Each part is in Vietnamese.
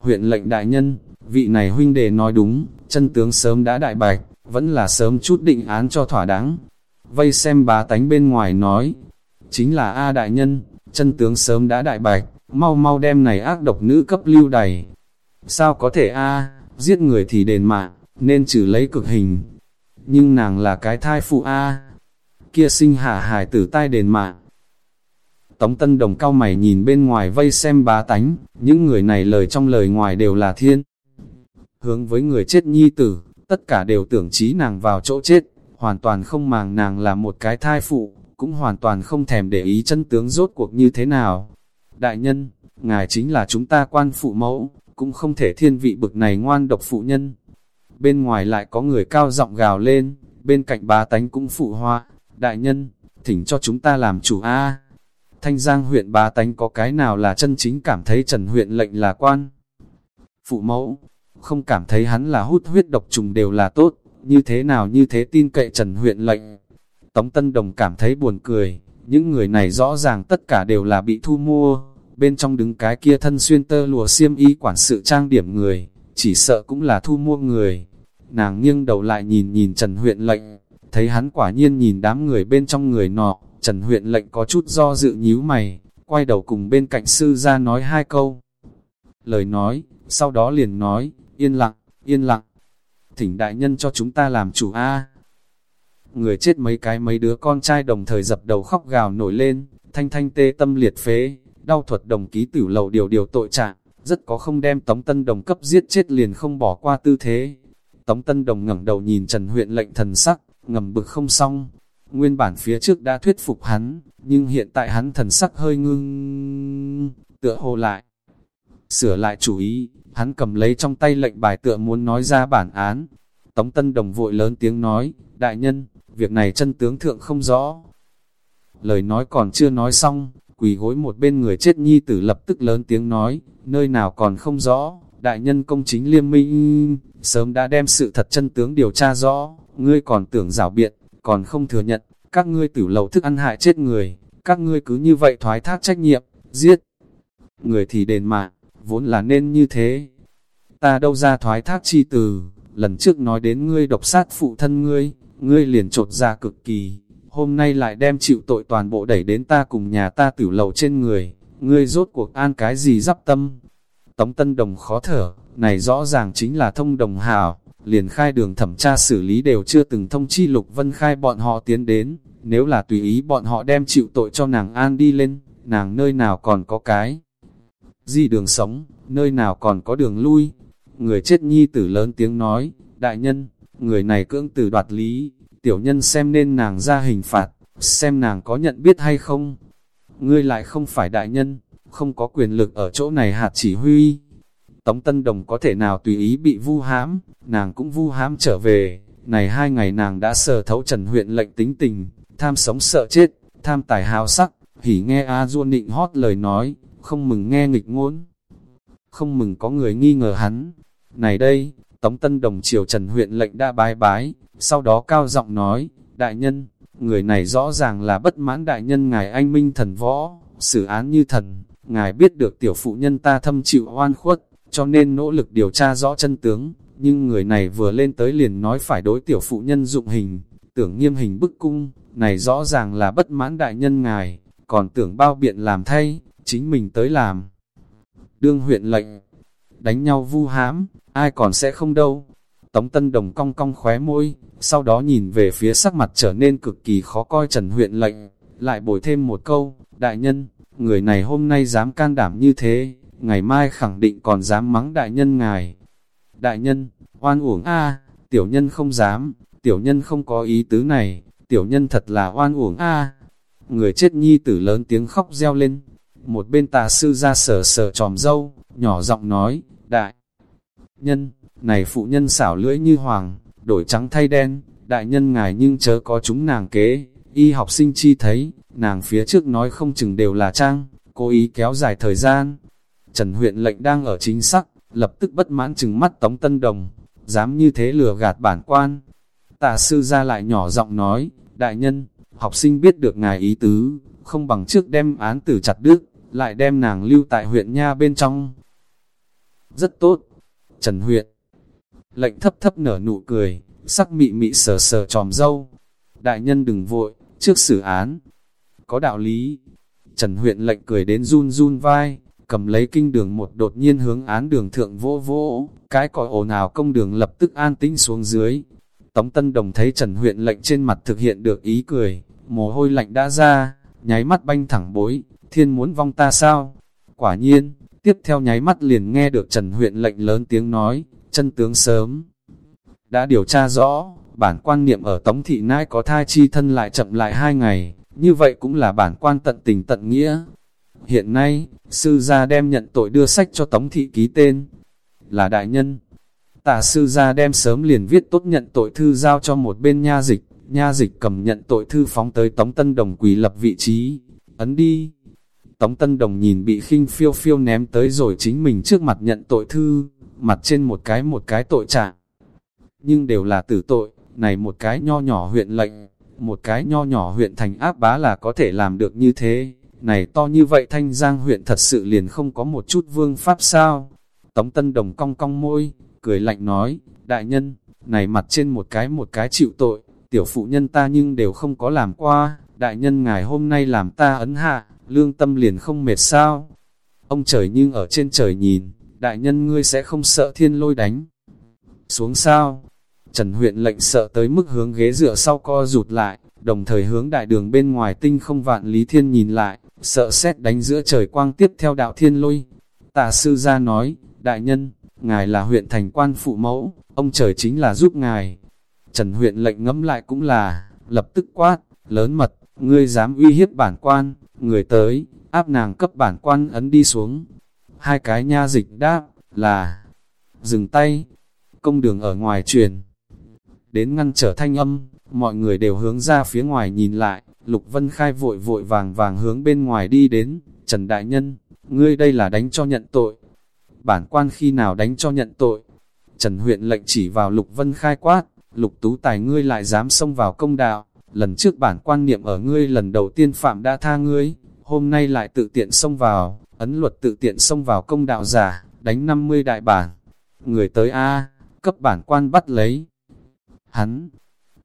Huyện lệnh đại nhân, vị này huynh đệ nói đúng, chân tướng sớm đã đại bạch, vẫn là sớm chút định án cho thỏa đáng. Vây xem bá tánh bên ngoài nói, chính là A đại nhân, chân tướng sớm đã đại bạch, mau mau đem này ác độc nữ cấp lưu đầy. Sao có thể A, giết người thì đền mạng, nên trừ lấy cực hình. Nhưng nàng là cái thai phụ A, kia sinh hạ hải tử tai đền mạng. Tống Tân Đồng cao mày nhìn bên ngoài vây xem bá tánh, những người này lời trong lời ngoài đều là thiên. Hướng với người chết nhi tử, tất cả đều tưởng trí nàng vào chỗ chết, hoàn toàn không màng nàng là một cái thai phụ, cũng hoàn toàn không thèm để ý chân tướng rốt cuộc như thế nào. Đại nhân, ngài chính là chúng ta quan phụ mẫu, cũng không thể thiên vị bực này ngoan độc phụ nhân. Bên ngoài lại có người cao giọng gào lên, bên cạnh bá tánh cũng phụ hoa, đại nhân, thỉnh cho chúng ta làm chủ A. Thanh Giang huyện bá tánh có cái nào là chân chính cảm thấy Trần huyện lệnh là quan. Phụ mẫu, không cảm thấy hắn là hút huyết độc trùng đều là tốt, như thế nào như thế tin cậy Trần huyện lệnh. Tống Tân Đồng cảm thấy buồn cười, những người này rõ ràng tất cả đều là bị thu mua, bên trong đứng cái kia thân xuyên tơ lùa xiêm y quản sự trang điểm người, chỉ sợ cũng là thu mua người. Nàng nghiêng đầu lại nhìn nhìn Trần huyện lệnh, thấy hắn quả nhiên nhìn đám người bên trong người nọ, Trần huyện lệnh có chút do dự nhíu mày, quay đầu cùng bên cạnh sư ra nói hai câu. Lời nói, sau đó liền nói, yên lặng, yên lặng, thỉnh đại nhân cho chúng ta làm chủ A. Người chết mấy cái mấy đứa con trai đồng thời dập đầu khóc gào nổi lên, thanh thanh tê tâm liệt phế, đau thuật đồng ký tử lầu điều điều tội trạng, rất có không đem Tống Tân Đồng cấp giết chết liền không bỏ qua tư thế. Tống Tân Đồng ngẩng đầu nhìn Trần huyện lệnh thần sắc, ngầm bực không xong. Nguyên bản phía trước đã thuyết phục hắn, nhưng hiện tại hắn thần sắc hơi ngưng, tựa hồ lại. Sửa lại chủ ý, hắn cầm lấy trong tay lệnh bài tựa muốn nói ra bản án. Tống Tân Đồng vội lớn tiếng nói, đại nhân, việc này chân tướng thượng không rõ. Lời nói còn chưa nói xong, quỳ gối một bên người chết nhi tử lập tức lớn tiếng nói, nơi nào còn không rõ, đại nhân công chính liêm minh, sớm đã đem sự thật chân tướng điều tra rõ, ngươi còn tưởng rảo biện, còn không thừa nhận, các ngươi tử lầu thức ăn hại chết người, các ngươi cứ như vậy thoái thác trách nhiệm, giết. Người thì đền mạng, vốn là nên như thế. Ta đâu ra thoái thác chi từ, lần trước nói đến ngươi độc sát phụ thân ngươi, ngươi liền trột ra cực kỳ, hôm nay lại đem chịu tội toàn bộ đẩy đến ta cùng nhà ta tử lầu trên người, ngươi rốt cuộc an cái gì dắp tâm. Tống Tân Đồng khó thở, này rõ ràng chính là thông đồng hảo liền khai đường thẩm tra xử lý đều chưa từng thông chi Lục Vân khai bọn họ tiến đến, nếu là tùy ý bọn họ đem chịu tội cho nàng an đi lên, nàng nơi nào còn có cái gì đường sống, nơi nào còn có đường lui. Người chết nhi tử lớn tiếng nói, đại nhân, người này cưỡng tử đoạt lý, tiểu nhân xem nên nàng ra hình phạt, xem nàng có nhận biết hay không. Ngươi lại không phải đại nhân, không có quyền lực ở chỗ này hạt chỉ huy. Tống Tân Đồng có thể nào tùy ý bị vu hãm, nàng cũng vu hãm trở về. Này hai ngày nàng đã sờ thấu trần huyện lệnh tính tình, tham sống sợ chết, tham tài hào sắc, hỉ nghe A Duôn định hót lời nói, không mừng nghe nghịch ngôn. Không mừng có người nghi ngờ hắn. Này đây, Tống Tân Đồng triều Trần huyện lệnh đã bái bái, sau đó cao giọng nói, đại nhân, người này rõ ràng là bất mãn đại nhân ngài anh minh thần võ, xử án như thần, ngài biết được tiểu phụ nhân ta thâm chịu oan khuất, cho nên nỗ lực điều tra rõ chân tướng, nhưng người này vừa lên tới liền nói phải đối tiểu phụ nhân dụng hình, tưởng nghiêm hình bức cung, này rõ ràng là bất mãn đại nhân ngài, còn tưởng bao biện làm thay, chính mình tới làm. Đương huyện lệnh, đánh nhau vu hãm, ai còn sẽ không đâu. Tống Tân Đồng cong cong khóe môi, sau đó nhìn về phía sắc mặt trở nên cực kỳ khó coi Trần huyện lệnh, lại bồi thêm một câu, đại nhân, người này hôm nay dám can đảm như thế, ngày mai khẳng định còn dám mắng đại nhân ngài. Đại nhân, oan uổng a tiểu nhân không dám, tiểu nhân không có ý tứ này, tiểu nhân thật là oan uổng a Người chết nhi tử lớn tiếng khóc reo lên, một bên tà sư ra sở sở tròm dâu, nhỏ giọng nói, đại nhân, này phụ nhân xảo lưỡi như hoàng, đổi trắng thay đen, đại nhân ngài nhưng chớ có chúng nàng kế, y học sinh chi thấy, nàng phía trước nói không chừng đều là trang, cố ý kéo dài thời gian. Trần huyện lệnh đang ở chính sắc, lập tức bất mãn chừng mắt Tống Tân Đồng, dám như thế lừa gạt bản quan. Tà sư ra lại nhỏ giọng nói, đại nhân, học sinh biết được ngài ý tứ, không bằng trước đem án tử chặt đứt, lại đem nàng lưu tại huyện Nha bên trong. rất tốt. Trần huyện, lệnh thấp thấp nở nụ cười, sắc mị mị sờ sờ tròm dâu. Đại nhân đừng vội, trước xử án. Có đạo lý. Trần huyện lệnh cười đến run run vai, cầm lấy kinh đường một đột nhiên hướng án đường thượng vô vô, cái còi ồn ào công đường lập tức an tĩnh xuống dưới. Tống Tân Đồng thấy Trần huyện lệnh trên mặt thực hiện được ý cười, mồ hôi lạnh đã ra, nháy mắt banh thẳng bối, thiên muốn vong ta sao? Quả nhiên, tiếp theo nháy mắt liền nghe được Trần huyện lệnh lớn tiếng nói, chân tướng sớm. Đã điều tra rõ, bản quan niệm ở Tống Thị Nai có thai chi thân lại chậm lại hai ngày, như vậy cũng là bản quan tận tình tận nghĩa. Hiện nay, sư gia đem nhận tội đưa sách cho Tống Thị ký tên, là đại nhân. Tả sư gia đem sớm liền viết tốt nhận tội thư giao cho một bên nha dịch, nha dịch cầm nhận tội thư phóng tới Tống Tân Đồng quỳ lập vị trí, ấn đi. Tống Tân Đồng nhìn bị khinh phiêu phiêu ném tới rồi chính mình trước mặt nhận tội thư, mặt trên một cái một cái tội trạng. Nhưng đều là tử tội, này một cái nho nhỏ huyện lệnh, một cái nho nhỏ huyện thành áp bá là có thể làm được như thế. Này to như vậy Thanh Giang huyện thật sự liền không có một chút vương pháp sao? Tống Tân Đồng cong cong môi, cười lạnh nói, đại nhân, này mặt trên một cái một cái chịu tội, tiểu phụ nhân ta nhưng đều không có làm qua, đại nhân ngài hôm nay làm ta ấn hạ, lương tâm liền không mệt sao. Ông trời nhưng ở trên trời nhìn, đại nhân ngươi sẽ không sợ thiên lôi đánh. Xuống sao? Trần huyện lệnh sợ tới mức hướng ghế dựa sau co rụt lại, đồng thời hướng đại đường bên ngoài tinh không vạn lý thiên nhìn lại, sợ xét đánh giữa trời quang tiếp theo đạo thiên lôi. Tả sư ra nói, đại nhân, ngài là huyện thành quan phụ mẫu, ông trời chính là giúp ngài. Trần huyện lệnh ngẫm lại cũng là, lập tức quát, lớn mật, ngươi dám uy hiếp bản quan, người tới, áp nàng cấp bản quan ấn đi xuống. Hai cái nha dịch đáp, là, dừng tay, công đường ở ngoài truyền. Đến ngăn trở thanh âm, mọi người đều hướng ra phía ngoài nhìn lại, Lục Vân Khai vội vội vàng vàng hướng bên ngoài đi đến, Trần Đại Nhân, ngươi đây là đánh cho nhận tội. Bản quan khi nào đánh cho nhận tội? Trần huyện lệnh chỉ vào Lục Vân Khai quát, Lục Tú Tài ngươi lại dám xông vào công đạo, lần trước bản quan niệm ở ngươi lần đầu tiên phạm đã tha ngươi, hôm nay lại tự tiện xông vào, ấn luật tự tiện xông vào công đạo giả, đánh 50 đại bản. Người tới A, cấp bản quan bắt lấy. Hắn,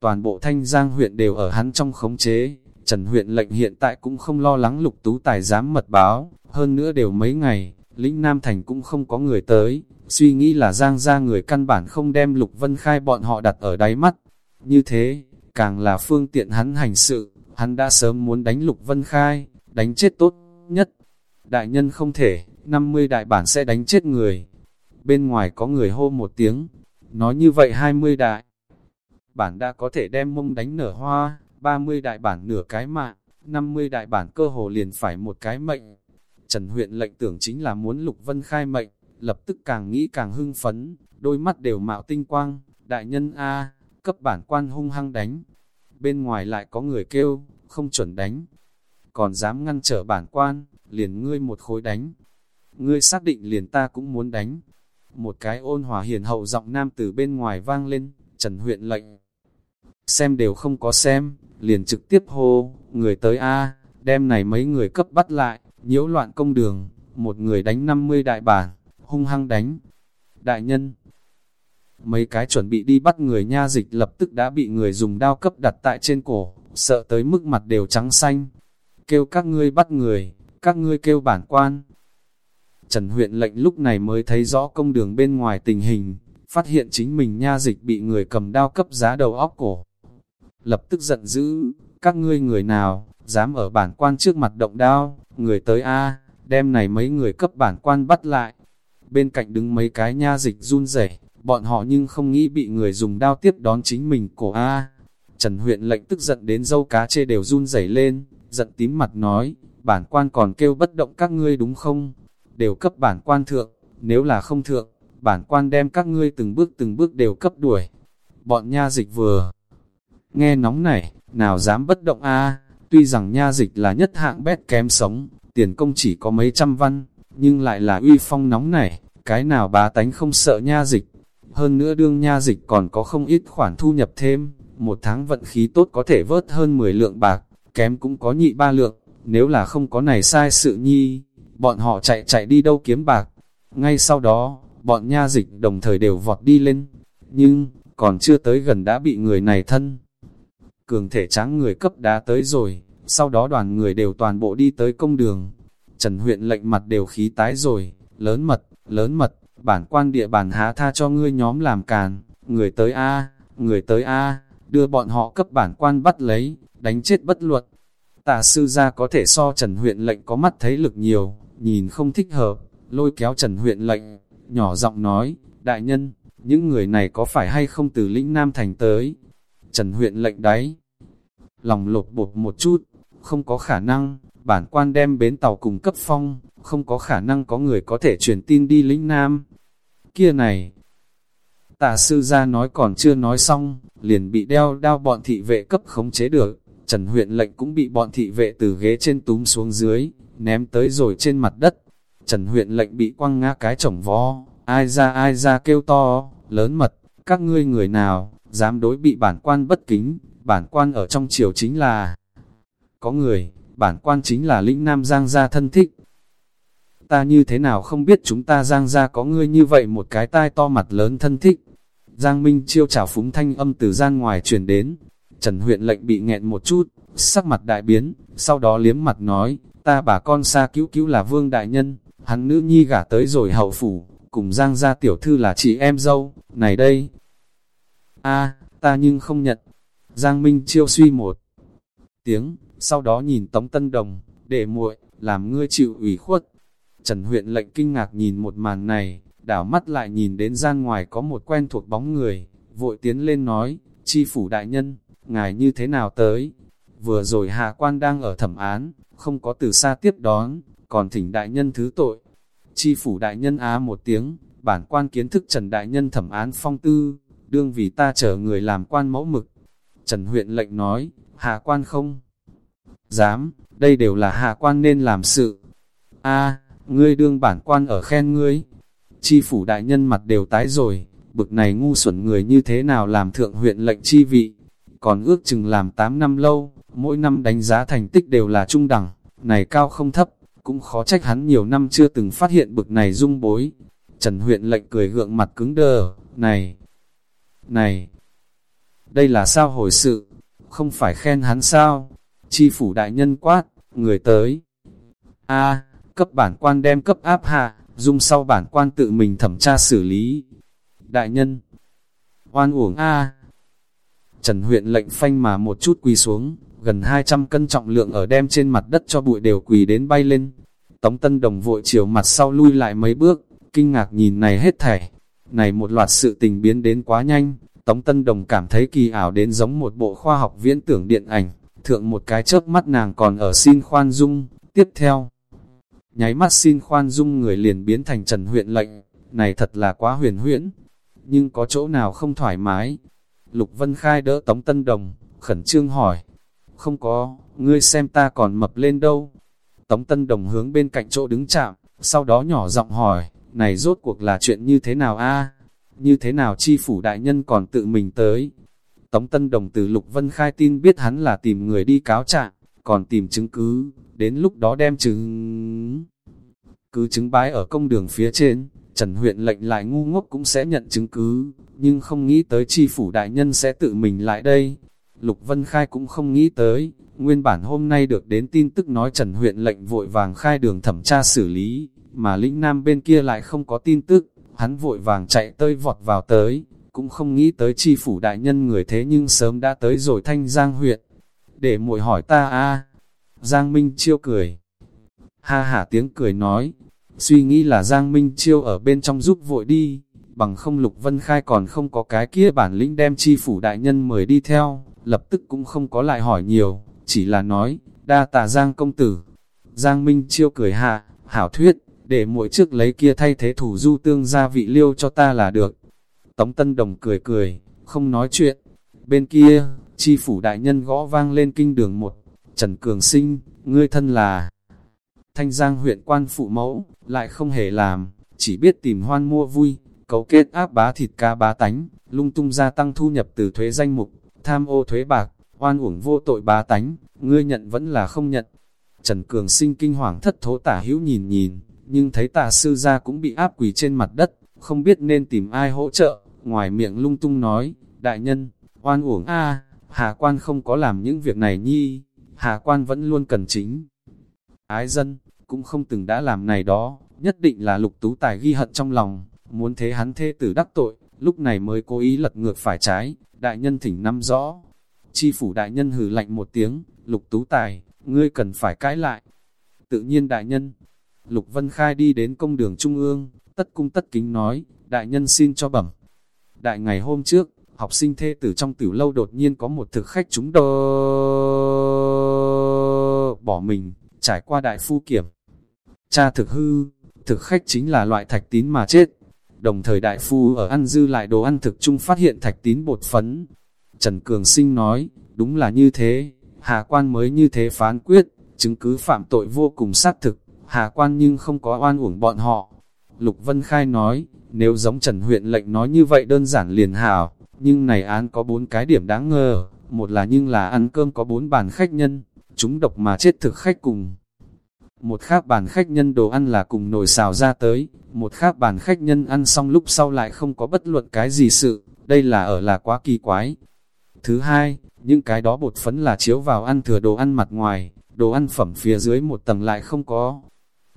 toàn bộ thanh giang huyện đều ở hắn trong khống chế, Trần huyện lệnh hiện tại cũng không lo lắng lục tú tài giám mật báo, hơn nữa đều mấy ngày, lĩnh Nam Thành cũng không có người tới, suy nghĩ là giang ra người căn bản không đem lục vân khai bọn họ đặt ở đáy mắt. Như thế, càng là phương tiện hắn hành sự, hắn đã sớm muốn đánh lục vân khai, đánh chết tốt nhất. Đại nhân không thể, 50 đại bản sẽ đánh chết người. Bên ngoài có người hô một tiếng, nói như vậy 20 đại. Bản đã có thể đem mông đánh nở hoa, 30 đại bản nửa cái mạng, 50 đại bản cơ hồ liền phải một cái mệnh. Trần huyện lệnh tưởng chính là muốn Lục Vân khai mệnh, lập tức càng nghĩ càng hưng phấn, đôi mắt đều mạo tinh quang, đại nhân A, cấp bản quan hung hăng đánh. Bên ngoài lại có người kêu, không chuẩn đánh. Còn dám ngăn trở bản quan, liền ngươi một khối đánh. Ngươi xác định liền ta cũng muốn đánh. Một cái ôn hòa hiền hậu giọng nam từ bên ngoài vang lên, Trần huyện lệnh. Xem đều không có xem, liền trực tiếp hô, người tới A, đem này mấy người cấp bắt lại, nhiễu loạn công đường, một người đánh 50 đại bản, hung hăng đánh. Đại nhân, mấy cái chuẩn bị đi bắt người nha dịch lập tức đã bị người dùng đao cấp đặt tại trên cổ, sợ tới mức mặt đều trắng xanh. Kêu các ngươi bắt người, các ngươi kêu bản quan. Trần huyện lệnh lúc này mới thấy rõ công đường bên ngoài tình hình, phát hiện chính mình nha dịch bị người cầm đao cấp giá đầu óc cổ. Lập tức giận dữ, các ngươi người nào, dám ở bản quan trước mặt động đao, người tới A, đem này mấy người cấp bản quan bắt lại. Bên cạnh đứng mấy cái nha dịch run rẩy bọn họ nhưng không nghĩ bị người dùng đao tiếp đón chính mình cổ A. Trần huyện lệnh tức giận đến dâu cá chê đều run rẩy lên, giận tím mặt nói, bản quan còn kêu bất động các ngươi đúng không? Đều cấp bản quan thượng, nếu là không thượng, bản quan đem các ngươi từng bước từng bước đều cấp đuổi. Bọn nha dịch vừa nghe nóng này, nào dám bất động a tuy rằng nha dịch là nhất hạng bét kém sống, tiền công chỉ có mấy trăm văn, nhưng lại là uy phong nóng này, cái nào bá tánh không sợ nha dịch. Hơn nữa đương nha dịch còn có không ít khoản thu nhập thêm, một tháng vận khí tốt có thể vớt hơn 10 lượng bạc, kém cũng có nhị ba lượng, nếu là không có này sai sự nhi, bọn họ chạy chạy đi đâu kiếm bạc. Ngay sau đó, bọn nha dịch đồng thời đều vọt đi lên, nhưng, còn chưa tới gần đã bị người này thân. Cường thể tráng người cấp đá tới rồi, sau đó đoàn người đều toàn bộ đi tới công đường. Trần huyện lệnh mặt đều khí tái rồi, lớn mật, lớn mật, bản quan địa bàn há tha cho ngươi nhóm làm càn, người tới A, người tới A, đưa bọn họ cấp bản quan bắt lấy, đánh chết bất luật. Tạ sư gia có thể so Trần huyện lệnh có mắt thấy lực nhiều, nhìn không thích hợp, lôi kéo Trần huyện lệnh, nhỏ giọng nói, đại nhân, những người này có phải hay không từ lĩnh Nam Thành tới? Trần huyện lệnh đáy, lòng lột bột một chút, không có khả năng, bản quan đem bến tàu cùng cấp phong, không có khả năng có người có thể truyền tin đi lĩnh Nam. Kia này, tả sư gia nói còn chưa nói xong, liền bị đeo đao bọn thị vệ cấp khống chế được. Trần huyện lệnh cũng bị bọn thị vệ từ ghế trên túm xuống dưới, ném tới rồi trên mặt đất. Trần huyện lệnh bị quăng ngã cái chổng vó, ai ra ai ra kêu to, lớn mật, các ngươi người nào, dám đối bị bản quan bất kính, bản quan ở trong triều chính là có người, bản quan chính là lĩnh nam giang gia thân thích. Ta như thế nào không biết chúng ta giang gia có ngươi như vậy một cái tai to mặt lớn thân thích. Giang Minh chiêu chào phúng thanh âm từ gian ngoài truyền đến. Trần huyện lệnh bị nghẹn một chút, sắc mặt đại biến, sau đó liếm mặt nói, ta bà con xa cứu cứu là vương đại nhân, hắn nữ nhi gả tới rồi hậu phủ, cùng Giang gia tiểu thư là chị em dâu, này đây a ta nhưng không nhận. Giang Minh chiêu suy một tiếng, sau đó nhìn Tống Tân Đồng, để muội, làm ngươi chịu ủy khuất. Trần huyện lệnh kinh ngạc nhìn một màn này, đảo mắt lại nhìn đến gian ngoài có một quen thuộc bóng người, vội tiến lên nói, chi phủ đại nhân, ngài như thế nào tới? Vừa rồi hạ quan đang ở thẩm án, không có từ xa tiếp đón, còn thỉnh đại nhân thứ tội. Chi phủ đại nhân á một tiếng, bản quan kiến thức Trần đại nhân thẩm án phong tư, đương vì ta chờ người làm quan mẫu mực. Trần huyện lệnh nói, hạ quan không? Dám, đây đều là hạ quan nên làm sự. a ngươi đương bản quan ở khen ngươi. Chi phủ đại nhân mặt đều tái rồi, bực này ngu xuẩn người như thế nào làm thượng huyện lệnh chi vị. Còn ước chừng làm 8 năm lâu, mỗi năm đánh giá thành tích đều là trung đẳng, này cao không thấp, cũng khó trách hắn nhiều năm chưa từng phát hiện bực này dung bối. Trần huyện lệnh cười gượng mặt cứng đờ, này, này, đây là sao hồi sự, không phải khen hắn sao? Chi phủ đại nhân quát, người tới. A, cấp bản quan đem cấp áp hạ, dung sau bản quan tự mình thẩm tra xử lý. Đại nhân, oan uổng A. Trần huyện lệnh phanh mà một chút quỳ xuống, gần 200 cân trọng lượng ở đem trên mặt đất cho bụi đều quỳ đến bay lên. Tống Tân Đồng vội chiều mặt sau lui lại mấy bước, kinh ngạc nhìn này hết thảy. Này một loạt sự tình biến đến quá nhanh, Tống Tân Đồng cảm thấy kỳ ảo đến giống một bộ khoa học viễn tưởng điện ảnh, thượng một cái chớp mắt nàng còn ở xin khoan dung, tiếp theo. Nháy mắt xin khoan dung người liền biến thành trần huyện lệnh, này thật là quá huyền huyễn, nhưng có chỗ nào không thoải mái. Lục Vân Khai đỡ Tống Tân Đồng, khẩn trương hỏi, không có, ngươi xem ta còn mập lên đâu. Tống Tân Đồng hướng bên cạnh chỗ đứng chạm, sau đó nhỏ giọng hỏi, này rốt cuộc là chuyện như thế nào a Như thế nào chi phủ đại nhân còn tự mình tới? Tống Tân Đồng từ Lục Vân Khai tin biết hắn là tìm người đi cáo trạng, còn tìm chứng cứ, đến lúc đó đem chứng cứ chứng bái ở công đường phía trên, Trần huyện lệnh lại ngu ngốc cũng sẽ nhận chứng cứ, nhưng không nghĩ tới chi phủ đại nhân sẽ tự mình lại đây. Lục Vân Khai cũng không nghĩ tới, nguyên bản hôm nay được đến tin tức nói Trần huyện lệnh vội vàng khai đường thẩm tra xử lý, mà lĩnh nam bên kia lại không có tin tức, hắn vội vàng chạy tơi vọt vào tới, cũng không nghĩ tới chi phủ đại nhân người thế nhưng sớm đã tới rồi thanh giang huyện. Để muội hỏi ta a Giang Minh Chiêu cười. Ha hả tiếng cười nói, suy nghĩ là Giang Minh Chiêu ở bên trong giúp vội đi, bằng không Lục Vân Khai còn không có cái kia bản lĩnh đem chi phủ đại nhân mời đi theo, lập tức cũng không có lại hỏi nhiều, chỉ là nói, đa tà Giang công tử. Giang Minh Chiêu cười hạ, hảo thuyết, để muội trước lấy kia thay thế thủ du tương gia vị liêu cho ta là được. Tống Tân Đồng cười cười, không nói chuyện. Bên kia, chi phủ đại nhân gõ vang lên kinh đường một. Trần Cường Sinh, ngươi thân là Thanh Giang huyện quan phụ mẫu, lại không hề làm, chỉ biết tìm hoan mua vui, cấu kết áp bá thịt ca bá tánh, lung tung gia tăng thu nhập từ thuế danh mục, tham ô thuế bạc, oan uổng vô tội bá tánh, ngươi nhận vẫn là không nhận. Trần Cường Sinh kinh hoàng thất thố tả hữu nhìn nhìn, nhưng thấy tà sư gia cũng bị áp quỳ trên mặt đất, không biết nên tìm ai hỗ trợ, ngoài miệng lung tung nói, đại nhân, oan uổng a Hà quan không có làm những việc này nhi, Hà quan vẫn luôn cần chính. Ái dân, cũng không từng đã làm này đó, nhất định là lục tú tài ghi hận trong lòng, muốn thế hắn thê tử đắc tội, lúc này mới cố ý lật ngược phải trái, đại nhân thỉnh năm rõ. Chi phủ đại nhân hừ lạnh một tiếng, lục tú tài, ngươi cần phải cãi lại. Tự nhiên đại nhân, lục vân khai đi đến công đường trung ương, tất cung tất kính nói, đại nhân xin cho bẩm. Đại ngày hôm trước, học sinh thê tử trong tử lâu đột nhiên có một thực khách chúng đơ bỏ mình, trải qua đại phu kiểm. Cha thực hư, thực khách chính là loại thạch tín mà chết. Đồng thời đại phu ở ăn dư lại đồ ăn thực chung phát hiện thạch tín bột phấn. Trần Cường Sinh nói, đúng là như thế, Hà quan mới như thế phán quyết, chứng cứ phạm tội vô cùng xác thực, Hà quan nhưng không có oan uổng bọn họ. Lục Vân Khai nói, nếu giống Trần huyện lệnh nói như vậy đơn giản liền hảo, nhưng này án có bốn cái điểm đáng ngờ, một là nhưng là ăn cơm có bốn bàn khách nhân, chúng độc mà chết thực khách cùng. Một khác bàn khách nhân đồ ăn là cùng nồi xào ra tới, một khác bàn khách nhân ăn xong lúc sau lại không có bất luận cái gì sự, đây là ở là quá kỳ quái. Thứ hai, những cái đó bột phấn là chiếu vào ăn thừa đồ ăn mặt ngoài, đồ ăn phẩm phía dưới một tầng lại không có.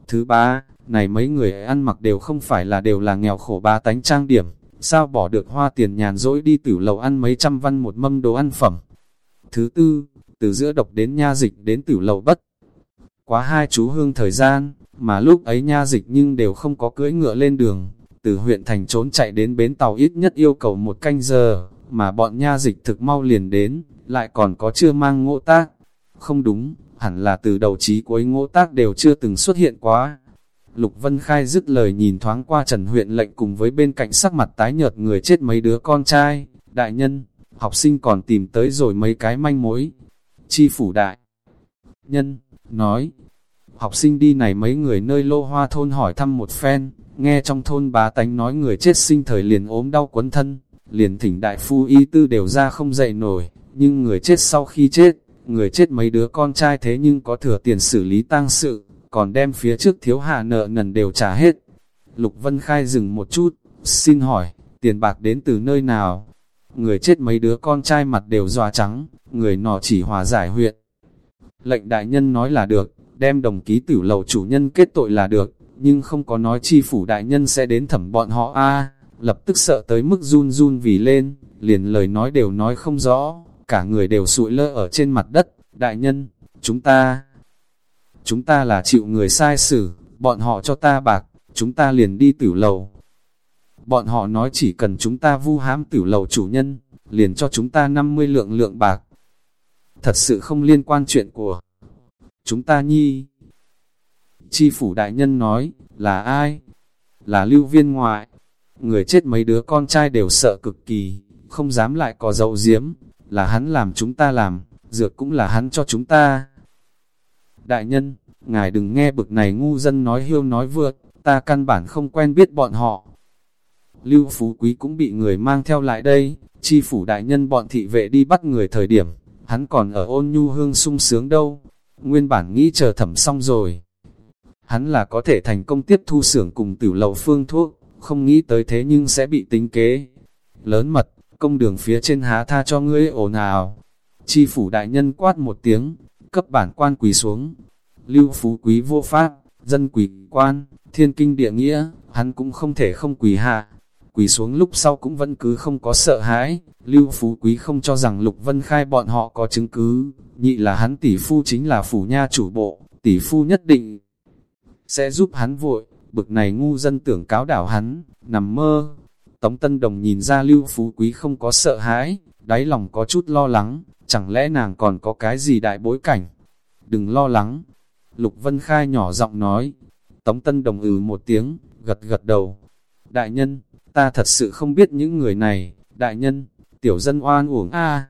Thứ ba, này mấy người ăn mặc đều không phải là đều là nghèo khổ ba tánh trang điểm, sao bỏ được hoa tiền nhàn dỗi đi tử lầu ăn mấy trăm văn một mâm đồ ăn phẩm. Thứ tư, từ giữa độc đến nha dịch đến tử lầu bất. Quá hai chú hương thời gian, mà lúc ấy nha dịch nhưng đều không có cưỡi ngựa lên đường, từ huyện thành trốn chạy đến bến tàu ít nhất yêu cầu một canh giờ, mà bọn nha dịch thực mau liền đến, lại còn có chưa mang ngộ tác. Không đúng, hẳn là từ đầu chí cuối ngộ tác đều chưa từng xuất hiện quá. Lục Vân Khai dứt lời nhìn thoáng qua Trần huyện lệnh cùng với bên cạnh sắc mặt tái nhợt người chết mấy đứa con trai, đại nhân, học sinh còn tìm tới rồi mấy cái manh mối. Chi phủ đại nhân, nói, học sinh đi này mấy người nơi lô hoa thôn hỏi thăm một phen, nghe trong thôn bá tánh nói người chết sinh thời liền ốm đau quấn thân, liền thỉnh đại phu y tư đều ra không dậy nổi, nhưng người chết sau khi chết, người chết mấy đứa con trai thế nhưng có thừa tiền xử lý tang sự, còn đem phía trước thiếu hạ nợ nần đều trả hết. Lục Vân Khai dừng một chút, xin hỏi, tiền bạc đến từ nơi nào? Người chết mấy đứa con trai mặt đều dòa trắng, người nọ chỉ hòa giải huyện. Lệnh đại nhân nói là được, đem đồng ký tử lầu chủ nhân kết tội là được, nhưng không có nói chi phủ đại nhân sẽ đến thẩm bọn họ a lập tức sợ tới mức run run vì lên, liền lời nói đều nói không rõ, cả người đều sụi lơ ở trên mặt đất, đại nhân, chúng ta, chúng ta là chịu người sai xử, bọn họ cho ta bạc, chúng ta liền đi tử lầu. Bọn họ nói chỉ cần chúng ta vu hãm tử lầu chủ nhân, liền cho chúng ta 50 lượng lượng bạc. Thật sự không liên quan chuyện của chúng ta nhi. Chi phủ đại nhân nói, là ai? Là lưu viên ngoại. Người chết mấy đứa con trai đều sợ cực kỳ, không dám lại có dậu diếm, là hắn làm chúng ta làm, dược cũng là hắn cho chúng ta. Đại nhân, ngài đừng nghe bực này ngu dân nói hiêu nói vượt, ta căn bản không quen biết bọn họ. Lưu Phú Quý cũng bị người mang theo lại đây, chi phủ đại nhân bọn thị vệ đi bắt người thời điểm, hắn còn ở ôn nhu hương sung sướng đâu, nguyên bản nghĩ chờ thẩm xong rồi. Hắn là có thể thành công tiếp thu xưởng cùng tử lầu phương thuốc, không nghĩ tới thế nhưng sẽ bị tính kế. Lớn mật, công đường phía trên há tha cho ngươi ồn ào. Chi phủ đại nhân quát một tiếng, cấp bản quan quỳ xuống. Lưu phú quý vô pháp, dân quỳ quan, thiên kinh địa nghĩa, hắn cũng không thể không quỳ hạ. Quỳ xuống lúc sau cũng vẫn cứ không có sợ hãi, Lưu Phú Quý không cho rằng Lục Vân Khai bọn họ có chứng cứ, nhị là hắn tỷ phu chính là phủ nha chủ bộ, tỷ phu nhất định sẽ giúp hắn vội, bực này ngu dân tưởng cáo đảo hắn, nằm mơ. Tống Tân Đồng nhìn ra Lưu Phú Quý không có sợ hãi, đáy lòng có chút lo lắng, chẳng lẽ nàng còn có cái gì đại bối cảnh? Đừng lo lắng. Lục Vân Khai nhỏ giọng nói. Tống Tân Đồng ừ một tiếng, gật gật đầu. Đại nhân, ta thật sự không biết những người này, đại nhân, tiểu dân oan uổng a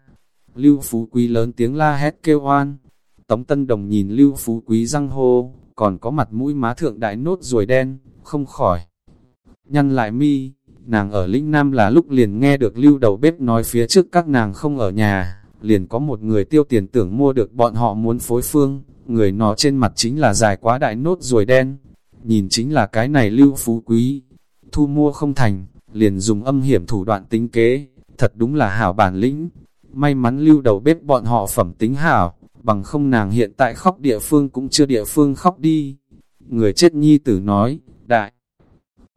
Lưu Phú Quý lớn tiếng la hét kêu oan. Tống Tân Đồng nhìn Lưu Phú Quý răng hô, còn có mặt mũi má thượng đại nốt ruồi đen, không khỏi. Nhăn lại mi, nàng ở lĩnh Nam là lúc liền nghe được Lưu đầu bếp nói phía trước các nàng không ở nhà, liền có một người tiêu tiền tưởng mua được bọn họ muốn phối phương, người nó trên mặt chính là dài quá đại nốt ruồi đen, nhìn chính là cái này Lưu Phú Quý. thu mua không thành, liền dùng âm hiểm thủ đoạn tính kế, thật đúng là hảo bản lĩnh. May mắn lưu đầu bếp bọn họ phẩm tính hảo, bằng không nàng hiện tại khóc địa phương cũng chưa địa phương khóc đi. Người chết nhi tử nói, đại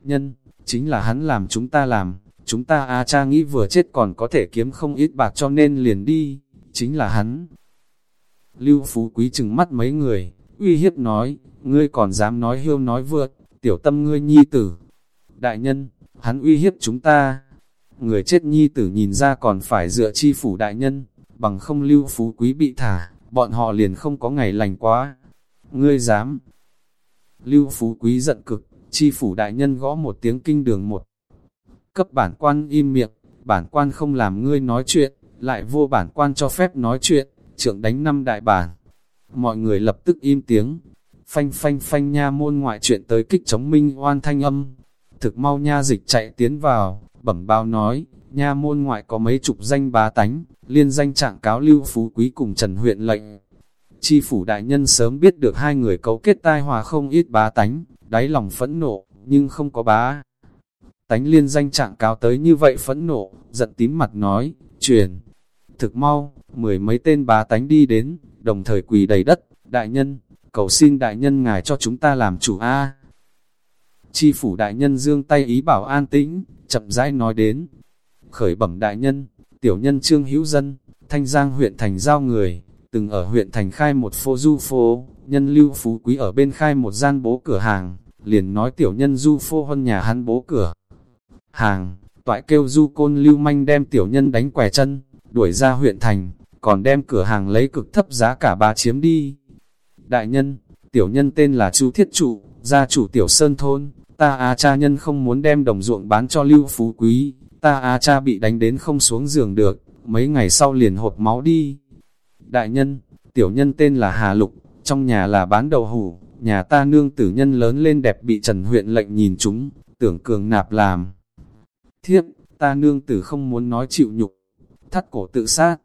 nhân, chính là hắn làm chúng ta làm, chúng ta a cha nghĩ vừa chết còn có thể kiếm không ít bạc cho nên liền đi, chính là hắn. Lưu Phú Quý chừng mắt mấy người, uy hiếp nói, ngươi còn dám nói hiêu nói vượt, tiểu tâm ngươi nhi tử. Đại nhân, hắn uy hiếp chúng ta. Người chết nhi tử nhìn ra còn phải dựa chi phủ đại nhân, bằng không lưu phú quý bị thả, bọn họ liền không có ngày lành quá. Ngươi dám. Lưu phú quý giận cực, chi phủ đại nhân gõ một tiếng kinh đường một. Cấp bản quan im miệng, bản quan không làm ngươi nói chuyện, lại vô bản quan cho phép nói chuyện, trưởng đánh năm đại bản. Mọi người lập tức im tiếng, phanh phanh phanh nha môn ngoại chuyện tới kích chống minh oan thanh âm. Thực mau nha dịch chạy tiến vào, bẩm bao nói, nha môn ngoại có mấy chục danh bá tánh, liên danh trạng cáo lưu phú quý cùng Trần huyện lệnh. Chi phủ đại nhân sớm biết được hai người cấu kết tai hòa không ít bá tánh, đáy lòng phẫn nộ, nhưng không có bá. Tánh liên danh trạng cáo tới như vậy phẫn nộ, giận tím mặt nói, truyền. Thực mau, mười mấy tên bá tánh đi đến, đồng thời quỳ đầy đất, đại nhân, cầu xin đại nhân ngài cho chúng ta làm chủ A. Chi phủ đại nhân dương tay ý bảo an tĩnh, chậm rãi nói đến. Khởi bẩm đại nhân, tiểu nhân trương hữu dân, thanh giang huyện thành giao người, từng ở huyện thành khai một phố du phố, nhân lưu phú quý ở bên khai một gian bố cửa hàng, liền nói tiểu nhân du phô hơn nhà hắn bố cửa. Hàng, toại kêu du côn lưu manh đem tiểu nhân đánh quẻ chân, đuổi ra huyện thành, còn đem cửa hàng lấy cực thấp giá cả bà chiếm đi. Đại nhân, tiểu nhân tên là Chu Thiết Trụ, gia chủ tiểu sơn thôn, ta a cha nhân không muốn đem đồng ruộng bán cho lưu phú quý, ta a cha bị đánh đến không xuống giường được, mấy ngày sau liền hộp máu đi. Đại nhân, tiểu nhân tên là Hà Lục, trong nhà là bán đầu hủ, nhà ta nương tử nhân lớn lên đẹp bị Trần huyện lệnh nhìn chúng, tưởng cường nạp làm. Thiếp, ta nương tử không muốn nói chịu nhục, thắt cổ tự sát.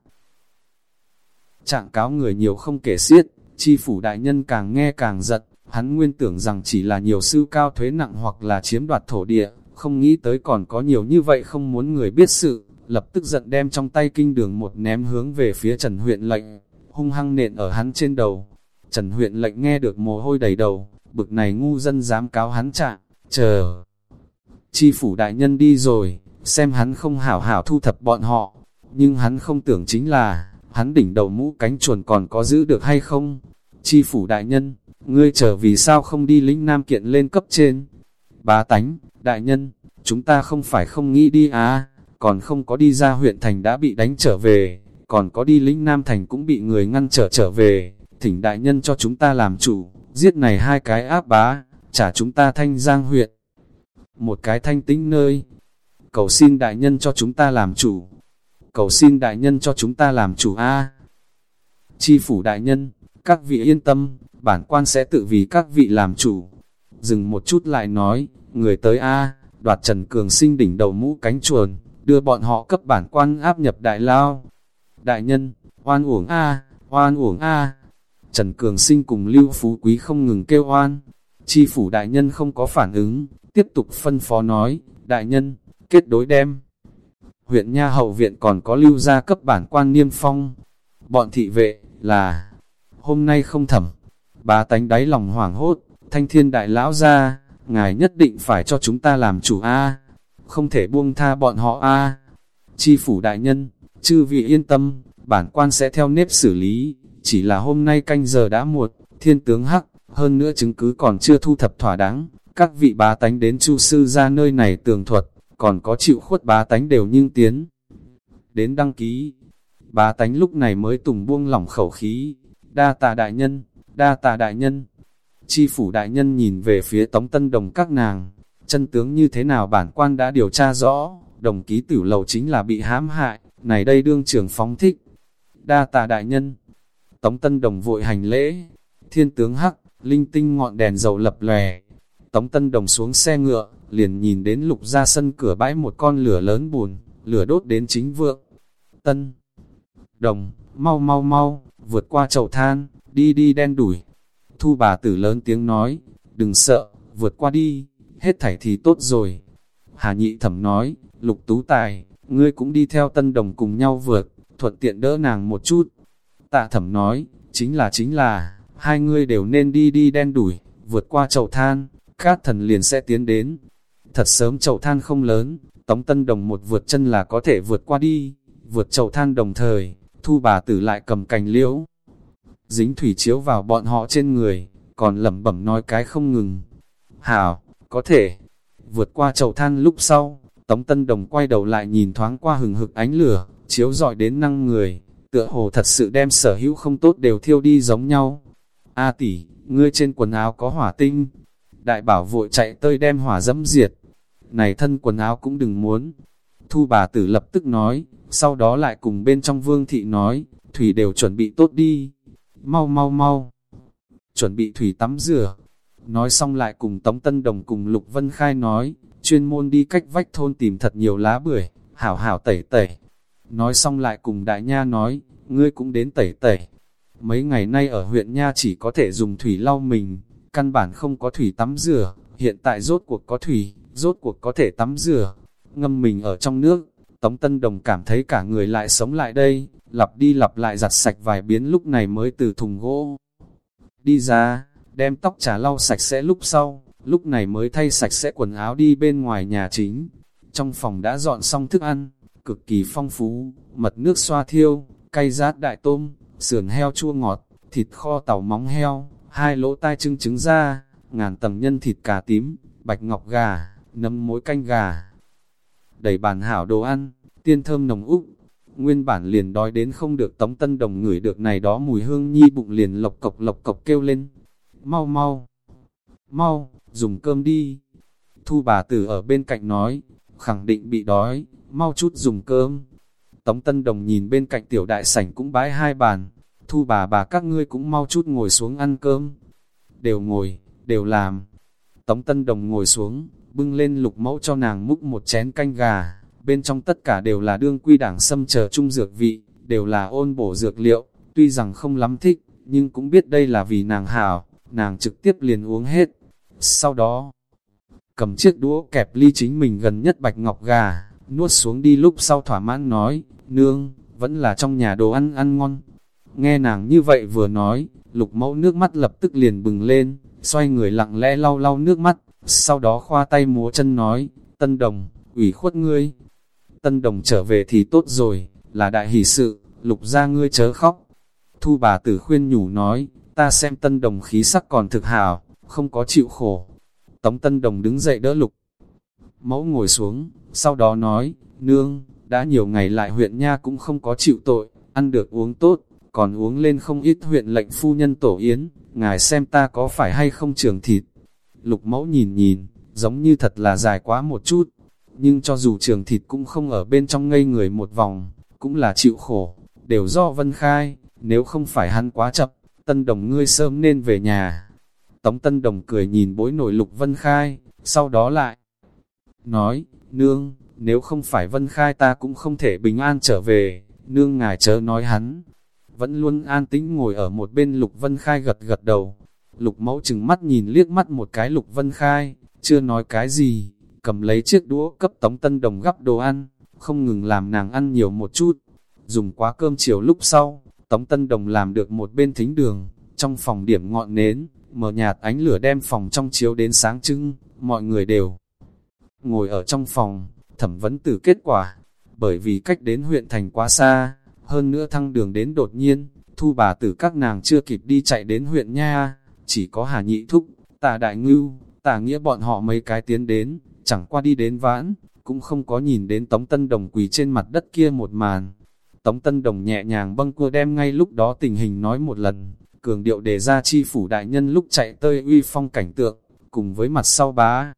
Trạng cáo người nhiều không kể xiết, chi phủ đại nhân càng nghe càng giật, hắn nguyên tưởng rằng chỉ là nhiều sư cao thuế nặng hoặc là chiếm đoạt thổ địa, không nghĩ tới còn có nhiều như vậy không muốn người biết sự, lập tức giận đem trong tay kinh đường một ném hướng về phía Trần huyện lệnh, hung hăng nện ở hắn trên đầu. Trần huyện lệnh nghe được mồ hôi đầy đầu, bực này ngu dân dám cáo hắn trạng, chờ. Chi phủ đại nhân đi rồi, xem hắn không hảo hảo thu thập bọn họ, nhưng hắn không tưởng chính là, hắn đỉnh đầu mũ cánh chuồn còn có giữ được hay không? Chi phủ đại nhân, ngươi chờ vì sao không đi lĩnh nam kiện lên cấp trên? Bá tánh, đại nhân, chúng ta không phải không nghĩ đi à, còn không có đi ra huyện thành đã bị đánh trở về, còn có đi lĩnh nam thành cũng bị người ngăn trở trở về, thỉnh đại nhân cho chúng ta làm chủ, giết này hai cái áp bá, trả chúng ta thanh giang huyện. Một cái thanh tĩnh nơi, cầu xin đại nhân cho chúng ta làm chủ, cầu xin đại nhân cho chúng ta làm chủ A. Chi phủ đại nhân, các vị yên tâm, bản quan sẽ tự vì các vị làm chủ. Dừng một chút lại nói, người tới A, đoạt Trần Cường sinh đỉnh đầu mũ cánh chuồn, đưa bọn họ cấp bản quan áp nhập đại lao. Đại nhân, oan uổng A, oan uổng A. Trần Cường sinh cùng Lưu Phú Quý không ngừng kêu oan. Chi phủ đại nhân không có phản ứng, tiếp tục phân phó nói, đại nhân, kết đối đem huyện Nha Hậu Viện còn có lưu gia cấp bản quan niêm phong. Bọn thị vệ, là, hôm nay không thẩm, Bà tánh đáy lòng hoảng hốt, thanh thiên đại lão ra, ngài nhất định phải cho chúng ta làm chủ A, không thể buông tha bọn họ A. Chi phủ đại nhân, chư vị yên tâm, bản quan sẽ theo nếp xử lý, chỉ là hôm nay canh giờ đã muộn, thiên tướng hắc, hơn nữa chứng cứ còn chưa thu thập thỏa đáng, các vị bá tánh đến chu sư ra nơi này tường thuật, còn có chịu khuất bá tánh đều nhưng tiến. Đến đăng ký, bá tánh lúc này mới tùng buông lỏng khẩu khí, đa tà đại nhân, đa tà đại nhân. Chi phủ đại nhân nhìn về phía tống tân đồng các nàng, chân tướng như thế nào bản quan đã điều tra rõ, đồng ký tử lầu chính là bị hãm hại, này đây đương trưởng phóng thích. Đa tà đại nhân, tống tân đồng vội hành lễ, thiên tướng hắc, linh tinh ngọn đèn dầu lập lòe. Tống tân đồng xuống xe ngựa, liền nhìn đến lục ra sân cửa bãi một con lửa lớn buồn, lửa đốt đến chính vượng. Tân, đồng, mau mau mau, vượt qua chậu than, đi đi đen đuổi. Thu bà tử lớn tiếng nói, đừng sợ, vượt qua đi, hết thảy thì tốt rồi. Hà nhị thẩm nói, lục tú tài, ngươi cũng đi theo tân đồng cùng nhau vượt, thuận tiện đỡ nàng một chút. Tạ thẩm nói, chính là chính là, hai ngươi đều nên đi đi đen đuổi, vượt qua chậu than, các thần liền sẽ tiến đến. Thật sớm chậu than không lớn, tống tân đồng một vượt chân là có thể vượt qua đi, vượt chậu than đồng thời, thu bà tử lại cầm cành liễu. Dính thủy chiếu vào bọn họ trên người, còn lẩm bẩm nói cái không ngừng. Hảo, có thể. Vượt qua chậu than lúc sau, Tống Tân Đồng quay đầu lại nhìn thoáng qua hừng hực ánh lửa, chiếu dọi đến năng người, tựa hồ thật sự đem sở hữu không tốt đều thiêu đi giống nhau. A tỷ, ngươi trên quần áo có hỏa tinh. Đại bảo vội chạy tơi đem hỏa dẫm diệt. Này thân quần áo cũng đừng muốn. Thu bà tử lập tức nói, sau đó lại cùng bên trong vương thị nói, thủy đều chuẩn bị tốt đi. Mau mau mau. Chuẩn bị thủy tắm rửa. Nói xong lại cùng Tống Tân Đồng cùng Lục Vân Khai nói, chuyên môn đi cách vách thôn tìm thật nhiều lá bưởi, hảo hảo tẩy tẩy. Nói xong lại cùng đại nha nói, ngươi cũng đến tẩy tẩy. Mấy ngày nay ở huyện Nha chỉ có thể dùng thủy lau mình, căn bản không có thủy tắm rửa, hiện tại rốt cuộc có thủy, rốt cuộc có thể tắm rửa, ngâm mình ở trong nước. Tống Tân Đồng cảm thấy cả người lại sống lại đây, lặp đi lặp lại giặt sạch vài biến lúc này mới từ thùng gỗ. Đi ra, đem tóc trà lau sạch sẽ lúc sau, lúc này mới thay sạch sẽ quần áo đi bên ngoài nhà chính. Trong phòng đã dọn xong thức ăn, cực kỳ phong phú, mật nước xoa thiêu, cay rát đại tôm, sườn heo chua ngọt, thịt kho tàu móng heo, hai lỗ tai trưng trứng da, ngàn tầng nhân thịt cà tím, bạch ngọc gà, nấm mối canh gà. Đầy bàn hảo đồ ăn, tiên thơm nồng úc, nguyên bản liền đói đến không được tống tân đồng ngửi được này đó mùi hương nhi bụng liền lộc cộc lộc cộc kêu lên. Mau mau, mau, dùng cơm đi. Thu bà tử ở bên cạnh nói, khẳng định bị đói, mau chút dùng cơm. Tống Tân Đồng nhìn bên cạnh tiểu đại sảnh cũng bái hai bàn, thu bà bà các ngươi cũng mau chút ngồi xuống ăn cơm. Đều ngồi, đều làm. Tống Tân Đồng ngồi xuống, bưng lên lục mẫu cho nàng múc một chén canh gà, bên trong tất cả đều là đương quy đảng xâm chờ trung dược vị, đều là ôn bổ dược liệu, tuy rằng không lắm thích, nhưng cũng biết đây là vì nàng hảo, nàng trực tiếp liền uống hết. Sau đó, cầm chiếc đũa kẹp ly chính mình gần nhất bạch ngọc gà, nuốt xuống đi lúc sau thỏa mãn nói, nương, vẫn là trong nhà đồ ăn ăn ngon. Nghe nàng như vậy vừa nói, lục mẫu nước mắt lập tức liền bừng lên, xoay người lặng lẽ lau lau nước mắt, sau đó khoa tay múa chân nói, tân đồng, ủy khuất ngươi. Tân đồng trở về thì tốt rồi, là đại hỷ sự, lục ra ngươi chớ khóc. Thu bà tử khuyên nhủ nói, ta xem tân đồng khí sắc còn thực hào, không có chịu khổ. Tống tân đồng đứng dậy đỡ lục. Mẫu ngồi xuống, sau đó nói, nương, đã nhiều ngày lại huyện nha cũng không có chịu tội, ăn được uống tốt, còn uống lên không ít huyện lệnh phu nhân tổ yến, ngài xem ta có phải hay không trường thịt. Lục mẫu nhìn nhìn, giống như thật là dài quá một chút, nhưng cho dù trường thịt cũng không ở bên trong ngây người một vòng, cũng là chịu khổ, đều do Vân Khai, nếu không phải hắn quá chậm, tân đồng ngươi sớm nên về nhà. Tống tân đồng cười nhìn bối nổi lục Vân Khai, sau đó lại nói, nương, nếu không phải Vân Khai ta cũng không thể bình an trở về, nương ngài chớ nói hắn. Vẫn luôn an tĩnh ngồi ở một bên Lục Vân Khai gật gật đầu. Lục mẫu chừng mắt nhìn liếc mắt một cái Lục Vân Khai, chưa nói cái gì, cầm lấy chiếc đũa cấp Tống Tân Đồng gắp đồ ăn, không ngừng làm nàng ăn nhiều một chút. Dùng quá cơm chiều lúc sau, Tống Tân Đồng làm được một bên thính đường, trong phòng điểm ngọn nến, mở nhạt ánh lửa đem phòng trong chiếu đến sáng trưng, mọi người đều ngồi ở trong phòng, thẩm vấn từ kết quả, bởi vì cách đến huyện thành quá xa, hơn nữa thăng đường đến đột nhiên, thu bà tử các nàng chưa kịp đi chạy đến huyện nha, chỉ có Hà Nhị Thúc, tà Đại Ngưu, tà Nghĩa bọn họ mấy cái tiến đến, chẳng qua đi đến vãn, cũng không có nhìn đến Tống Tân Đồng quỳ trên mặt đất kia một màn. Tống Tân Đồng nhẹ nhàng bâng cua đem ngay lúc đó tình hình nói một lần, cường điệu đề ra chi phủ đại nhân lúc chạy tơi uy phong cảnh tượng, cùng với mặt sau bá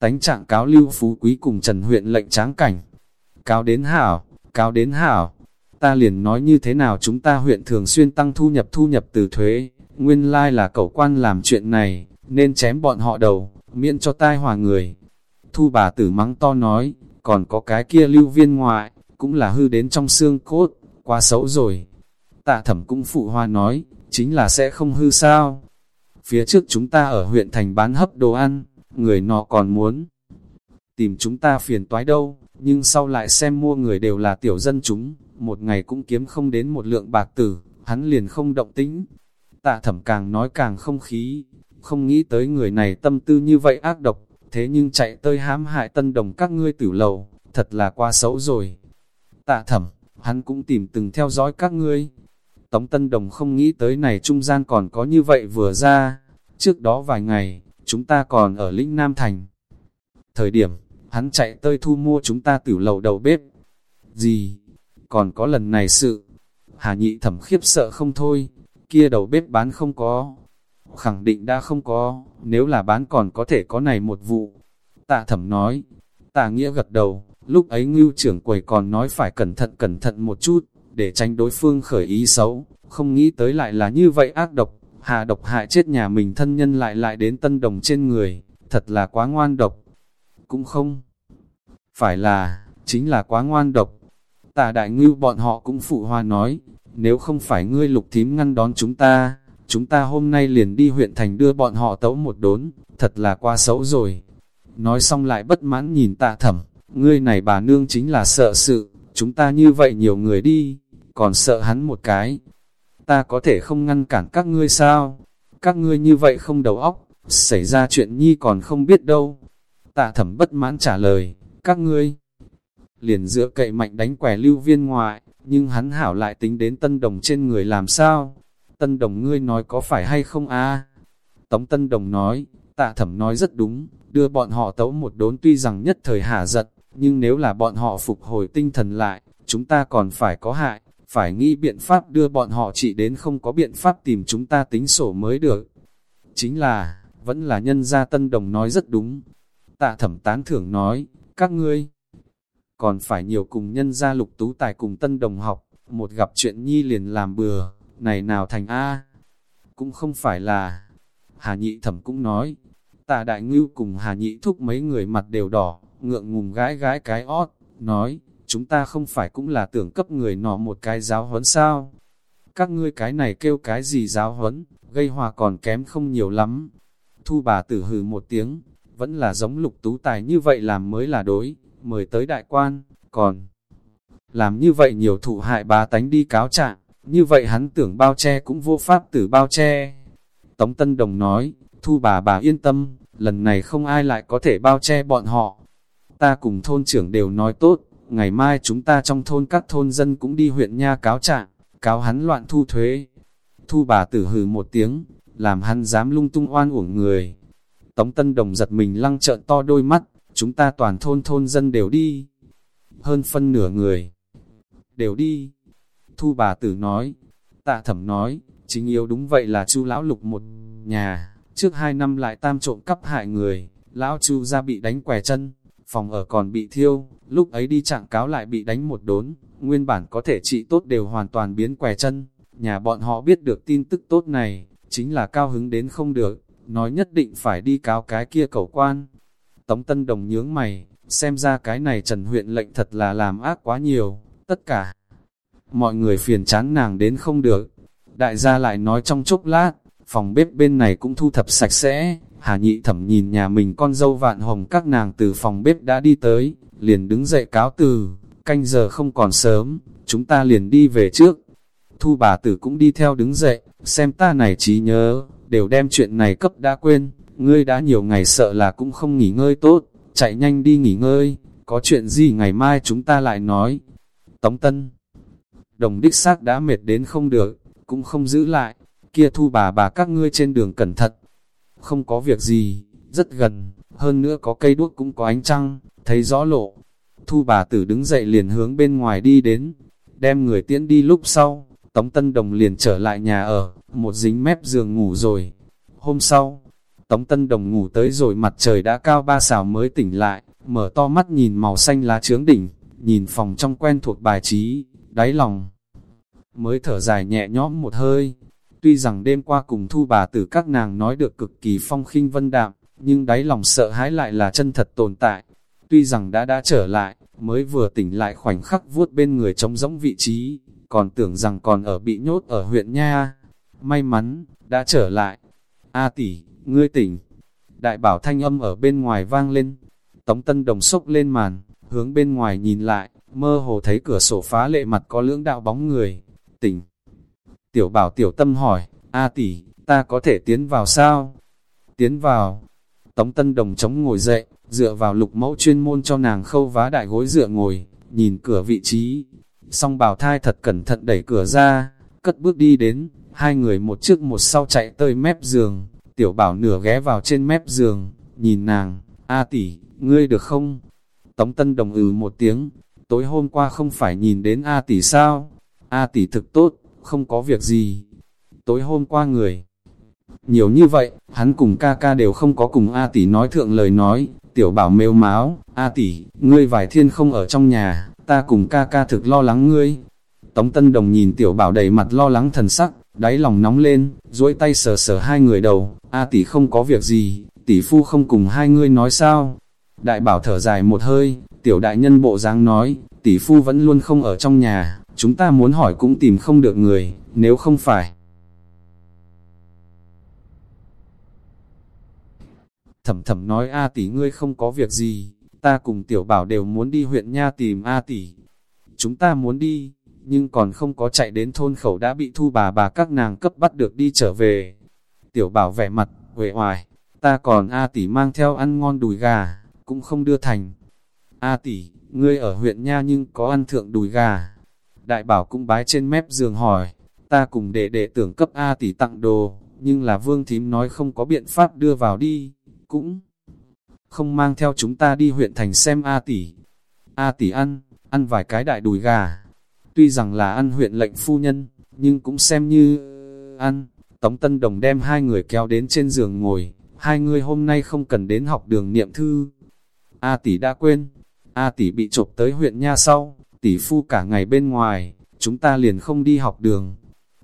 tánh trạng cáo lưu phú quý cùng Trần huyện lệnh tráng cảnh. Cáo đến hảo, cáo đến hảo, ta liền nói như thế nào chúng ta huyện thường xuyên tăng thu nhập thu nhập từ thuế, nguyên lai là cậu quan làm chuyện này, nên chém bọn họ đầu, miễn cho tai hòa người. Thu bà tử mắng to nói, còn có cái kia lưu viên ngoại, cũng là hư đến trong xương cốt, quá xấu rồi. Tạ thẩm cũng phụ hoa nói, chính là sẽ không hư sao. Phía trước chúng ta ở huyện thành bán hấp đồ ăn, người nọ còn muốn tìm chúng ta phiền toái đâu, nhưng sau lại xem mua người đều là tiểu dân chúng, một ngày cũng kiếm không đến một lượng bạc tử, hắn liền không động tĩnh. Tạ thẩm càng nói càng không khí, không nghĩ tới người này tâm tư như vậy ác độc, thế nhưng chạy tới hãm hại tân đồng các ngươi tử lầu, thật là quá xấu rồi. Tạ thẩm, hắn cũng tìm từng theo dõi các ngươi. Tống Tân Đồng không nghĩ tới này trung gian còn có như vậy vừa ra. Trước đó vài ngày, chúng ta còn ở lĩnh Nam Thành. Thời điểm, hắn chạy tới thu mua chúng ta tử lầu đầu bếp. Gì? Còn có lần này sự. Hà nhị thẩm khiếp sợ không thôi, kia đầu bếp bán không có. Khẳng định đã không có, nếu là bán còn có thể có này một vụ. Tạ thẩm nói, tạ nghĩa gật đầu, lúc ấy ngưu trưởng quầy còn nói phải cẩn thận cẩn thận một chút, để tránh đối phương khởi ý xấu, không nghĩ tới lại là như vậy ác độc, hạ độc hại chết nhà mình thân nhân lại lại đến tân đồng trên người, thật là quá ngoan độc. Cũng không phải là, chính là quá ngoan độc. Tà đại ngưu bọn họ cũng phụ hoa nói, nếu không phải ngươi lục thím ngăn đón chúng ta, chúng ta hôm nay liền đi huyện thành đưa bọn họ tấu một đốn, thật là quá xấu rồi. Nói xong lại bất mãn nhìn tạ thẩm, ngươi này bà nương chính là sợ sự, chúng ta như vậy nhiều người đi, còn sợ hắn một cái. Ta có thể không ngăn cản các ngươi sao? Các ngươi như vậy không đầu óc, xảy ra chuyện nhi còn không biết đâu. Tạ thẩm bất mãn trả lời, các ngươi liền dựa cậy mạnh đánh quẻ lưu viên ngoại, nhưng hắn hảo lại tính đến tân đồng trên người làm sao? Tân đồng ngươi nói có phải hay không a? Tống tân đồng nói, tạ thẩm nói rất đúng, đưa bọn họ tấu một đốn tuy rằng nhất thời hả giật, nhưng nếu là bọn họ phục hồi tinh thần lại, chúng ta còn phải có hại, phải nghĩ biện pháp đưa bọn họ trị đến không có biện pháp tìm chúng ta tính sổ mới được. Chính là, vẫn là nhân gia tân đồng nói rất đúng. Tạ thẩm tán thưởng nói, các ngươi còn phải nhiều cùng nhân gia lục tú tài cùng tân đồng học, một gặp chuyện nhi liền làm bừa, này nào thành A. Cũng không phải là, Hà Nhị thẩm cũng nói, tạ đại ngưu cùng Hà Nhị thúc mấy người mặt đều đỏ, ngượng ngùng gái gái cái ót, nói, chúng ta không phải cũng là tưởng cấp người nọ một cái giáo huấn sao? Các ngươi cái này kêu cái gì giáo huấn, gây hòa còn kém không nhiều lắm. Thu bà tử hừ một tiếng, vẫn là giống lục tú tài như vậy làm mới là đối, mời tới đại quan, còn làm như vậy nhiều thụ hại bà tánh đi cáo trạng, như vậy hắn tưởng bao che cũng vô pháp tử bao che. Tống Tân Đồng nói, thu bà bà yên tâm, lần này không ai lại có thể bao che bọn họ. Ta cùng thôn trưởng đều nói tốt, ngày mai chúng ta trong thôn các thôn dân cũng đi huyện nha cáo trạng, cáo hắn loạn thu thuế. Thu bà tử hừ một tiếng, làm hắn dám lung tung oan uổng người. Tống Tân Đồng giật mình lăng trợn to đôi mắt, chúng ta toàn thôn thôn dân đều đi. Hơn phân nửa người, đều đi. Thu bà tử nói, tạ thẩm nói, chính yếu đúng vậy là chu lão lục một nhà, trước hai năm lại tam trộm cắp hại người, lão chu ra bị đánh quẻ chân, phòng ở còn bị thiêu, lúc ấy đi trạng cáo lại bị đánh một đốn, nguyên bản có thể trị tốt đều hoàn toàn biến què chân, nhà bọn họ biết được tin tức tốt này, chính là cao hứng đến không được, nói nhất định phải đi cáo cái kia cầu quan. Tống Tân Đồng nhướng mày, xem ra cái này Trần huyện lệnh thật là làm ác quá nhiều, tất cả. Mọi người phiền chán nàng đến không được. Đại gia lại nói trong chốc lát, phòng bếp bên này cũng thu thập sạch sẽ. Hà nhị thẩm nhìn nhà mình con dâu vạn hồng các nàng từ phòng bếp đã đi tới, liền đứng dậy cáo từ, canh giờ không còn sớm, chúng ta liền đi về trước. Thu bà tử cũng đi theo đứng dậy, xem ta này trí nhớ, đều đem chuyện này cấp đã quên, ngươi đã nhiều ngày sợ là cũng không nghỉ ngơi tốt, chạy nhanh đi nghỉ ngơi, có chuyện gì ngày mai chúng ta lại nói. Tống Tân Đồng đích xác đã mệt đến không được, cũng không giữ lại, kia thu bà bà các ngươi trên đường cẩn thận. Không có việc gì, rất gần, hơn nữa có cây đuốc cũng có ánh trăng, thấy rõ lộ. Thu bà tử đứng dậy liền hướng bên ngoài đi đến, đem người tiễn đi lúc sau, Tống Tân Đồng liền trở lại nhà ở, một dính mép giường ngủ rồi. Hôm sau, Tống Tân Đồng ngủ tới rồi mặt trời đã cao ba xào mới tỉnh lại, mở to mắt nhìn màu xanh lá trướng đỉnh, nhìn phòng trong quen thuộc bài trí, đáy lòng. Mới thở dài nhẹ nhõm một hơi, tuy rằng đêm qua cùng thu bà tử các nàng nói được cực kỳ phong khinh vân đạm, nhưng đáy lòng sợ hãi lại là chân thật tồn tại. Tuy rằng đã đã trở lại, mới vừa tỉnh lại khoảnh khắc vuốt bên người trống rỗng vị trí, còn tưởng rằng còn ở bị nhốt ở huyện Nha. May mắn, đã trở lại. A tỷ, ngươi tỉnh. Đại bảo thanh âm ở bên ngoài vang lên. Tống Tân Đồng sốc lên màn, hướng bên ngoài nhìn lại, mơ hồ thấy cửa sổ phá lệ mặt có lưỡng đạo bóng người. Tỉnh! Tiểu bảo tiểu tâm hỏi, A tỷ, ta có thể tiến vào sao? Tiến vào. Tống Tân Đồng chống ngồi dậy, dựa vào lục mẫu chuyên môn cho nàng khâu vá đại gối dựa ngồi, nhìn cửa vị trí. Song bảo thai thật cẩn thận đẩy cửa ra, cất bước đi đến, hai người một trước một sau chạy tới mép giường, tiểu bảo nửa ghé vào trên mép giường, nhìn nàng, A tỷ, ngươi được không? Tống Tân Đồng ừ một tiếng, tối hôm qua không phải nhìn đến A tỷ sao? A tỷ thực tốt, không có việc gì. Tối hôm qua người nhiều như vậy, hắn cùng ca ca đều không có cùng A tỷ nói thượng lời nói, tiểu bảo mêu máu, A tỷ, ngươi vài thiên không ở trong nhà, ta cùng ca ca thực lo lắng ngươi. Tống Tân Đồng nhìn tiểu bảo đầy mặt lo lắng thần sắc, đáy lòng nóng lên, duỗi tay sờ sờ hai người đầu, A tỷ không có việc gì, tỷ phu không cùng hai ngươi nói sao. Đại bảo thở dài một hơi, tiểu đại nhân bộ dáng nói, tỷ phu vẫn luôn không ở trong nhà, chúng ta muốn hỏi cũng tìm không được người, nếu không phải. Thẩm thẩm nói A tỷ ngươi không có việc gì, ta cùng tiểu bảo đều muốn đi huyện nha tìm A tỷ. Chúng ta muốn đi, nhưng còn không có chạy đến thôn khẩu đã bị thu bà bà các nàng cấp bắt được đi trở về. Tiểu bảo vẻ mặt, huệ hoài, ta còn A tỷ mang theo ăn ngon đùi gà, cũng không đưa thành. A tỷ, ngươi ở huyện nha nhưng có ăn thượng đùi gà. Đại bảo cũng bái trên mép giường hỏi, ta cùng đệ đệ tưởng cấp A tỷ tặng đồ, nhưng là vương thím nói không có biện pháp đưa vào đi, cũng không mang theo chúng ta đi huyện thành xem A tỷ. A tỷ ăn, ăn vài cái đại đùi gà. Tuy rằng là ăn huyện lệnh phu nhân, nhưng cũng xem như ăn. Tống Tân Đồng đem hai người kéo đến trên giường ngồi, hai người hôm nay không cần đến học đường niệm thư. A tỷ đã quên, A tỷ bị trộm tới huyện nha sau, tỷ phu cả ngày bên ngoài, chúng ta liền không đi học đường.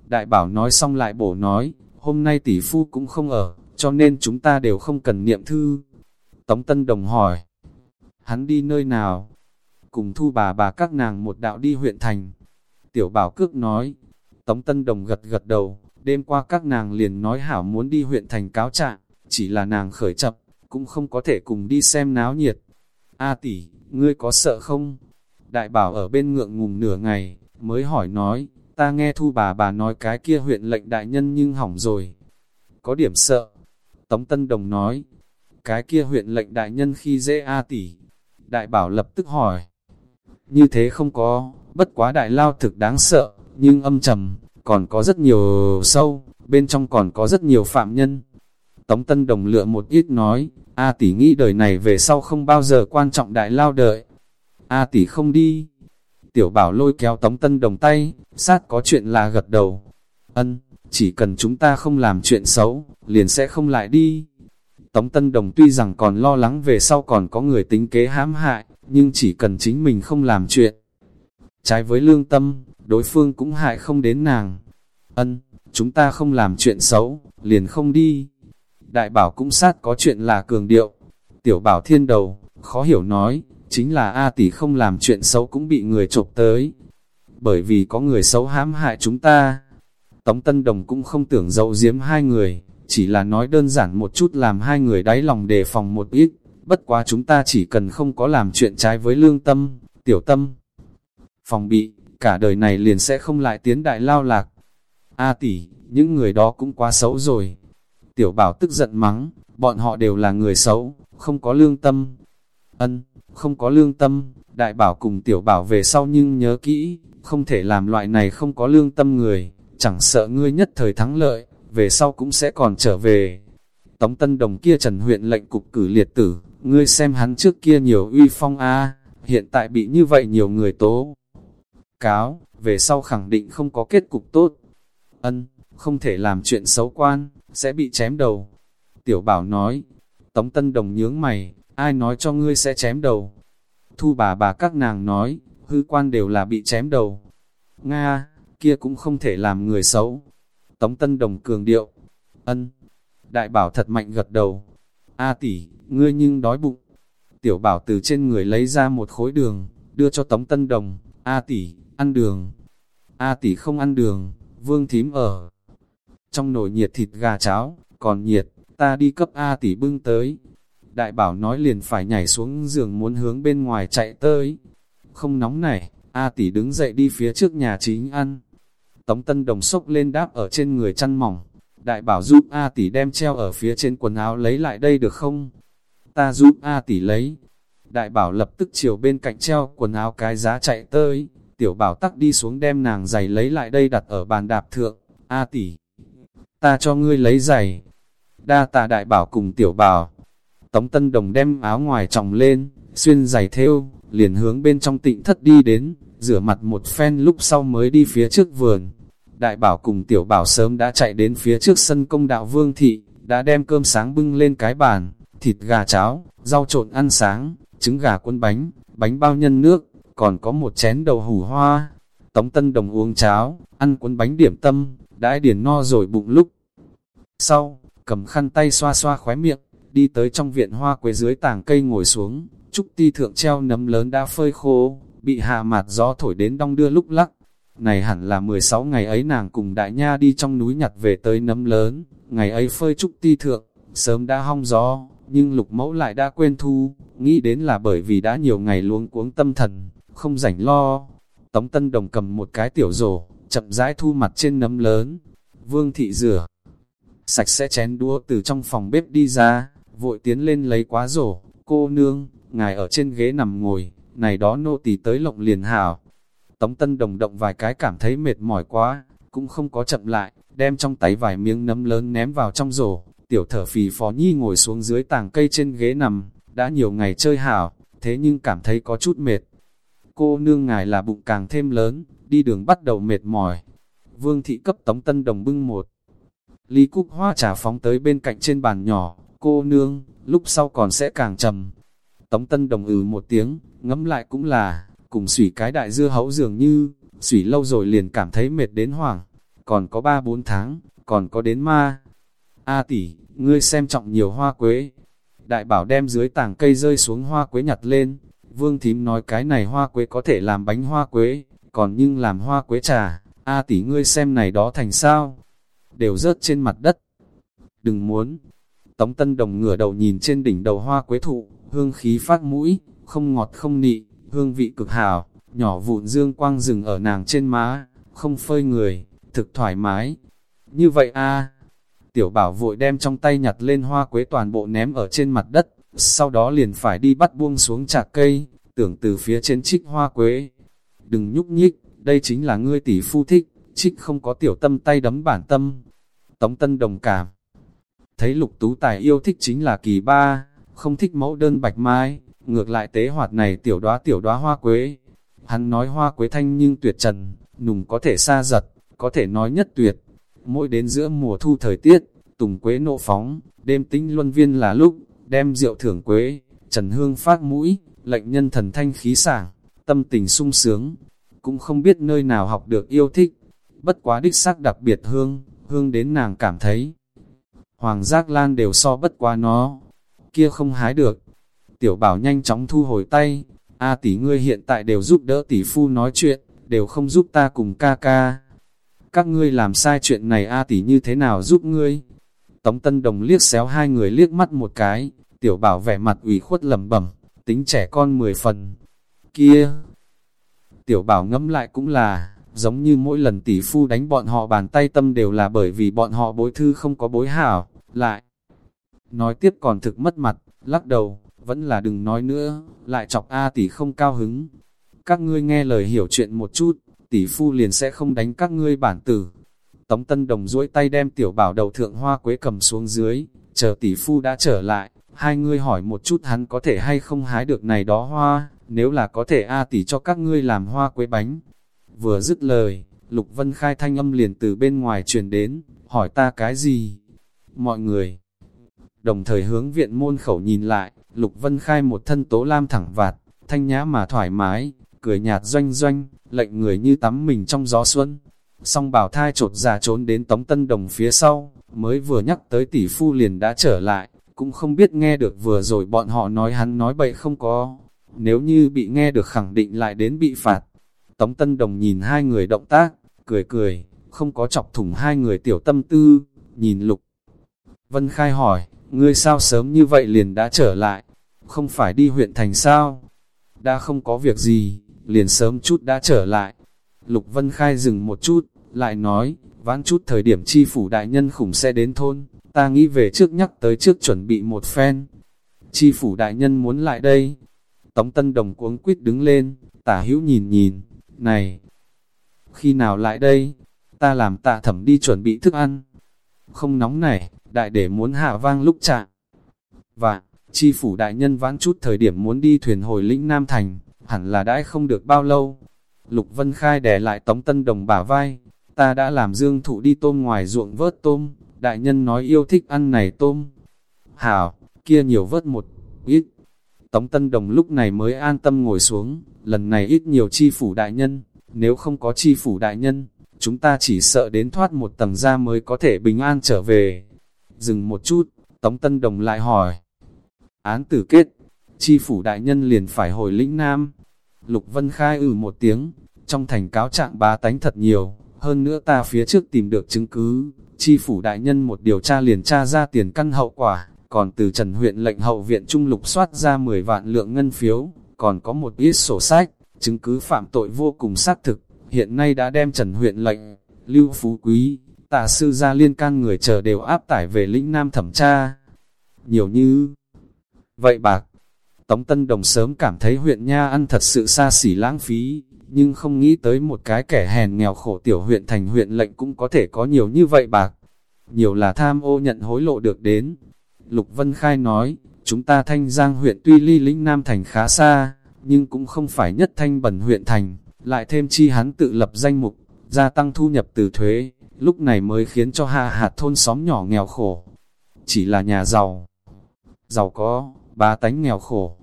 Đại bảo nói xong lại bổ nói, hôm nay tỷ phu cũng không ở, cho nên chúng ta đều không cần niệm thư. Tống Tân Đồng hỏi, hắn đi nơi nào? Cùng thu bà bà các nàng một đạo đi huyện thành. Tiểu bảo cước nói, Tống Tân Đồng gật gật đầu, đêm qua các nàng liền nói hảo muốn đi huyện thành cáo trạng, chỉ là nàng khởi chập, cũng không có thể cùng đi xem náo nhiệt. A tỷ, ngươi có sợ không? Đại bảo ở bên ngượng ngùng nửa ngày, mới hỏi nói, ta nghe thu bà bà nói cái kia huyện lệnh đại nhân nhưng hỏng rồi. Có điểm sợ. Tống Tân Đồng nói, cái kia huyện lệnh đại nhân khi dễ A tỷ. Đại bảo lập tức hỏi, như thế không có, bất quá đại lao thực đáng sợ, nhưng âm trầm, còn có rất nhiều sâu, bên trong còn có rất nhiều phạm nhân. Tống Tân Đồng lựa một ít nói, A tỷ nghĩ đời này về sau không bao giờ quan trọng đại lao đợi. A tỷ không đi. Tiểu bảo lôi kéo Tống Tân Đồng tay, sát có chuyện là gật đầu. Ân, chỉ cần chúng ta không làm chuyện xấu, liền sẽ không lại đi. Tống Tân Đồng tuy rằng còn lo lắng về sau còn có người tính kế hãm hại, nhưng chỉ cần chính mình không làm chuyện. Trái với lương tâm, đối phương cũng hại không đến nàng. Ân, chúng ta không làm chuyện xấu, liền không đi. Đại bảo cũng sát có chuyện là cường điệu. Tiểu bảo thiên đầu, khó hiểu nói, chính là A tỷ không làm chuyện xấu cũng bị người chộp tới. Bởi vì có người xấu hãm hại chúng ta. Tống Tân Đồng cũng không tưởng dậu giếm hai người, chỉ là nói đơn giản một chút làm hai người đáy lòng đề phòng một ít, bất quá chúng ta chỉ cần không có làm chuyện trái với lương tâm, tiểu tâm. Phòng bị, cả đời này liền sẽ không lại tiến đại lao lạc. A tỷ, những người đó cũng quá xấu rồi. Tiểu bảo tức giận mắng, bọn họ đều là người xấu, không có lương tâm. Ân, không có lương tâm, đại bảo cùng tiểu bảo về sau nhưng nhớ kỹ, không thể làm loại này không có lương tâm người, chẳng sợ ngươi nhất thời thắng lợi về sau cũng sẽ còn trở về. Tống Tân Đồng kia trần huyện lệnh cục cử liệt tử, ngươi xem hắn trước kia nhiều uy phong a hiện tại bị như vậy nhiều người tố. Cáo, về sau khẳng định không có kết cục tốt. Ân, không thể làm chuyện xấu quan, sẽ bị chém đầu. Tiểu bảo nói, Tống Tân Đồng nhướng mày, ai nói cho ngươi sẽ chém đầu. Thu bà bà các nàng nói, hư quan đều là bị chém đầu. Nga, kia cũng không thể làm người xấu, Tống Tân Đồng cường điệu, ân, đại bảo thật mạnh gật đầu, A tỷ, ngươi nhưng đói bụng. Tiểu bảo từ trên người lấy ra một khối đường, đưa cho Tống Tân Đồng, A tỷ, ăn đường. A tỷ không ăn đường, vương thím ở. Trong nồi nhiệt thịt gà cháo, còn nhiệt, ta đi cấp A tỷ bưng tới. Đại bảo nói liền phải nhảy xuống giường muốn hướng bên ngoài chạy tới. Không nóng này, A tỷ đứng dậy đi phía trước nhà chính ăn. Tống Tân Đồng sốc lên đáp ở trên người chăn mỏng. Đại bảo giúp A tỷ đem treo ở phía trên quần áo lấy lại đây được không? Ta giúp A tỷ lấy. Đại bảo lập tức chiều bên cạnh treo quần áo cái giá chạy tới. Tiểu bảo tắc đi xuống đem nàng giày lấy lại đây đặt ở bàn đạp thượng. A tỷ, ta cho ngươi lấy giày. Đa tà đại bảo cùng tiểu bảo. Tống Tân Đồng đem áo ngoài trọng lên, xuyên giày theo, liền hướng bên trong tịnh thất đi đến, rửa mặt một phen lúc sau mới đi phía trước vườn. Đại bảo cùng tiểu bảo sớm đã chạy đến phía trước sân công đạo vương thị, đã đem cơm sáng bưng lên cái bàn, thịt gà cháo, rau trộn ăn sáng, trứng gà cuốn bánh, bánh bao nhân nước, còn có một chén đầu hủ hoa. Tống Tân Đồng uống cháo, ăn cuốn bánh điểm tâm, đãi điển no rồi bụng lúc. Sau, cầm khăn tay xoa xoa khóe miệng, đi tới trong viện hoa quế dưới tàng cây ngồi xuống, trúc ti thượng treo nấm lớn đã phơi khô, bị hạ mạt gió thổi đến đong đưa lúc lắc. Này hẳn là 16 ngày ấy nàng cùng đại nha đi trong núi nhặt về tới nấm lớn, ngày ấy phơi trúc ti thượng, sớm đã hong gió, nhưng lục mẫu lại đã quên thu, nghĩ đến là bởi vì đã nhiều ngày luống cuống tâm thần, không rảnh lo. Tống Tân Đồng cầm một cái tiểu rổ, chậm rãi thu mặt trên nấm lớn. Vương thị rửa, sạch sẽ chén đũa từ trong phòng bếp đi ra, vội tiến lên lấy quá rổ. Cô nương, ngài ở trên ghế nằm ngồi, này đó nô tỳ tới lộng liền hảo. Tống Tân Đồng động vài cái cảm thấy mệt mỏi quá, cũng không có chậm lại, đem trong tay vài miếng nấm lớn ném vào trong rổ. Tiểu thở phì phó nhi ngồi xuống dưới tàng cây trên ghế nằm, đã nhiều ngày chơi hảo, thế nhưng cảm thấy có chút mệt. Cô nương ngài là bụng càng thêm lớn, đi đường bắt đầu mệt mỏi. Vương thị cấp Tống Tân Đồng bưng một. Ly cúc hoa trà phóng tới bên cạnh trên bàn nhỏ, cô nương, lúc sau còn sẽ càng trầm. Tống Tân Đồng ừ một tiếng, ngẫm lại cũng là, cùng sủy cái đại dưa hấu dường như, sủy lâu rồi liền cảm thấy mệt đến hoảng. Còn có ba bốn tháng, còn có đến ma. A tỷ, ngươi xem trọng nhiều hoa quế. Đại bảo đem dưới tảng cây rơi xuống hoa quế nhặt lên. Vương thím nói cái này hoa quế có thể làm bánh hoa quế, còn nhưng làm hoa quế trà. A tỷ ngươi xem này đó thành sao? Đều rớt trên mặt đất. Đừng muốn. Tống Tân Đồng ngửa đầu nhìn trên đỉnh đầu hoa quế thụ, hương khí phát mũi, không ngọt không nị, hương vị cực hảo, nhỏ vụn dương quang rừng ở nàng trên má, không phơi người, thực thoải mái. Như vậy a Tiểu bảo vội đem trong tay nhặt lên hoa quế toàn bộ ném ở trên mặt đất, sau đó liền phải đi bắt buông xuống chạc cây, tưởng từ phía trên trích hoa quế. Đừng nhúc nhích, đây chính là ngươi tỷ phu thích, trích không có tiểu tâm tay đấm bản tâm. Tống Tân đồng cảm. Thấy lục tú tài yêu thích chính là kỳ ba, không thích mẫu đơn bạch mai, ngược lại tế hoạt này tiểu đoá tiểu đoá hoa quế. Hắn nói hoa quế thanh nhưng tuyệt trần, nùng có thể xa giật, có thể nói nhất tuyệt. Mỗi đến giữa mùa thu thời tiết, tùng quế nộ phóng, đêm tinh luân viên là lúc, đem rượu thưởng quế, trần hương phát mũi, lệnh nhân thần thanh khí sảng, tâm tình sung sướng. Cũng không biết nơi nào học được yêu thích, bất quá đích xác đặc biệt hương, hương đến nàng cảm thấy. Hoàng giác lan đều so bất quá nó, kia không hái được. Tiểu bảo nhanh chóng thu hồi tay, A tỷ ngươi hiện tại đều giúp đỡ tỷ phu nói chuyện, đều không giúp ta cùng ca ca. Các ngươi làm sai chuyện này A tỷ như thế nào giúp ngươi? Tống Tân Đồng liếc xéo hai người liếc mắt một cái, tiểu bảo vẻ mặt ủy khuất lẩm bẩm, tính trẻ con mười phần. Kia! Tiểu bảo ngẫm lại cũng là, giống như mỗi lần tỷ phu đánh bọn họ bàn tay tâm đều là bởi vì bọn họ bối thư không có bối hảo, lại. Nói tiếp còn thực mất mặt, lắc đầu, vẫn là đừng nói nữa, lại chọc A tỷ không cao hứng. Các ngươi nghe lời hiểu chuyện một chút, tỷ phu liền sẽ không đánh các ngươi bản tử. Tống Tân Đồng duỗi tay đem tiểu bảo đầu thượng hoa quế cầm xuống dưới, chờ tỷ phu đã trở lại, hai ngươi hỏi một chút hắn có thể hay không hái được này đó hoa, nếu là có thể A tỷ cho các ngươi làm hoa quế bánh. Vừa dứt lời, Lục Vân Khai thanh âm liền từ bên ngoài truyền đến, hỏi ta cái gì? Mọi người, đồng thời hướng viện môn khẩu nhìn lại, Lục Vân Khai một thân tố lam thẳng vạt, thanh nhã mà thoải mái, cười nhạt doanh doanh, lệnh người như tắm mình trong gió xuân. Song bảo thai trột già trốn đến Tống Tân Đồng phía sau, mới vừa nhắc tới tỷ phu liền đã trở lại, cũng không biết nghe được vừa rồi bọn họ nói hắn nói bậy không có. Nếu như bị nghe được khẳng định lại đến bị phạt. Tống Tân Đồng nhìn hai người động tác, cười cười, không có chọc thủng hai người tiểu tâm tư, nhìn Lục. Vân Khai hỏi, ngươi sao sớm như vậy liền đã trở lại, không phải đi huyện thành sao? Đã không có việc gì, liền sớm chút đã trở lại. Lục Vân Khai dừng một chút, lại nói, vãn chút thời điểm chi phủ đại nhân khủng sẽ đến thôn, ta nghĩ về trước nhắc tới trước chuẩn bị một phen. Chi phủ đại nhân muốn lại đây. Tống Tân Đồng cuống quýt đứng lên, tả hữu nhìn nhìn, này, khi nào lại đây? Ta làm tạ thẩm đi chuẩn bị thức ăn. Không nóng này, đại để muốn hạ vang lúc chạm Và, chi phủ đại nhân vãn chút thời điểm muốn đi thuyền hồi lĩnh Nam Thành, hẳn là đãi không được bao lâu. Lục Vân Khai đè lại Tống Tân Đồng bả vai, ta đã làm dương thụ đi tôm ngoài ruộng vớt tôm, đại nhân nói yêu thích ăn này tôm. Hảo, kia nhiều vớt một ít. Tống Tân Đồng lúc này mới an tâm ngồi xuống, lần này ít nhiều chi phủ đại nhân, nếu không có chi phủ đại nhân, chúng ta chỉ sợ đến thoát một tầng ra mới có thể bình an trở về. Dừng một chút, Tống Tân Đồng lại hỏi. Án tử kết, chi phủ đại nhân liền phải hồi lĩnh Nam. Lục Vân Khai ử ừ một tiếng, trong thành cáo trạng bá tánh thật nhiều, hơn nữa ta phía trước tìm được chứng cứ, chi phủ đại nhân một điều tra liền tra ra tiền căn hậu quả, còn từ Trần huyện lệnh hậu viện trung lục soát ra 10 vạn lượng ngân phiếu, còn có một ít sổ sách, chứng cứ phạm tội vô cùng xác thực, hiện nay đã đem Trần huyện lệnh, Lưu Phú Quý, tả sư gia liên can người chờ đều áp tải về lĩnh Nam thẩm tra. Nhiều như vậy bạc, Tống Tân Đồng sớm cảm thấy huyện Nha ăn thật sự xa xỉ lãng phí, nhưng không nghĩ tới một cái kẻ hèn nghèo khổ tiểu huyện thành huyện lệnh cũng có thể có nhiều như vậy bạc. Nhiều là tham ô nhận hối lộ được đến. Lục Vân Khai nói, chúng ta thanh giang huyện tuy ly lĩnh Nam thành khá xa, nhưng cũng không phải nhất thanh bẩn huyện thành, lại thêm chi hắn tự lập danh mục, gia tăng thu nhập từ thuế, lúc này mới khiến cho hạ hạt thôn xóm nhỏ nghèo khổ. Chỉ là nhà giàu, giàu có, ba tánh nghèo khổ.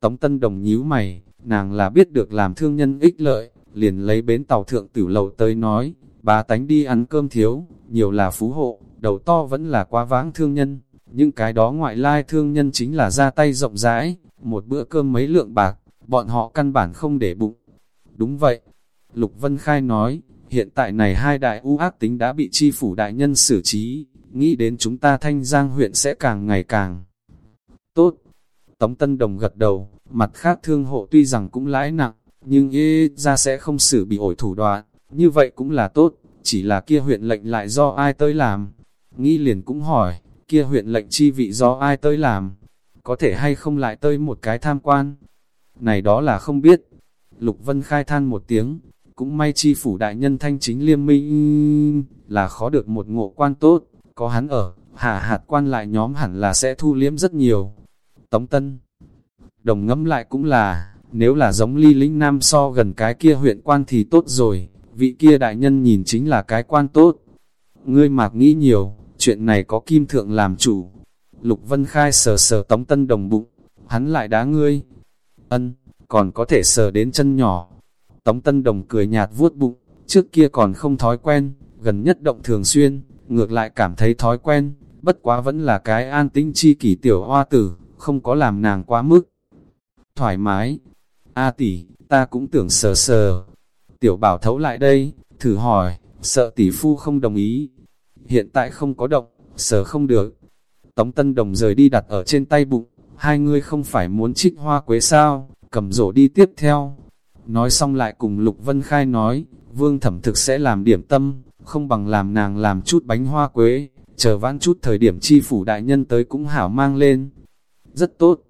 Tống Tân Đồng nhíu mày, nàng là biết được làm thương nhân ích lợi, liền lấy bến tàu thượng tử lầu tới nói, ba tánh đi ăn cơm thiếu, nhiều là phú hộ, đầu to vẫn là quá vãng thương nhân, nhưng cái đó ngoại lai thương nhân chính là ra tay rộng rãi, một bữa cơm mấy lượng bạc, bọn họ căn bản không để bụng. Đúng vậy, Lục Vân Khai nói, hiện tại này hai đại u ác tính đã bị chi phủ đại nhân xử trí, nghĩ đến chúng ta thanh giang huyện sẽ càng ngày càng tốt. Tống Tân Đồng gật đầu, mặt khác thương hộ tuy rằng cũng lãi nặng, nhưng ê ra sẽ không xử bị ổi thủ đoạn, như vậy cũng là tốt, chỉ là kia huyện lệnh lại do ai tới làm. Nghĩ liền cũng hỏi, kia huyện lệnh chi vị do ai tới làm, có thể hay không lại tới một cái tham quan, này đó là không biết. Lục Vân khai than một tiếng, cũng may chi phủ đại nhân thanh chính liêm minh, là khó được một ngộ quan tốt, có hắn ở, hạ hạt quan lại nhóm hẳn là sẽ thu liếm rất nhiều. Tống Tân Đồng ngẫm lại cũng là, nếu là giống ly lĩnh nam so gần cái kia huyện quan thì tốt rồi, vị kia đại nhân nhìn chính là cái quan tốt. Ngươi mạc nghĩ nhiều, chuyện này có kim thượng làm chủ. Lục Vân Khai sờ sờ Tống Tân Đồng bụng, hắn lại đá ngươi, ân, còn có thể sờ đến chân nhỏ. Tống Tân Đồng cười nhạt vuốt bụng, trước kia còn không thói quen, gần nhất động thường xuyên, ngược lại cảm thấy thói quen, bất quá vẫn là cái an tĩnh chi kỷ tiểu hoa tử, không có làm nàng quá mức. Thoải mái, A tỷ, ta cũng tưởng sờ sờ. Tiểu bảo thấu lại đây, thử hỏi, sợ tỷ phu không đồng ý. Hiện tại không có động, sờ không được. Tống Tân Đồng rời đi đặt ở trên tay bụng, hai người không phải muốn trích hoa quế sao, cầm rổ đi tiếp theo. Nói xong lại cùng Lục Vân Khai nói, vương thẩm thực sẽ làm điểm tâm, không bằng làm nàng làm chút bánh hoa quế, chờ vãn chút thời điểm chi phủ đại nhân tới cũng hảo mang lên. Rất tốt,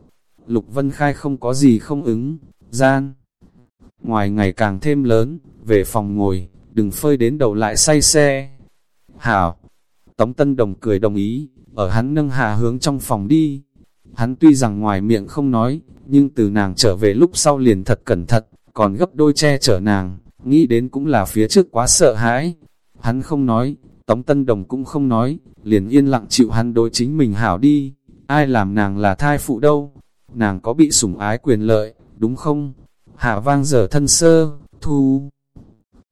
Lục Vân Khai không có gì không ứng, gian. Ngoài ngày càng thêm lớn, về phòng ngồi, đừng phơi đến đầu lại say xe. Hảo, Tống Tân Đồng cười đồng ý, ở hắn nâng hạ hướng trong phòng đi. Hắn tuy rằng ngoài miệng không nói, nhưng từ nàng trở về lúc sau liền thật cẩn thận, còn gấp đôi che chở nàng, nghĩ đến cũng là phía trước quá sợ hãi. Hắn không nói, Tống Tân Đồng cũng không nói, liền yên lặng chịu hắn đối chính mình hảo đi, ai làm nàng là thai phụ đâu, nàng có bị sủng ái quyền lợi, đúng không? Hạ vang giờ thân sơ, thu.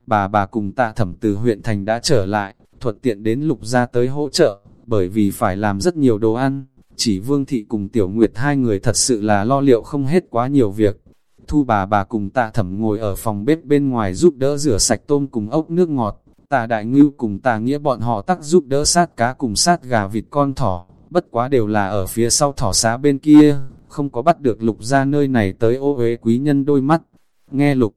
Bà bà cùng tạ thẩm từ huyện thành đã trở lại, thuận tiện đến lục ra tới hỗ trợ, bởi vì phải làm rất nhiều đồ ăn, chỉ Vương Thị cùng Tiểu Nguyệt hai người thật sự là lo liệu không hết quá nhiều việc. Thu bà bà cùng tạ thẩm ngồi ở phòng bếp bên ngoài giúp đỡ rửa sạch tôm cùng ốc nước ngọt. Tạ đại ngưu cùng tạ nghĩa bọn họ tắc giúp đỡ sát cá cùng sát gà vịt con thỏ. bất quá đều là ở phía sau thỏ xá bên kia, không có bắt được lục ra nơi này tới ô uế quý nhân đôi mắt. Nghe lục,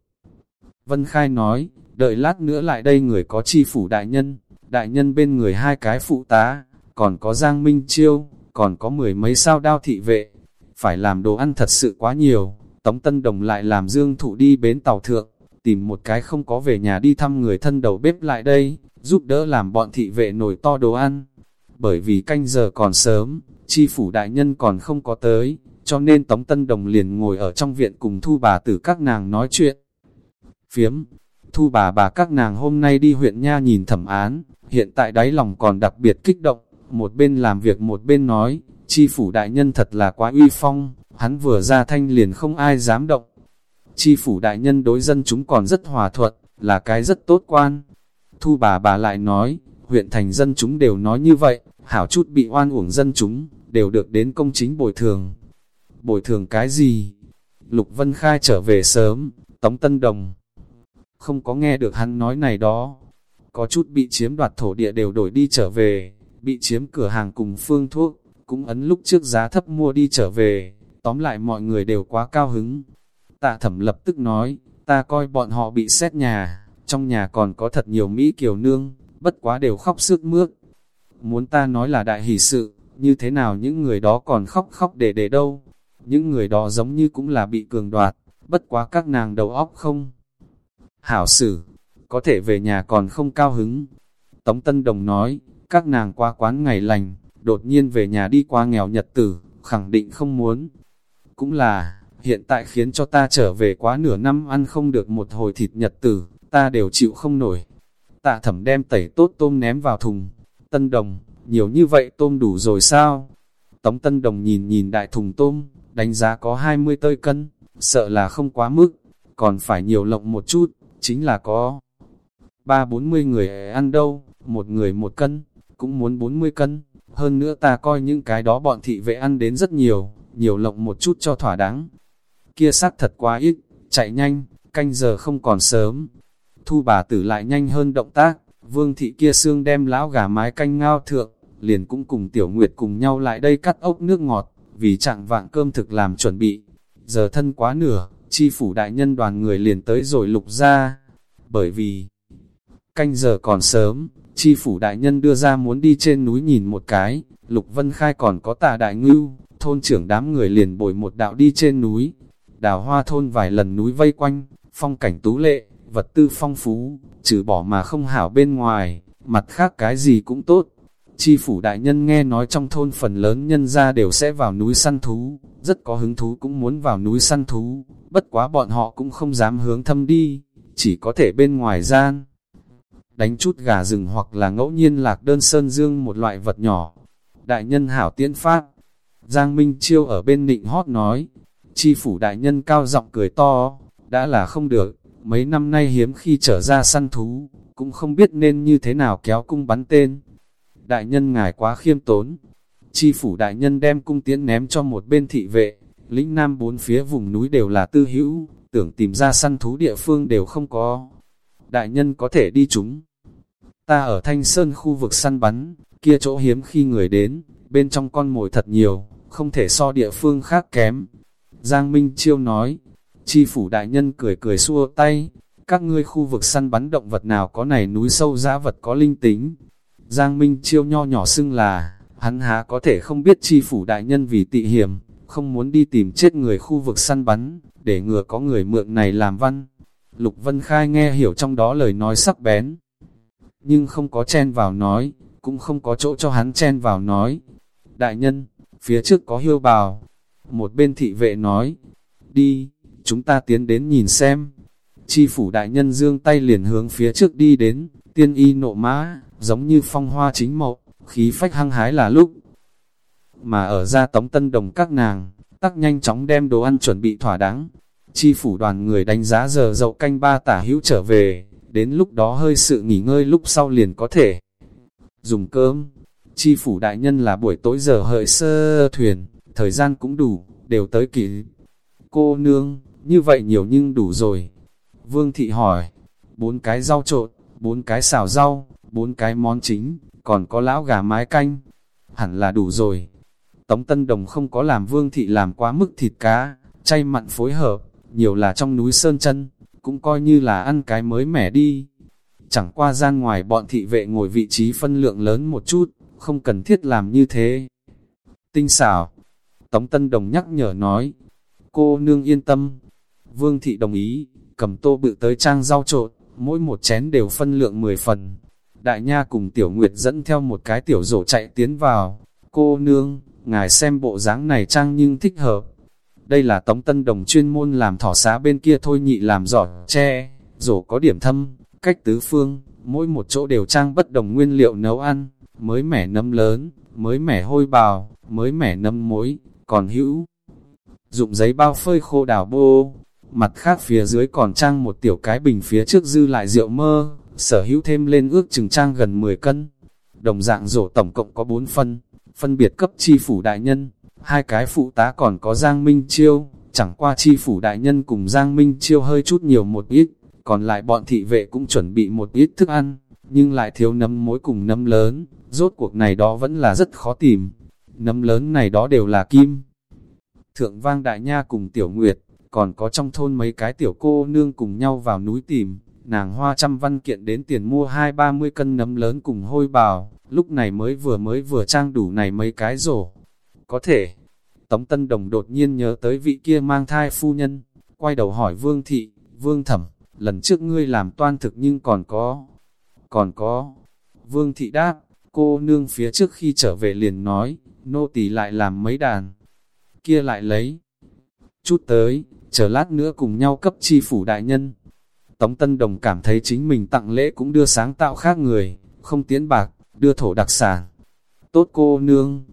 Vân Khai nói, đợi lát nữa lại đây người có chi phủ đại nhân, đại nhân bên người hai cái phụ tá, còn có Giang Minh Chiêu, còn có mười mấy sao đao thị vệ, phải làm đồ ăn thật sự quá nhiều, Tống Tân Đồng lại làm dương thụ đi bến tàu thượng, tìm một cái không có về nhà đi thăm người thân đầu bếp lại đây, giúp đỡ làm bọn thị vệ nổi to đồ ăn. Bởi vì canh giờ còn sớm, chi phủ đại nhân còn không có tới, cho nên Tống Tân Đồng liền ngồi ở trong viện cùng thu bà tử các nàng nói chuyện. Phiếm, thu bà bà các nàng hôm nay đi huyện Nha nhìn thẩm án, hiện tại đáy lòng còn đặc biệt kích động, một bên làm việc một bên nói, chi phủ đại nhân thật là quá uy phong, hắn vừa ra thanh liền không ai dám động. Chi phủ đại nhân đối dân chúng còn rất hòa thuận, là cái rất tốt quan. Thu bà bà lại nói, huyện thành dân chúng đều nói như vậy, hảo chút bị oan uổng dân chúng, đều được đến công chính bồi thường. Bồi thường cái gì? Lục Vân Khai trở về sớm, Tống Tân Đồng. Không có nghe được hắn nói này đó. Có chút bị chiếm đoạt thổ địa đều đổi đi trở về, bị chiếm cửa hàng cùng phương thuốc, cũng ấn lúc trước giá thấp mua đi trở về, tóm lại mọi người đều quá cao hứng. Tạ thẩm lập tức nói, ta coi bọn họ bị xét nhà, trong nhà còn có thật nhiều Mỹ kiều nương, bất quá đều khóc sức mướt. Muốn ta nói là đại hỷ sự, như thế nào những người đó còn khóc khóc để để đâu. Những người đó giống như cũng là bị cường đoạt, bất quá các nàng đầu óc không. Hảo sử, có thể về nhà còn không cao hứng. Tống Tân Đồng nói, các nàng qua quán ngày lành, đột nhiên về nhà đi qua nghèo nhật tử, khẳng định không muốn. Cũng là, hiện tại khiến cho ta trở về quá nửa năm ăn không được một hồi thịt nhật tử, ta đều chịu không nổi. Tạ thẩm đem tẩy tốt tôm ném vào thùng. Tân đồng, nhiều như vậy tôm đủ rồi sao? Tống tân đồng nhìn nhìn đại thùng tôm, đánh giá có 20 tơi cân, sợ là không quá mức, còn phải nhiều lộng một chút, chính là có ba bốn mươi người ăn đâu, một người một cân, cũng muốn 40 cân. Hơn nữa ta coi những cái đó bọn thị vệ ăn đến rất nhiều, nhiều lộng một chút cho thỏa đáng. Kia sát thật quá ít, chạy nhanh, canh giờ không còn sớm. Thu bà tử lại nhanh hơn động tác, vương thị kia xương đem lão gà mái canh ngao thượng, liền cũng cùng tiểu nguyệt cùng nhau lại đây cắt ốc nước ngọt, vì chẳng vạng cơm thực làm chuẩn bị. Giờ thân quá nửa, chi phủ đại nhân đoàn người liền tới rồi lục ra, bởi vì canh giờ còn sớm, Chi phủ đại nhân đưa ra muốn đi trên núi nhìn một cái, Lục Vân Khai còn có tà đại ngưu, thôn trưởng đám người liền bồi một đạo đi trên núi. Đào hoa thôn vài lần núi vây quanh, phong cảnh tú lệ, vật tư phong phú, trừ bỏ mà không hảo bên ngoài, mặt khác cái gì cũng tốt. Chi phủ đại nhân nghe nói trong thôn phần lớn nhân ra đều sẽ vào núi săn thú, rất có hứng thú cũng muốn vào núi săn thú, bất quá bọn họ cũng không dám hướng thâm đi, chỉ có thể bên ngoài gian đánh chút gà rừng hoặc là ngẫu nhiên lạc đơn sơn dương một loại vật nhỏ. Đại nhân hảo tiễn phát, Giang Minh Chiêu ở bên nịnh hót nói, chi phủ đại nhân cao giọng cười to, đã là không được, mấy năm nay hiếm khi trở ra săn thú, cũng không biết nên như thế nào kéo cung bắn tên. Đại nhân ngài quá khiêm tốn, chi phủ đại nhân đem cung tiễn ném cho một bên thị vệ, lĩnh nam bốn phía vùng núi đều là tư hữu, tưởng tìm ra săn thú địa phương đều không có. Đại nhân có thể đi chúng. Ta ở Thanh Sơn khu vực săn bắn, kia chỗ hiếm khi người đến, bên trong con mồi thật nhiều, không thể so địa phương khác kém. Giang Minh Chiêu nói, chi phủ đại nhân cười cười xua tay, các ngươi khu vực săn bắn động vật nào có này núi sâu giá vật có linh tính. Giang Minh Chiêu nho nhỏ xưng là, hắn há có thể không biết chi phủ đại nhân vì tị hiểm, không muốn đi tìm chết người khu vực săn bắn, để ngừa có người mượn này làm văn. Lục Vân Khai nghe hiểu trong đó lời nói sắc bén, nhưng không có chen vào nói, cũng không có chỗ cho hắn chen vào nói. Đại nhân, phía trước có hiêu bào. Một bên thị vệ nói, đi, chúng ta tiến đến nhìn xem. Chi phủ đại nhân dương tay liền hướng phía trước đi đến, tiên y nộ mã, giống như phong hoa chính mộ, khí phách hăng hái là lúc. Mà ở ra tống tân đồng các nàng, tắc nhanh chóng đem đồ ăn chuẩn bị thỏa đáng. Chi phủ đoàn người đánh giá giờ dậu canh ba tả hữu trở về, đến lúc đó hơi sự nghỉ ngơi lúc sau liền có thể dùng cơm. Chi phủ đại nhân là buổi tối giờ hợi sơ thuyền, thời gian cũng đủ, đều tới kỳ. Cô nương, như vậy nhiều nhưng đủ rồi. Vương thị hỏi, bốn cái rau trộn, bốn cái xào rau, bốn cái món chính, còn có lão gà mái canh. hẳn là đủ rồi. Tống Tân Đồng không có làm vương thị làm quá mức thịt cá, chay mặn phối hợp, nhiều là trong núi Sơn chân cũng coi như là ăn cái mới mẻ đi. Chẳng qua gian ngoài bọn thị vệ ngồi vị trí phân lượng lớn một chút, không cần thiết làm như thế. Tinh xảo, Tống Tân Đồng nhắc nhở nói, cô nương yên tâm. Vương thị đồng ý, cầm tô bự tới trang rau trộn, mỗi một chén đều phân lượng 10 phần. Đại Nha cùng Tiểu Nguyệt dẫn theo một cái tiểu rổ chạy tiến vào. Cô nương, ngài xem bộ dáng này trang nhưng thích hợp. Đây là Tống Tân Đồng chuyên môn làm thỏ xá bên kia thôi nhị làm giỏ, tre, rổ có điểm thâm, cách tứ phương, mỗi một chỗ đều trang bất đồng nguyên liệu nấu ăn, mới mẻ nấm lớn, mới mẻ hôi bào, mới mẻ nấm muối, còn hữu. Dụng giấy bao phơi khô đào bô, mặt khác phía dưới còn trang một tiểu cái bình phía trước dư lại rượu mơ, sở hữu thêm lên ước chừng trang gần 10 cân. Đồng dạng rổ tổng cộng có 4 phân, phân biệt cấp chi phủ đại nhân, hai cái phụ tá còn có Giang Minh Chiêu, chẳng qua chi phủ đại nhân cùng Giang Minh Chiêu hơi chút nhiều một ít, còn lại bọn thị vệ cũng chuẩn bị một ít thức ăn, nhưng lại thiếu nấm mối cùng nấm lớn, rốt cuộc này đó vẫn là rất khó tìm. Nấm lớn này đó đều là kim. Thượng vang đại nha cùng tiểu nguyệt, còn có trong thôn mấy cái tiểu cô nương cùng nhau vào núi tìm, nàng hoa trăm văn kiện đến tiền mua hai ba mươi cân nấm lớn cùng hôi bào, lúc này mới vừa mới vừa trang đủ này mấy cái rổ. Có thể, Tống Tân Đồng đột nhiên nhớ tới vị kia mang thai phu nhân, quay đầu hỏi Vương Thị, Vương Thẩm, lần trước ngươi làm toan thực nhưng còn có, còn có. Vương Thị đáp, cô nương phía trước khi trở về liền nói, nô tỳ lại làm mấy đàn, kia lại lấy. Chút tới, chờ lát nữa cùng nhau cấp chi phủ đại nhân. Tống Tân Đồng cảm thấy chính mình tặng lễ cũng đưa sáng tạo khác người, không tiến bạc, đưa thổ đặc sản. Tốt cô nương,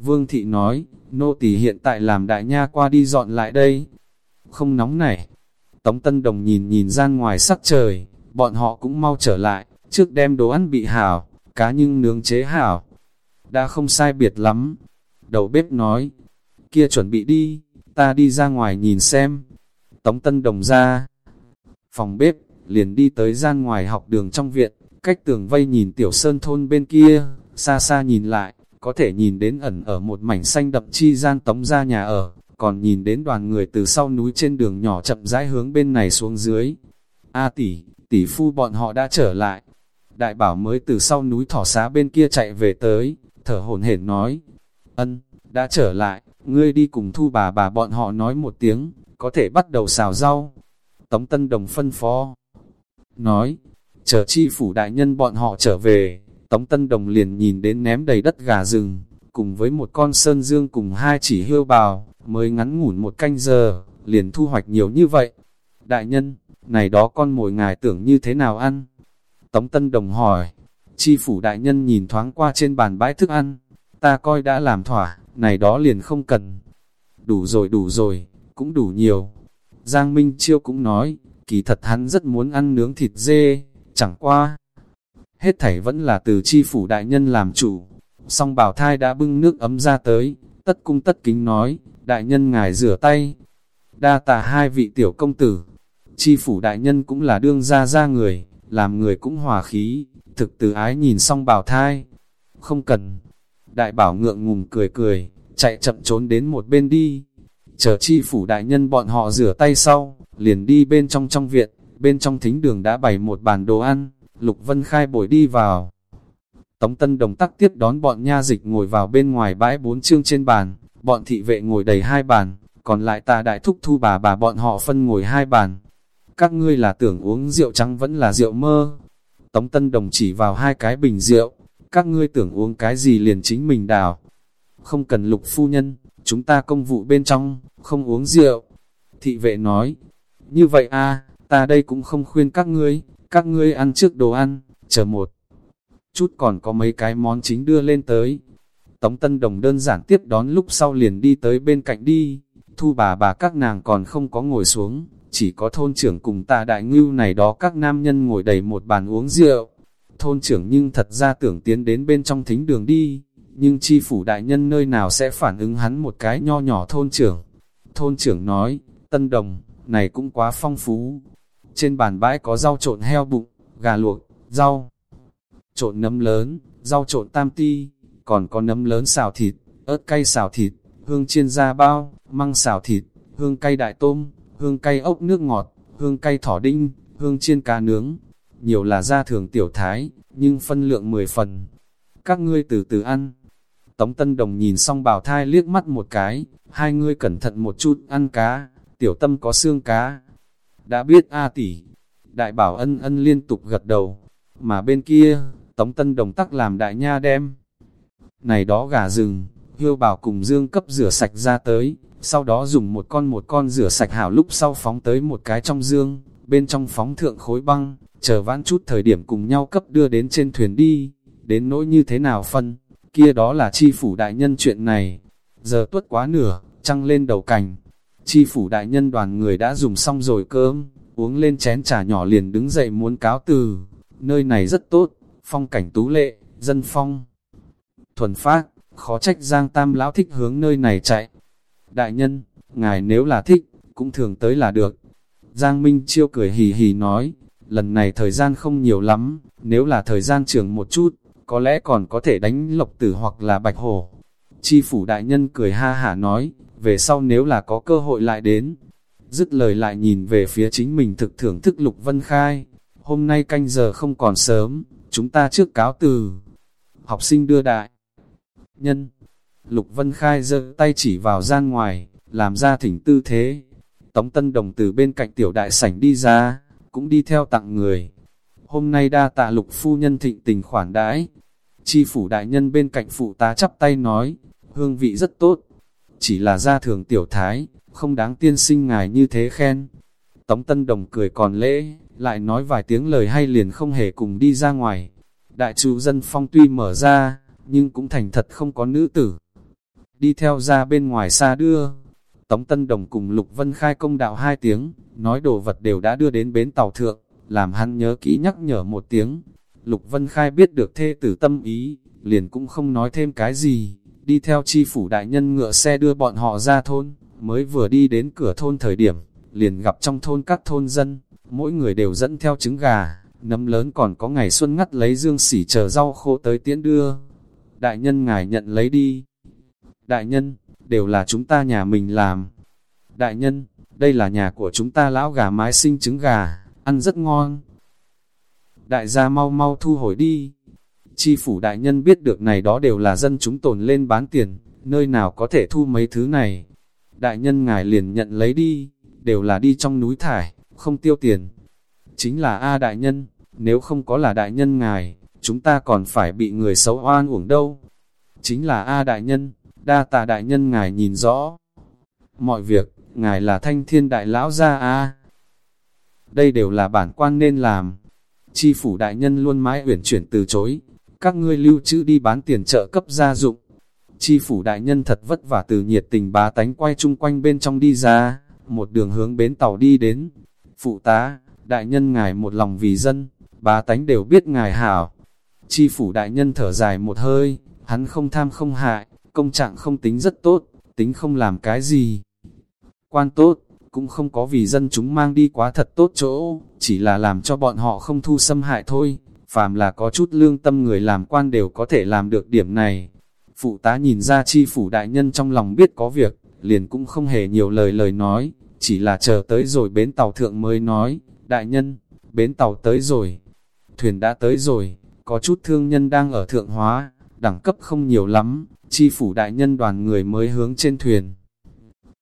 Vương Thị nói, nô tỳ hiện tại làm đại nha qua đi dọn lại đây. Không nóng này. Tống Tân Đồng nhìn nhìn ra ngoài sắc trời, bọn họ cũng mau trở lại, trước đem đồ ăn bị hảo, cá nhưng nướng chế hảo. Đã không sai biệt lắm. Đầu bếp nói, kia chuẩn bị đi, ta đi ra ngoài nhìn xem. Tống Tân Đồng ra, phòng bếp, liền đi tới gian ngoài học đường trong viện, cách tường vây nhìn tiểu sơn thôn bên kia, xa xa nhìn lại, có thể nhìn đến ẩn ở một mảnh xanh đậm chi gian tống ra nhà ở, còn nhìn đến đoàn người từ sau núi trên đường nhỏ chậm rãi hướng bên này xuống dưới. A tỷ, tỷ phu bọn họ đã trở lại. Đại bảo mới từ sau núi thỏ xá bên kia chạy về tới, thở hổn hển nói, ân, đã trở lại, ngươi đi cùng thu bà bà bọn họ nói một tiếng, có thể bắt đầu xào rau. Tống Tân Đồng phân phó, nói, chờ chi phủ đại nhân bọn họ trở về, Tống Tân Đồng liền nhìn đến ném đầy đất gà rừng, cùng với một con sơn dương cùng hai chỉ hươu bào, mới ngắn ngủn một canh giờ, liền thu hoạch nhiều như vậy. Đại nhân, này đó con mồi ngài tưởng như thế nào ăn? Tống Tân Đồng hỏi, chi phủ đại nhân nhìn thoáng qua trên bàn bãi thức ăn, ta coi đã làm thỏa, này đó liền không cần. Đủ rồi đủ rồi, cũng đủ nhiều. Giang Minh Chiêu cũng nói, kỳ thật hắn rất muốn ăn nướng thịt dê, chẳng qua. Hết thảy vẫn là từ chi phủ đại nhân làm chủ. Song bảo thai đã bưng nước ấm ra tới, tất cung tất kính nói, đại nhân ngài rửa tay. Đa tà hai vị tiểu công tử, chi phủ đại nhân cũng là đương gia ra người, làm người cũng hòa khí, thực từ ái nhìn xong bảo thai. Không cần. Đại bảo ngượng ngùng cười cười, chạy chậm trốn đến một bên đi. Chờ chi phủ đại nhân bọn họ rửa tay sau, liền đi bên trong trong viện, bên trong thính đường đã bày một bàn đồ ăn, Lục Vân Khai bồi đi vào. Tống Tân Đồng tắc tiếp đón bọn nha dịch ngồi vào bên ngoài bãi bốn chương trên bàn, bọn thị vệ ngồi đầy hai bàn, còn lại ta đại thúc thu bà bà bọn họ phân ngồi hai bàn. Các ngươi là tưởng uống rượu trắng vẫn là rượu mơ. Tống Tân Đồng chỉ vào hai cái bình rượu, các ngươi tưởng uống cái gì liền chính mình đào. Không cần lục phu nhân, chúng ta công vụ bên trong, không uống rượu. Thị vệ nói, như vậy a ta đây cũng không khuyên các ngươi, các ngươi ăn trước đồ ăn, chờ một chút còn có mấy cái món chính đưa lên tới. Tống Tân Đồng đơn giản tiếp đón lúc sau liền đi tới bên cạnh đi, thu bà bà các nàng còn không có ngồi xuống, chỉ có thôn trưởng cùng ta đại ngưu này đó các nam nhân ngồi đầy một bàn uống rượu. Thôn trưởng nhưng thật ra tưởng tiến đến bên trong thính đường đi, nhưng chi phủ đại nhân nơi nào sẽ phản ứng hắn một cái nho nhỏ thôn trưởng. Thôn trưởng nói, Tân Đồng, này cũng quá phong phú. Trên bàn bãi có rau trộn heo bụng, gà luộc, rau trộn nấm lớn, rau trộn tam ti, còn có nấm lớn xào thịt, ớt cay xào thịt, hương chiên da bao, măng xào thịt, hương cay đại tôm, hương cay ốc nước ngọt, hương cay thỏ đinh, hương chiên cá nướng. Nhiều là gia thường tiểu thái, nhưng phân lượng 10 phần. Các ngươi từ từ ăn. Tống Tân Đồng nhìn xong bảo thai liếc mắt một cái, hai ngươi cẩn thận một chút ăn cá, tiểu tâm có xương cá. Đã biết A tỷ, đại bảo ân ân liên tục gật đầu, mà bên kia, Tống Tân Đồng tắc làm đại nha đem. Này đó gà rừng, hiêu bảo cùng dương cấp rửa sạch ra tới, sau đó dùng một con một con rửa sạch hảo lúc sau phóng tới một cái trong dương, bên trong phóng thượng khối băng, chờ vãn chút thời điểm cùng nhau cấp đưa đến trên thuyền đi, đến nỗi như thế nào phân, kia đó là chi phủ đại nhân chuyện này. Giờ tuất quá nửa, trăng lên đầu cành, chi phủ đại nhân đoàn người đã dùng xong rồi cơm, uống lên chén trà nhỏ liền đứng dậy muốn cáo từ, nơi này rất tốt, phong cảnh tú lệ, dân phong. Thuần phát, khó trách Giang Tam Lão thích hướng nơi này chạy. Đại nhân, ngài nếu là thích, cũng thường tới là được. Giang Minh Chiêu cười hì hì nói, lần này thời gian không nhiều lắm, nếu là thời gian trường một chút, có lẽ còn có thể đánh lộc tử hoặc là bạch hổ. Chi phủ đại nhân cười ha hả nói, về sau nếu là có cơ hội lại đến. Dứt lời lại nhìn về phía chính mình thực thưởng thức Lục Vân Khai. Hôm nay canh giờ không còn sớm, chúng ta trước cáo từ. Học sinh đưa đại. Nhân. Lục Vân Khai giơ tay chỉ vào gian ngoài, làm ra thỉnh tư thế. Tống Tân Đồng từ bên cạnh tiểu đại sảnh đi ra, cũng đi theo tặng người. Hôm nay đa tạ lục phu nhân thịnh tình khoản đãi. Chi phủ đại nhân bên cạnh phụ tá chắp tay nói, hương vị rất tốt. Chỉ là gia thường tiểu thái, không đáng tiên sinh ngài như thế khen. Tống Tân Đồng cười còn lễ, lại nói vài tiếng lời hay liền không hề cùng đi ra ngoài. Đại chủ dân phong tuy mở ra, nhưng cũng thành thật không có nữ tử. Đi theo ra bên ngoài xa đưa, Tống Tân Đồng cùng Lục Vân Khai công đạo hai tiếng, nói đồ vật đều đã đưa đến bến tàu thượng, làm hắn nhớ kỹ nhắc nhở một tiếng. Lục Vân Khai biết được thê tử tâm ý, liền cũng không nói thêm cái gì, đi theo chi phủ đại nhân ngựa xe đưa bọn họ ra thôn, mới vừa đi đến cửa thôn thời điểm, liền gặp trong thôn các thôn dân, mỗi người đều dẫn theo trứng gà, nấm lớn còn có ngày xuân ngắt lấy dương sỉ chờ rau khô tới tiễn đưa. Đại nhân ngài nhận lấy đi. Đại nhân, đều là chúng ta nhà mình làm. Đại nhân, đây là nhà của chúng ta lão gà mái sinh trứng gà, ăn rất ngon. Đại gia mau mau thu hồi đi. Chi phủ đại nhân biết được này đó đều là dân chúng tồn lên bán tiền, nơi nào có thể thu mấy thứ này. Đại nhân ngài liền nhận lấy đi, đều là đi trong núi thải, không tiêu tiền. Chính là A đại nhân, nếu không có là đại nhân ngài, chúng ta còn phải bị người xấu oan uổng đâu. Chính là A đại nhân, đa tạ đại nhân ngài nhìn rõ. Mọi việc, ngài là thanh thiên đại lão gia A. Đây đều là bản quan nên làm. Chi phủ đại nhân luôn mãi uyển chuyển từ chối, các ngươi lưu trữ đi bán tiền trợ cấp gia dụng. Chi phủ đại nhân thật vất vả từ nhiệt tình bá tánh quay chung quanh bên trong đi ra, một đường hướng bến tàu đi đến. Phụ tá, đại nhân ngài một lòng vì dân, bá tánh đều biết ngài hảo. Chi phủ đại nhân thở dài một hơi, hắn không tham không hại, công trạng không tính rất tốt, tính không làm cái gì. Quan tốt, cũng không có vì dân chúng mang đi quá thật tốt chỗ, chỉ là làm cho bọn họ không thu xâm hại thôi. Phàm là có chút lương tâm người làm quan đều có thể làm được điểm này. Phụ tá nhìn ra chi phủ đại nhân trong lòng biết có việc, liền cũng không hề nhiều lời lời nói, chỉ là chờ tới rồi bến tàu thượng mới nói, đại nhân, bến tàu tới rồi, thuyền đã tới rồi, có chút thương nhân đang ở thượng hóa, đẳng cấp không nhiều lắm, chi phủ đại nhân đoàn người mới hướng trên thuyền.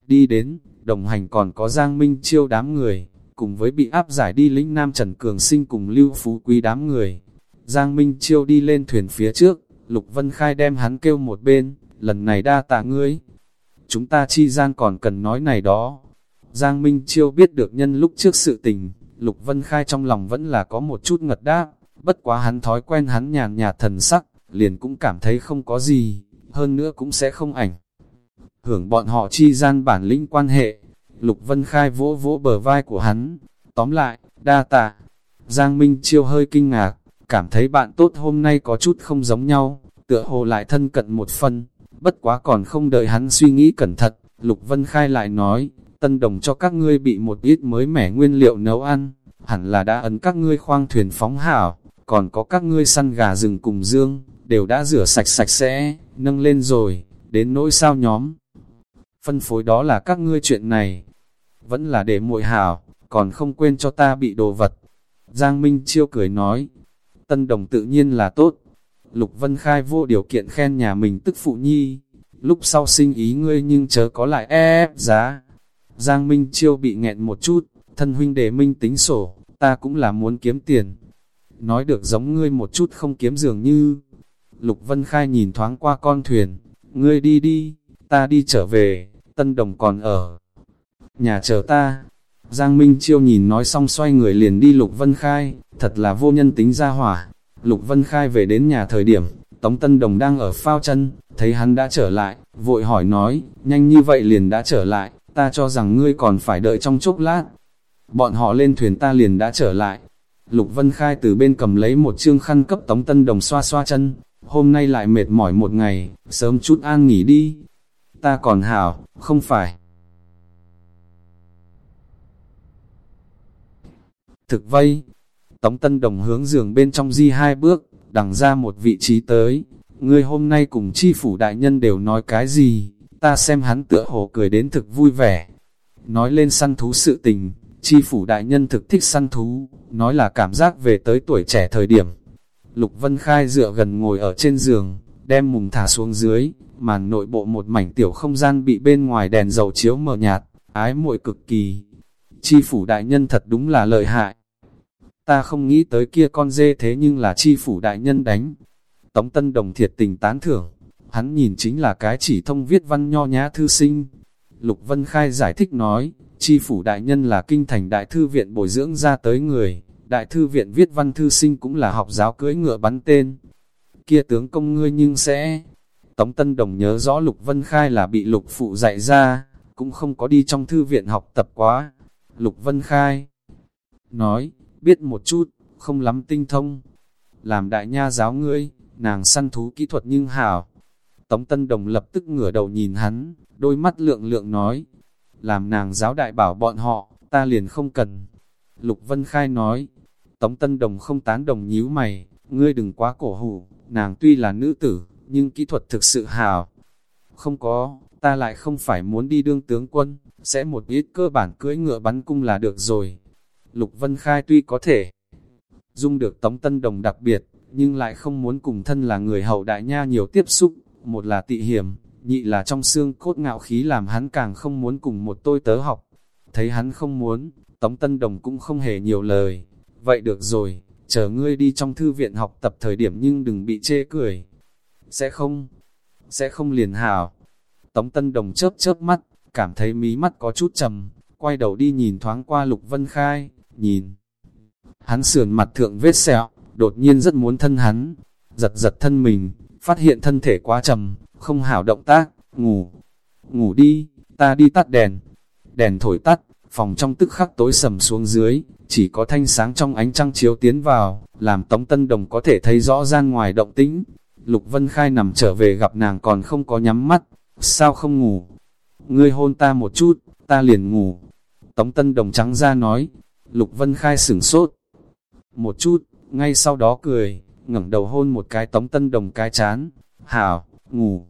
Đi đến, đồng hành còn có Giang Minh chiêu đám người, cùng với bị áp giải đi lĩnh Nam Trần Cường Sinh cùng Lưu Phú Quý đám người. Giang Minh chiêu đi lên thuyền phía trước, Lục Vân Khai đem hắn kêu một bên, lần này đa tạ ngươi. Chúng ta chi gian còn cần nói này đó. Giang Minh chiêu biết được nhân lúc trước sự tình, Lục Vân Khai trong lòng vẫn là có một chút ngật đáp, bất quá hắn thói quen hắn nhàn nhạt thần sắc, liền cũng cảm thấy không có gì, hơn nữa cũng sẽ không ảnh. Hưởng bọn họ chi gian bản lĩnh quan hệ, Lục Vân Khai vỗ vỗ bờ vai của hắn, tóm lại, đa tạ. Giang Minh Chiêu hơi kinh ngạc, cảm thấy bạn tốt hôm nay có chút không giống nhau, tựa hồ lại thân cận một phần, bất quá còn không đợi hắn suy nghĩ cẩn thận, Lục Vân Khai lại nói, tân đồng cho các ngươi bị một ít mới mẻ nguyên liệu nấu ăn, hẳn là đã ấn các ngươi khoang thuyền phóng hảo, còn có các ngươi săn gà rừng cùng dương, đều đã rửa sạch sạch sẽ, nâng lên rồi, đến nỗi sao nhóm. Phân phối đó là các ngươi chuyện này, vẫn là để muội hảo, còn không quên cho ta bị đồ vật. Giang Minh Chiêu cười nói, tân đồng tự nhiên là tốt. Lục Vân Khai vô điều kiện khen nhà mình tức phụ nhi, lúc sau sinh ý ngươi nhưng chớ có lại ép giá. Giang Minh Chiêu bị nghẹn một chút, thân huynh đề Minh tính sổ, ta cũng là muốn kiếm tiền. Nói được giống ngươi một chút không kiếm dường như. Lục Vân Khai nhìn thoáng qua con thuyền, ngươi đi đi, ta đi trở về, tân đồng còn ở. Nhà chờ ta, Giang Minh Chiêu nhìn nói xong xoay người liền đi Lục Vân Khai, thật là vô nhân tính ra hỏa. Lục Vân Khai về đến nhà thời điểm, Tống Tân Đồng đang ở phao chân, thấy hắn đã trở lại, vội hỏi nói, nhanh như vậy liền đã trở lại, ta cho rằng ngươi còn phải đợi trong chốc lát. Bọn họ lên thuyền ta liền đã trở lại. Lục Vân Khai từ bên cầm lấy một chương khăn cấp Tống Tân Đồng xoa xoa chân, hôm nay lại mệt mỏi một ngày, sớm chút an nghỉ đi. Ta còn hảo, không phải. Thực vây, Tống Tân Đồng hướng giường bên trong di hai bước, đằng ra một vị trí tới. Ngươi hôm nay cùng chi phủ đại nhân đều nói cái gì, ta xem hắn tựa hồ cười đến thực vui vẻ. Nói lên săn thú sự tình, chi phủ đại nhân thực thích săn thú, nói là cảm giác về tới tuổi trẻ thời điểm. Lục Vân Khai dựa gần ngồi ở trên giường, đem mùng thả xuống dưới, màn nội bộ một mảnh tiểu không gian bị bên ngoài đèn dầu chiếu mờ nhạt, ái muội cực kỳ. Chi phủ đại nhân thật đúng là lợi hại, ta không nghĩ tới kia con dê thế nhưng là chi phủ đại nhân đánh. Tống Tân Đồng thiệt tình tán thưởng, hắn nhìn chính là cái chỉ thông viết văn nho nhã thư sinh. Lục Vân Khai giải thích nói, chi phủ đại nhân là kinh thành đại thư viện bồi dưỡng ra tới người, đại thư viện viết văn thư sinh cũng là học giáo cưỡi ngựa bắn tên. Kia tướng công ngươi nhưng sẽ... Tống Tân Đồng nhớ rõ Lục Vân Khai là bị Lục Phụ dạy ra, cũng không có đi trong thư viện học tập quá. Lục Vân Khai nói, biết một chút, không lắm tinh thông. Làm đại nha giáo ngươi, nàng săn thú kỹ thuật nhưng hảo. Tống Tân Đồng lập tức ngửa đầu nhìn hắn, đôi mắt lượng lượng nói, làm nàng giáo đại bảo bọn họ, ta liền không cần. Lục Vân Khai nói, Tống Tân Đồng không tán đồng nhíu mày, ngươi đừng quá cổ hủ, nàng tuy là nữ tử, nhưng kỹ thuật thực sự hảo. Không có, ta lại không phải muốn đi đương tướng quân, sẽ một ít cơ bản cưỡi ngựa bắn cung là được rồi. Lục Vân Khai tuy có thể dung được Tống Tân Đồng đặc biệt, nhưng lại không muốn cùng thân là người hậu đại nha nhiều tiếp xúc, một là tị hiểm, nhị là trong xương cốt ngạo khí làm hắn càng không muốn cùng một tôi tớ học. Thấy hắn không muốn, Tống Tân Đồng cũng không hề nhiều lời. Vậy được rồi, chờ ngươi đi trong thư viện học tập thời điểm nhưng đừng bị chê cười. Sẽ không, sẽ không liền hảo. Tống Tân Đồng chớp chớp mắt, cảm thấy mí mắt có chút trầm, quay đầu đi nhìn thoáng qua Lục Vân Khai, nhìn. Hắn sườn mặt thượng vết sẹo, đột nhiên rất muốn thân hắn, giật giật thân mình, phát hiện thân thể quá trầm, không hảo động tác, ngủ. Ngủ đi, ta đi tắt đèn. Đèn thổi tắt, phòng trong tức khắc tối sầm xuống dưới, chỉ có thanh sáng trong ánh trăng chiếu tiến vào, làm Tống Tân Đồng có thể thấy rõ gian ngoài động tĩnh. Lục Vân Khai nằm trở về gặp nàng còn không có nhắm mắt, sao không ngủ? Ngươi hôn ta một chút, ta liền ngủ. Tống Tân Đồng trắng ra nói, Lục Vân Khai sửng sốt. Một chút, ngay sau đó cười, ngẩng đầu hôn một cái Tống Tân Đồng cái chán. Hảo, ngủ.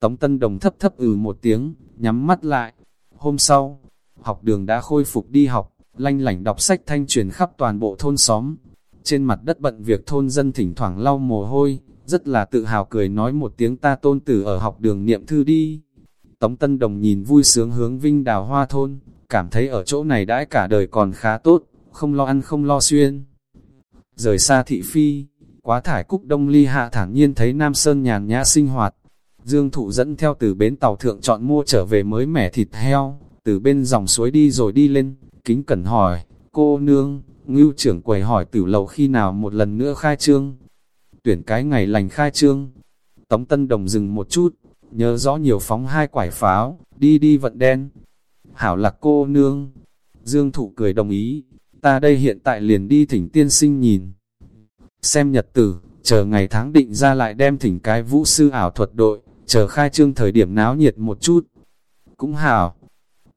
Tống Tân Đồng thấp thấp ừ một tiếng, nhắm mắt lại. Hôm sau, học đường đã khôi phục đi học, lanh lảnh đọc sách thanh truyền khắp toàn bộ thôn xóm. Trên mặt đất bận việc thôn dân thỉnh thoảng lau mồ hôi, rất là tự hào cười nói một tiếng ta tôn tử ở học đường niệm thư đi. Tống Tân Đồng nhìn vui sướng hướng Vinh Đào Hoa thôn, cảm thấy ở chỗ này đãi cả đời còn khá tốt, không lo ăn không lo xuyên. Rời xa thị phi, quá thải cúc đông ly hạ thản nhiên thấy Nam Sơn nhàn nhã sinh hoạt. Dương thụ dẫn theo từ bến tàu thượng chọn mua trở về mới mẻ thịt heo, từ bên dòng suối đi rồi đi lên, kính cẩn hỏi, cô nương, ngưu trưởng quầy hỏi tử lầu khi nào một lần nữa khai trương. Tuyển cái ngày lành khai trương. Tống Tân Đồng dừng một chút, nhớ rõ nhiều phóng hai quải pháo, đi đi vận đen, hảo lạc cô nương. Dương thụ cười đồng ý, ta đây hiện tại liền đi thỉnh tiên sinh nhìn. Xem nhật tử, chờ ngày tháng định ra lại đem thỉnh cái vũ sư ảo thuật đội, chờ khai trương thời điểm náo nhiệt một chút. Cũng hảo,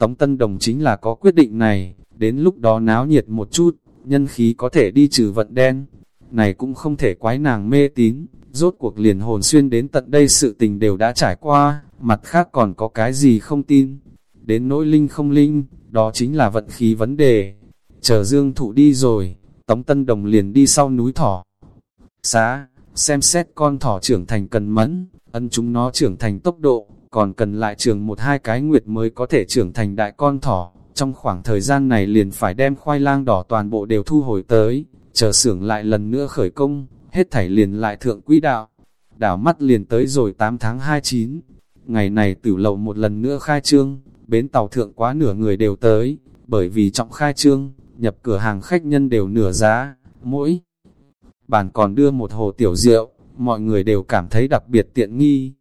Tống Tân Đồng chính là có quyết định này, đến lúc đó náo nhiệt một chút, nhân khí có thể đi trừ vận đen. Này cũng không thể quái nàng mê tín, rốt cuộc liền hồn xuyên đến tận đây sự tình đều đã trải qua, mặt khác còn có cái gì không tin. Đến nỗi linh không linh, đó chính là vận khí vấn đề. Chờ dương thụ đi rồi, Tống Tân Đồng liền đi sau núi thỏ. Xá, xem xét con thỏ trưởng thành cần mẫn, ân chúng nó trưởng thành tốc độ, còn cần lại trường một hai cái nguyệt mới có thể trưởng thành đại con thỏ. Trong khoảng thời gian này liền phải đem khoai lang đỏ toàn bộ đều thu hồi tới, chờ xưởng lại lần nữa khởi công, hết thảy liền lại thượng quỹ đạo. Đảo mắt liền tới rồi 8 tháng 29, ngày này tử lầu một lần nữa khai trương, bến tàu thượng quá nửa người đều tới, bởi vì trọng khai trương, nhập cửa hàng khách nhân đều nửa giá, mỗi bàn còn đưa một hồ tiểu rượu, mọi người đều cảm thấy đặc biệt tiện nghi.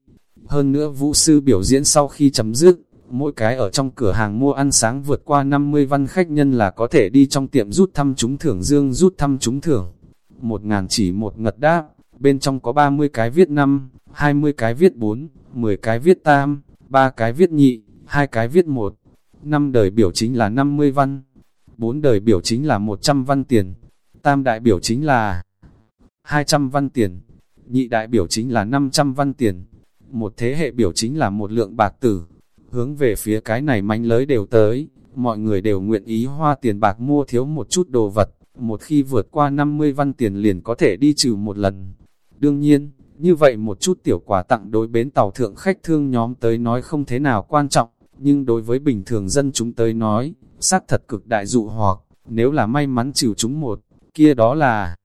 Hơn nữa vũ sư biểu diễn sau khi chấm dứt, mỗi cái ở trong cửa hàng mua ăn sáng vượt qua 50 văn khách nhân là có thể đi trong tiệm rút thăm trúng thưởng dương rút thăm trúng thưởng. Một ngàn chỉ một ngật đáp, bên trong có 30 cái viết 5, 20 cái viết 4, 10 cái viết tam, 3 cái viết nhị, 2 cái viết một. Năm đời biểu chính là 50 văn, 4 đời biểu chính là 100 văn tiền, tam đại biểu chính là 200 văn tiền, nhị đại biểu chính là 500 văn tiền, một thế hệ biểu chính là một lượng bạc tử. Hướng về phía cái này manh lới đều tới, mọi người đều nguyện ý hoa tiền bạc mua thiếu một chút đồ vật, một khi vượt qua 50 văn tiền liền có thể đi trừ một lần. Đương nhiên, như vậy một chút tiểu quà tặng đối bến tàu thượng khách thương nhóm tới nói không thế nào quan trọng, nhưng đối với bình thường dân chúng tới nói, xác thật cực đại dụ hoặc, nếu là may mắn trừ chúng một, kia đó là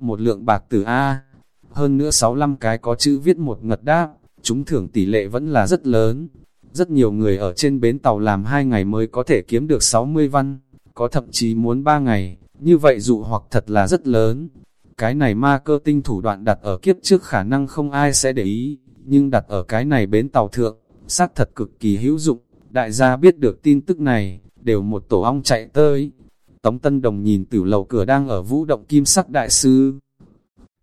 một lượng bạc từ A. Hơn nữa 65 cái có chữ viết một ngật đáp, chúng thưởng tỷ lệ vẫn là rất lớn. Rất nhiều người ở trên bến tàu làm 2 ngày mới có thể kiếm được 60 văn, có thậm chí muốn 3 ngày, như vậy dụ hoặc thật là rất lớn. Cái này ma cơ tinh thủ đoạn đặt ở kiếp trước khả năng không ai sẽ để ý, nhưng đặt ở cái này bến tàu thượng, xác thật cực kỳ hữu dụng. Đại gia biết được tin tức này, đều một tổ ong chạy tới. Tống Tân Đồng nhìn tử lầu cửa đang ở vũ động kim sắc đại sư.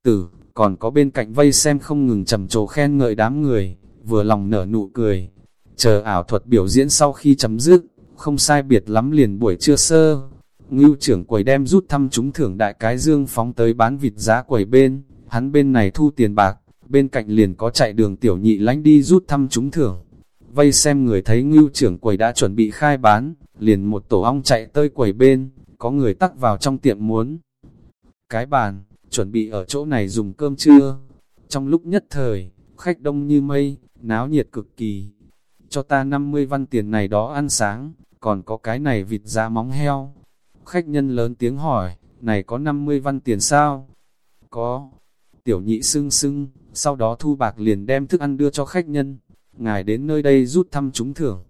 Tử, còn có bên cạnh vây xem không ngừng trầm trồ khen ngợi đám người, vừa lòng nở nụ cười. Chờ ảo thuật biểu diễn sau khi chấm dứt, không sai biệt lắm liền buổi trưa sơ. Ngưu trưởng quầy đem rút thăm chúng thưởng đại cái dương phóng tới bán vịt giá quầy bên, hắn bên này thu tiền bạc, bên cạnh liền có chạy đường tiểu nhị lánh đi rút thăm chúng thưởng. Vây xem người thấy ngưu trưởng quầy đã chuẩn bị khai bán, liền một tổ ong chạy tới quầy bên, có người tắc vào trong tiệm muốn. Cái bàn, chuẩn bị ở chỗ này dùng cơm trưa. Trong lúc nhất thời, khách đông như mây, náo nhiệt cực kỳ. Cho ta 50 văn tiền này đó ăn sáng, còn có cái này vịt giá móng heo. Khách nhân lớn tiếng hỏi, này có 50 văn tiền sao? Có. Tiểu nhị sưng sưng, sau đó thu bạc liền đem thức ăn đưa cho khách nhân. Ngài đến nơi đây rút thăm trúng thưởng.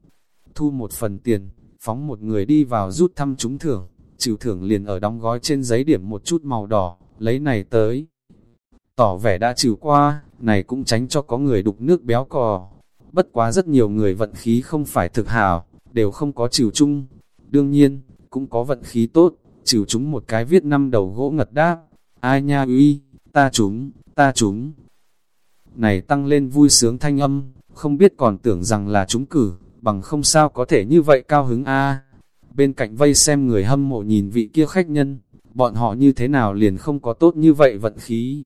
Thu một phần tiền, phóng một người đi vào rút thăm trúng thưởng. Trừ thưởng liền ở đóng gói trên giấy điểm một chút màu đỏ, lấy này tới. Tỏ vẻ đã trừ qua, này cũng tránh cho có người đục nước béo cò. Bất quá rất nhiều người vận khí không phải thực hảo, đều không có trừ chung. Đương nhiên, cũng có vận khí tốt, trừ chúng một cái viết năm đầu gỗ ngật đáp. Ai nha uy, ta chúng, ta chúng. Này tăng lên vui sướng thanh âm, không biết còn tưởng rằng là chúng cử, bằng không sao có thể như vậy cao hứng a Bên cạnh vây xem người hâm mộ nhìn vị kia khách nhân, bọn họ như thế nào liền không có tốt như vậy vận khí.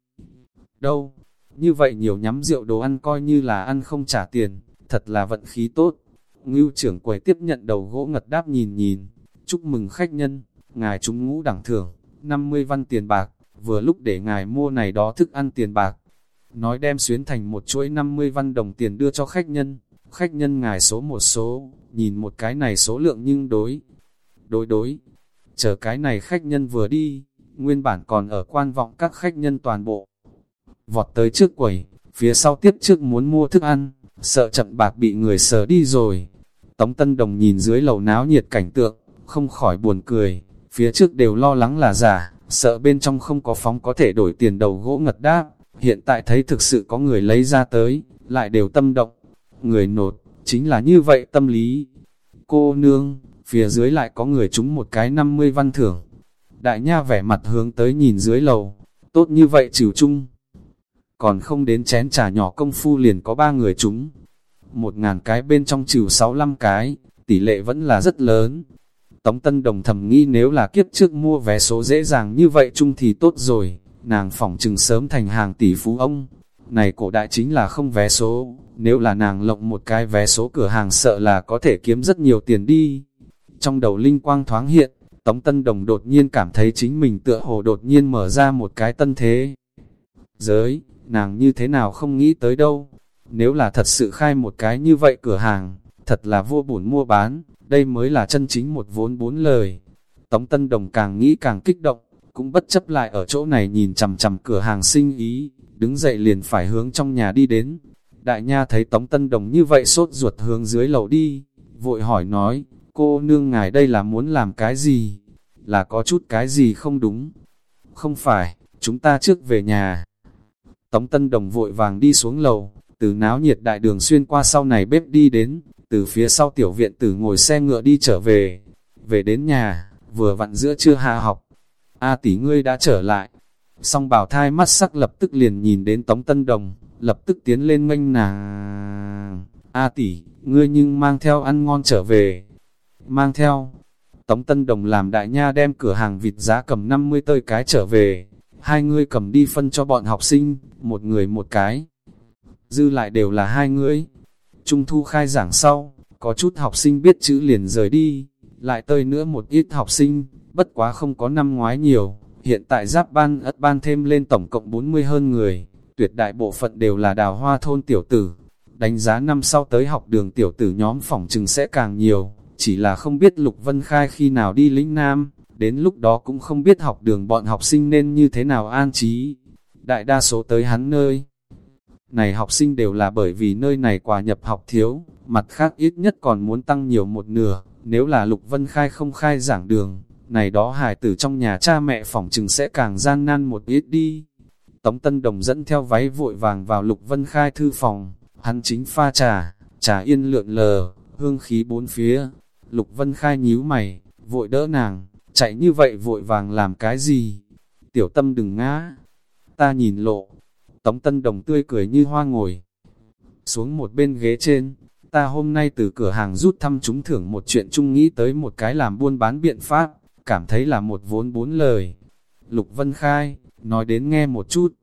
Đâu, như vậy nhiều nhắm rượu đồ ăn coi như là ăn không trả tiền, thật là vận khí tốt. Ngưu trưởng quầy tiếp nhận đầu gỗ ngật đáp nhìn nhìn, chúc mừng khách nhân, ngài chúng ngũ đẳng thưởng, 50 văn tiền bạc, vừa lúc để ngài mua này đó thức ăn tiền bạc. Nói đem xuyến thành một chuỗi 50 văn đồng tiền đưa cho khách nhân, khách nhân ngài số một số, nhìn một cái này số lượng nhưng đối, đối đối, chờ cái này khách nhân vừa đi, nguyên bản còn ở quan vọng các khách nhân toàn bộ. Vọt tới trước quầy, phía sau tiếp trước muốn mua thức ăn, sợ chậm bạc bị người sờ đi rồi. Tống Tân Đồng nhìn dưới lầu náo nhiệt cảnh tượng, không khỏi buồn cười, phía trước đều lo lắng là giả, sợ bên trong không có phóng có thể đổi tiền đầu gỗ ngật đáp, hiện tại thấy thực sự có người lấy ra tới, lại đều tâm động. Người nột, chính là như vậy tâm lý. Cô nương, phía dưới lại có người trúng một cái 50 văn thưởng. Đại nha vẻ mặt hướng tới nhìn dưới lầu, tốt như vậy trừ chung. Còn không đến chén trà nhỏ công phu liền có ba người trúng. Một ngàn cái bên trong trừ 65 cái, tỷ lệ vẫn là rất lớn. Tống Tân Đồng thầm nghĩ nếu là kiếp trước mua vé số dễ dàng như vậy chung thì tốt rồi, nàng phỏng chừng sớm thành hàng tỷ phú ông. Này cổ đại chính là không vé số, nếu là nàng lộng một cái vé số cửa hàng sợ là có thể kiếm rất nhiều tiền đi. Trong đầu linh quang thoáng hiện, Tống Tân Đồng đột nhiên cảm thấy chính mình tựa hồ đột nhiên mở ra một cái tân thế. Giới, nàng như thế nào không nghĩ tới đâu. Nếu là thật sự khai một cái như vậy cửa hàng, thật là vô bổn mua bán, đây mới là chân chính một vốn bốn lời. Tống Tân Đồng càng nghĩ càng kích động, cũng bất chấp lại ở chỗ này nhìn chằm chằm cửa hàng sinh ý, đứng dậy liền phải hướng trong nhà đi đến. Đại nha thấy Tống Tân Đồng như vậy sốt ruột hướng dưới lầu đi, vội hỏi nói, cô nương ngài đây là muốn làm cái gì? Là có chút cái gì không đúng? Không phải, chúng ta trước về nhà. Tống Tân Đồng vội vàng đi xuống lầu, từ náo nhiệt đại đường xuyên qua sau này bếp đi đến, từ phía sau tiểu viện tử ngồi xe ngựa đi trở về. Về đến nhà, vừa vặn giữa trưa hạ học. A tỷ ngươi đã trở lại. Song bảo thai mắt sắc lập tức liền nhìn đến Tống Tân Đồng, lập tức tiến lên nganh nàng. A tỷ, ngươi nhưng mang theo ăn ngon trở về. Mang theo. Tống Tân Đồng làm đại nha đem cửa hàng vịt giá cầm 50 tơi cái trở về. Hai người cầm đi phân cho bọn học sinh, một người một cái. Dư lại đều là hai người. Trung thu khai giảng sau, có chút học sinh biết chữ liền rời đi, lại tơi nữa một ít học sinh, bất quá không có năm ngoái nhiều, hiện tại giáp ban ất ban thêm lên tổng cộng 40 hơn người, tuyệt đại bộ phận đều là đào hoa thôn tiểu tử. Đánh giá năm sau tới học đường tiểu tử nhóm phỏng trừng sẽ càng nhiều, chỉ là không biết Lục Vân Khai khi nào đi lĩnh Nam, đến lúc đó cũng không biết học đường bọn học sinh nên như thế nào an trí. Đại đa số tới hắn nơi. Này học sinh đều là bởi vì nơi này quà nhập học thiếu, mặt khác ít nhất còn muốn tăng nhiều một nửa, nếu là Lục Vân Khai không khai giảng đường, này đó hài tử trong nhà cha mẹ phỏng chừng sẽ càng gian nan một ít đi. Tống Tân Đồng dẫn theo váy vội vàng vào Lục Vân Khai thư phòng, hắn chính pha trà, trà yên lượn lờ, hương khí bốn phía. Lục Vân Khai nhíu mày, vội đỡ nàng, chạy như vậy vội vàng làm cái gì? Tiểu tâm đừng ngã. Ta nhìn lộ. Tống Tân Đồng tươi cười như hoa ngồi. Xuống một bên ghế trên, ta hôm nay từ cửa hàng rút thăm chúng thưởng một chuyện chung nghĩ tới một cái làm buôn bán biện pháp, cảm thấy là một vốn bốn lời. Lục Vân Khai, nói đến nghe một chút.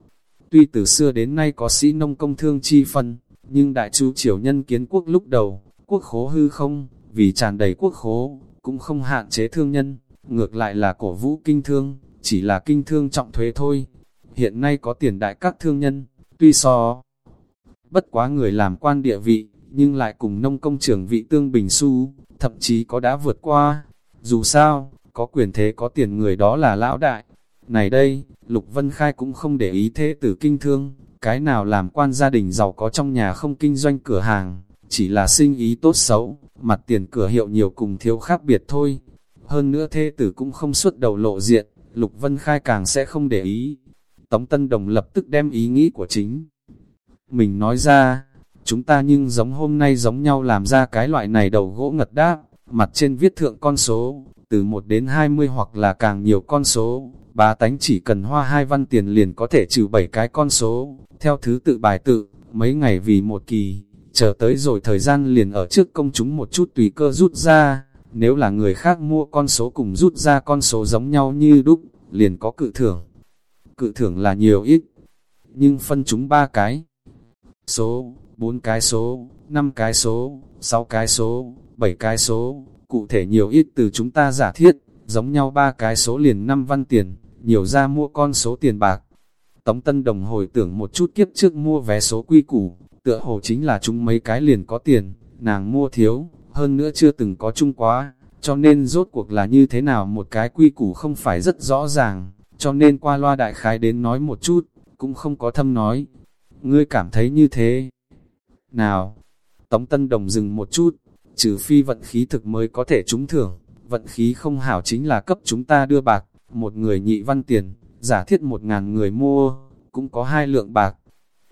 Tuy từ xưa đến nay có sĩ nông công thương chi phân, nhưng đại chu triều nhân kiến quốc lúc đầu, quốc khố hư không, vì tràn đầy quốc khố, cũng không hạn chế thương nhân, ngược lại là cổ vũ kinh thương, chỉ là kinh thương trọng thuế thôi. Hiện nay có tiền đại các thương nhân, tuy so bất quá người làm quan địa vị, nhưng lại cùng nông công trưởng vị tương bình su, thậm chí có đã vượt qua. Dù sao, có quyền thế có tiền người đó là lão đại. Này đây, Lục Vân Khai cũng không để ý thế tử kinh thương, cái nào làm quan gia đình giàu có trong nhà không kinh doanh cửa hàng, chỉ là sinh ý tốt xấu, mặt tiền cửa hiệu nhiều cùng thiếu khác biệt thôi. Hơn nữa thê tử cũng không xuất đầu lộ diện, Lục Vân Khai càng sẽ không để ý. Tống Tân Đồng lập tức đem ý nghĩ của chính. Mình nói ra, chúng ta nhưng giống hôm nay giống nhau làm ra cái loại này đầu gỗ ngật đáp, mặt trên viết thượng con số, từ 1 đến 20 hoặc là càng nhiều con số, bá tánh chỉ cần hoa hai văn tiền liền có thể trừ 7 cái con số, theo thứ tự bài tự, mấy ngày vì một kỳ, chờ tới rồi thời gian liền ở trước công chúng một chút tùy cơ rút ra, nếu là người khác mua con số cùng rút ra con số giống nhau như đúc, liền có cự thưởng. Cự thưởng là nhiều ít, nhưng phân chúng ba cái. Số, bốn cái số, năm cái số, sáu cái số, bảy cái số, cụ thể nhiều ít từ chúng ta giả thiết, giống nhau ba cái số liền năm văn tiền, nhiều ra mua con số tiền bạc. Tống Tân Đồng hồi tưởng một chút kiếp trước mua vé số quy củ, tựa hồ chính là chúng mấy cái liền có tiền, nàng mua thiếu, hơn nữa chưa từng có chung quá, cho nên rốt cuộc là như thế nào một cái quy củ không phải rất rõ ràng, cho nên qua loa đại khái đến nói một chút, cũng không có thâm nói. Ngươi cảm thấy như thế. Nào, Tống Tân Đồng dừng một chút, trừ phi vận khí thực mới có thể trúng thưởng, vận khí không hảo chính là cấp chúng ta đưa bạc, một người nhị văn tiền, giả thiết một ngàn người mua, cũng có hai lượng bạc.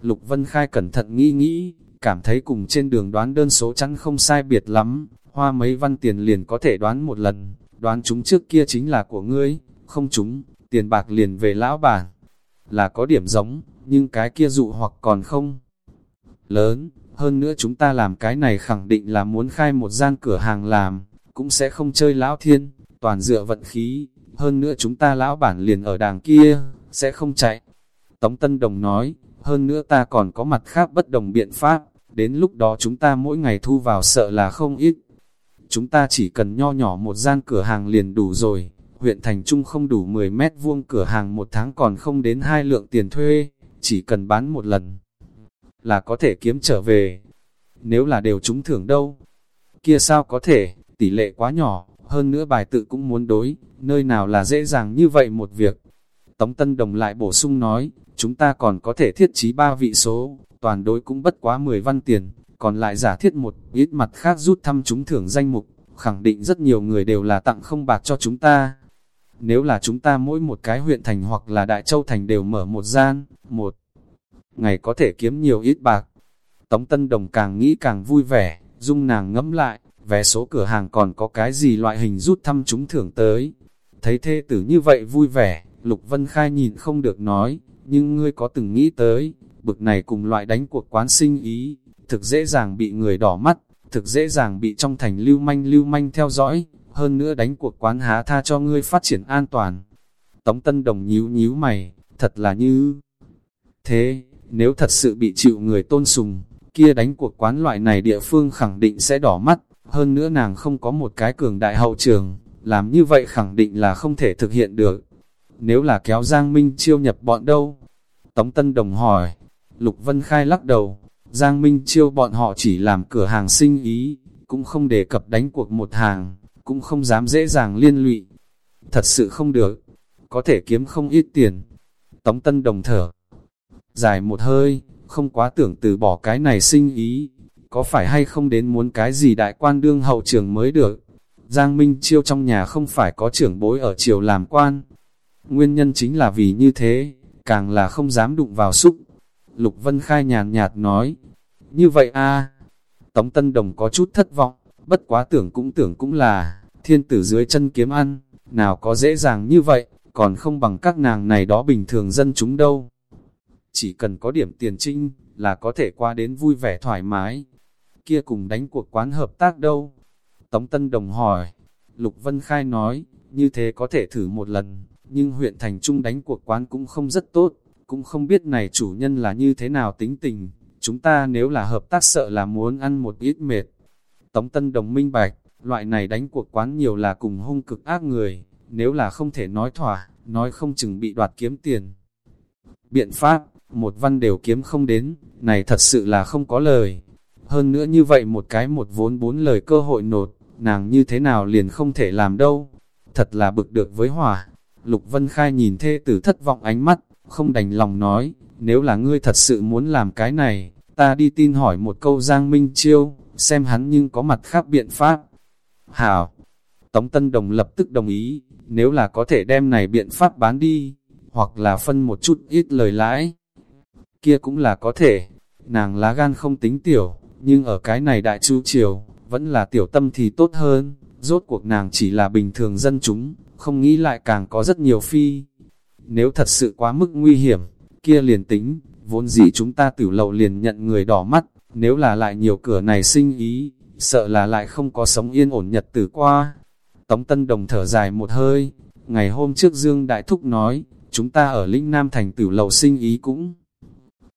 Lục Vân Khai cẩn thận nghĩ nghĩ, cảm thấy cùng trên đường đoán đơn số chắn không sai biệt lắm, hoa mấy văn tiền liền có thể đoán một lần, đoán chúng trước kia chính là của ngươi, không chúng, tiền bạc liền về lão bản. Là có điểm giống, nhưng cái kia dụ hoặc còn không lớn, hơn nữa chúng ta làm cái này khẳng định là muốn khai một gian cửa hàng làm, cũng sẽ không chơi lão thiên, toàn dựa vận khí, hơn nữa chúng ta lão bản liền ở đàng kia, sẽ không chạy. Tống Tân Đồng nói, hơn nữa ta còn có mặt khác bất đồng biện pháp, đến lúc đó chúng ta mỗi ngày thu vào sợ là không ít. Chúng ta chỉ cần nho nhỏ một gian cửa hàng liền đủ rồi, huyện thành trung không đủ 10 mét vuông cửa hàng một tháng còn không đến hai lượng tiền thuê, chỉ cần bán một lần là có thể kiếm trở về. Nếu là đều trúng thưởng đâu, kia sao có thể, tỷ lệ quá nhỏ, hơn nữa bài tự cũng muốn đối, nơi nào là dễ dàng như vậy một việc. Tống Tân Đồng lại bổ sung nói, chúng ta còn có thể thiết trí ba vị số, toàn đối cũng bất quá 10 văn tiền, còn lại giả thiết một ít mặt khác rút thăm chúng thưởng danh mục, khẳng định rất nhiều người đều là tặng không bạc cho chúng ta. Nếu là chúng ta mỗi một cái huyện thành hoặc là đại châu thành đều mở một gian, một ngày có thể kiếm nhiều ít bạc. Tống Tân Đồng càng nghĩ càng vui vẻ, dung nàng ngẫm lại, vé số cửa hàng còn có cái gì loại hình rút thăm chúng thưởng tới. Thấy thê tử như vậy vui vẻ, Lục Vân Khai nhìn không được nói, nhưng ngươi có từng nghĩ tới, bực này cùng loại đánh cuộc quán sinh ý, thực dễ dàng bị người đỏ mắt, thực dễ dàng bị trong thành lưu manh lưu manh theo dõi, hơn nữa đánh cuộc quán há tha cho ngươi phát triển an toàn. Tống Tân Đồng nhíu nhíu mày, thật là như thế, nếu thật sự bị chịu người tôn sùng, kia đánh cuộc quán loại này địa phương khẳng định sẽ đỏ mắt, hơn nữa nàng không có một cái cường đại hậu trường, làm như vậy khẳng định là không thể thực hiện được. Nếu là kéo Giang Minh chiêu nhập bọn đâu? Tống Tân Đồng hỏi, Lục Vân Khai lắc đầu, Giang Minh chiêu bọn họ chỉ làm cửa hàng sinh ý, cũng không đề cập đánh cuộc một hàng, cũng không dám dễ dàng liên lụy. Thật sự không được, có thể kiếm không ít tiền. Tống Tân Đồng thở, dài một hơi, không quá tưởng từ bỏ cái này sinh ý, có phải hay không đến muốn cái gì đại quan đương hậu trường mới được. Giang Minh Chiêu trong nhà không phải có trưởng bối ở triều làm quan. Nguyên nhân chính là vì như thế, càng là không dám đụng vào xúc. Lục Vân Khai nhàn nhạt nói, như vậy a Tống Tân Đồng có chút thất vọng, bất quá tưởng cũng tưởng cũng là, thiên tử dưới chân kiếm ăn, nào có dễ dàng như vậy, còn không bằng các nàng này đó bình thường dân chúng đâu chỉ cần có điểm tiền trinh, là có thể qua đến vui vẻ thoải mái. Kia cùng đánh cuộc quán hợp tác đâu? Tống Tân Đồng hỏi, Lục Vân Khai nói, như thế có thể thử một lần, nhưng huyện thành trung đánh cuộc quán cũng không rất tốt, cũng không biết này chủ nhân là như thế nào tính tình, chúng ta nếu là hợp tác sợ là muốn ăn một ít mệt. Tống Tân Đồng minh bạch, loại này đánh cuộc quán nhiều là cùng hung cực ác người, nếu là không thể nói thỏa, nói không chừng bị đoạt kiếm tiền. Biện pháp, một văn đều kiếm không đến, này thật sự là không có lời. Hơn nữa như vậy một cái một vốn bốn lời cơ hội nột, nàng như thế nào liền không thể làm đâu. Thật là bực được với hỏa. Lục Vân Khai nhìn thê tử thất vọng ánh mắt, không đành lòng nói, nếu là ngươi thật sự muốn làm cái này, ta đi tin hỏi một câu Giang Minh Chiêu, xem hắn nhưng có mặt khác biện pháp. Hảo! Tống Tân Đồng lập tức đồng ý, nếu là có thể đem này biện pháp bán đi, hoặc là phân một chút ít lời lãi, kia cũng là có thể. Nàng lá gan không tính tiểu, nhưng ở cái này đại chu triều, vẫn là tiểu tâm thì tốt hơn. Rốt cuộc nàng chỉ là bình thường dân chúng, không nghĩ lại càng có rất nhiều phi. Nếu thật sự quá mức nguy hiểm, kia liền tính, vốn dĩ chúng ta tử lậu liền nhận người đỏ mắt, nếu là lại nhiều cửa này sinh ý, sợ là lại không có sống yên ổn nhật tử qua. Tống Tân Đồng thở dài một hơi, ngày hôm trước Dương Đại Thúc nói, chúng ta ở Linh Nam Thành tử lậu sinh ý cũng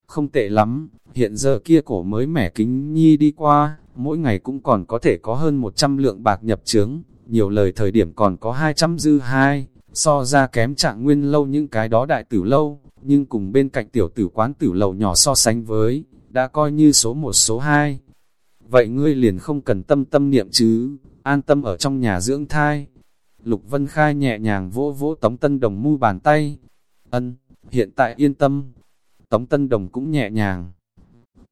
không tệ lắm, hiện giờ kia cổ mới mẻ kính nhi đi qua, mỗi ngày cũng còn có thể có hơn 100 lượng bạc nhập trướng, nhiều lời thời điểm còn có 200 dư hai, so ra kém trạng nguyên lâu những cái đó đại tử lâu, nhưng cùng bên cạnh tiểu tử quán tử lầu nhỏ so sánh với, đã coi như số 1 số 2. Vậy ngươi liền không cần tâm tâm niệm chứ, an tâm ở trong nhà dưỡng thai. Lục Vân Khai nhẹ nhàng vỗ vỗ Tống Tân Đồng mu bàn tay. Ân, hiện tại yên tâm, Tống Tân Đồng cũng nhẹ nhàng.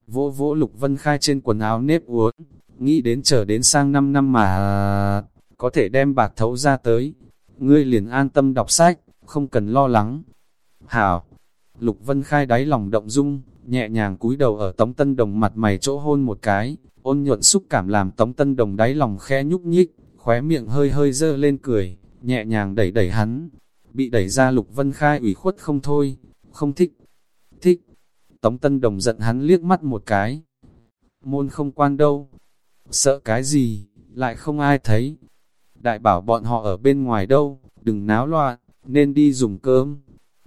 Vỗ vỗ Lục Vân Khai trên quần áo nếp uốn, nghĩ đến chờ đến sang 5 năm mà có thể đem bạc thấu ra tới. Ngươi liền an tâm đọc sách, không cần lo lắng. Hảo! Lục Vân Khai đáy lòng động dung, nhẹ nhàng cúi đầu ở Tống Tân Đồng mặt mày chỗ hôn một cái, ôn nhuận xúc cảm làm Tống Tân Đồng đáy lòng khẽ nhúc nhích, khóe miệng hơi hơi dơ lên cười, nhẹ nhàng đẩy đẩy hắn. Bị đẩy ra Lục Vân Khai ủy khuất không thôi, không thích, thích. Tống Tân Đồng giận hắn liếc mắt một cái. Môn không quan đâu. Sợ cái gì, lại không ai thấy. Đại bảo bọn họ ở bên ngoài đâu, đừng náo loạn, nên đi dùng cơm.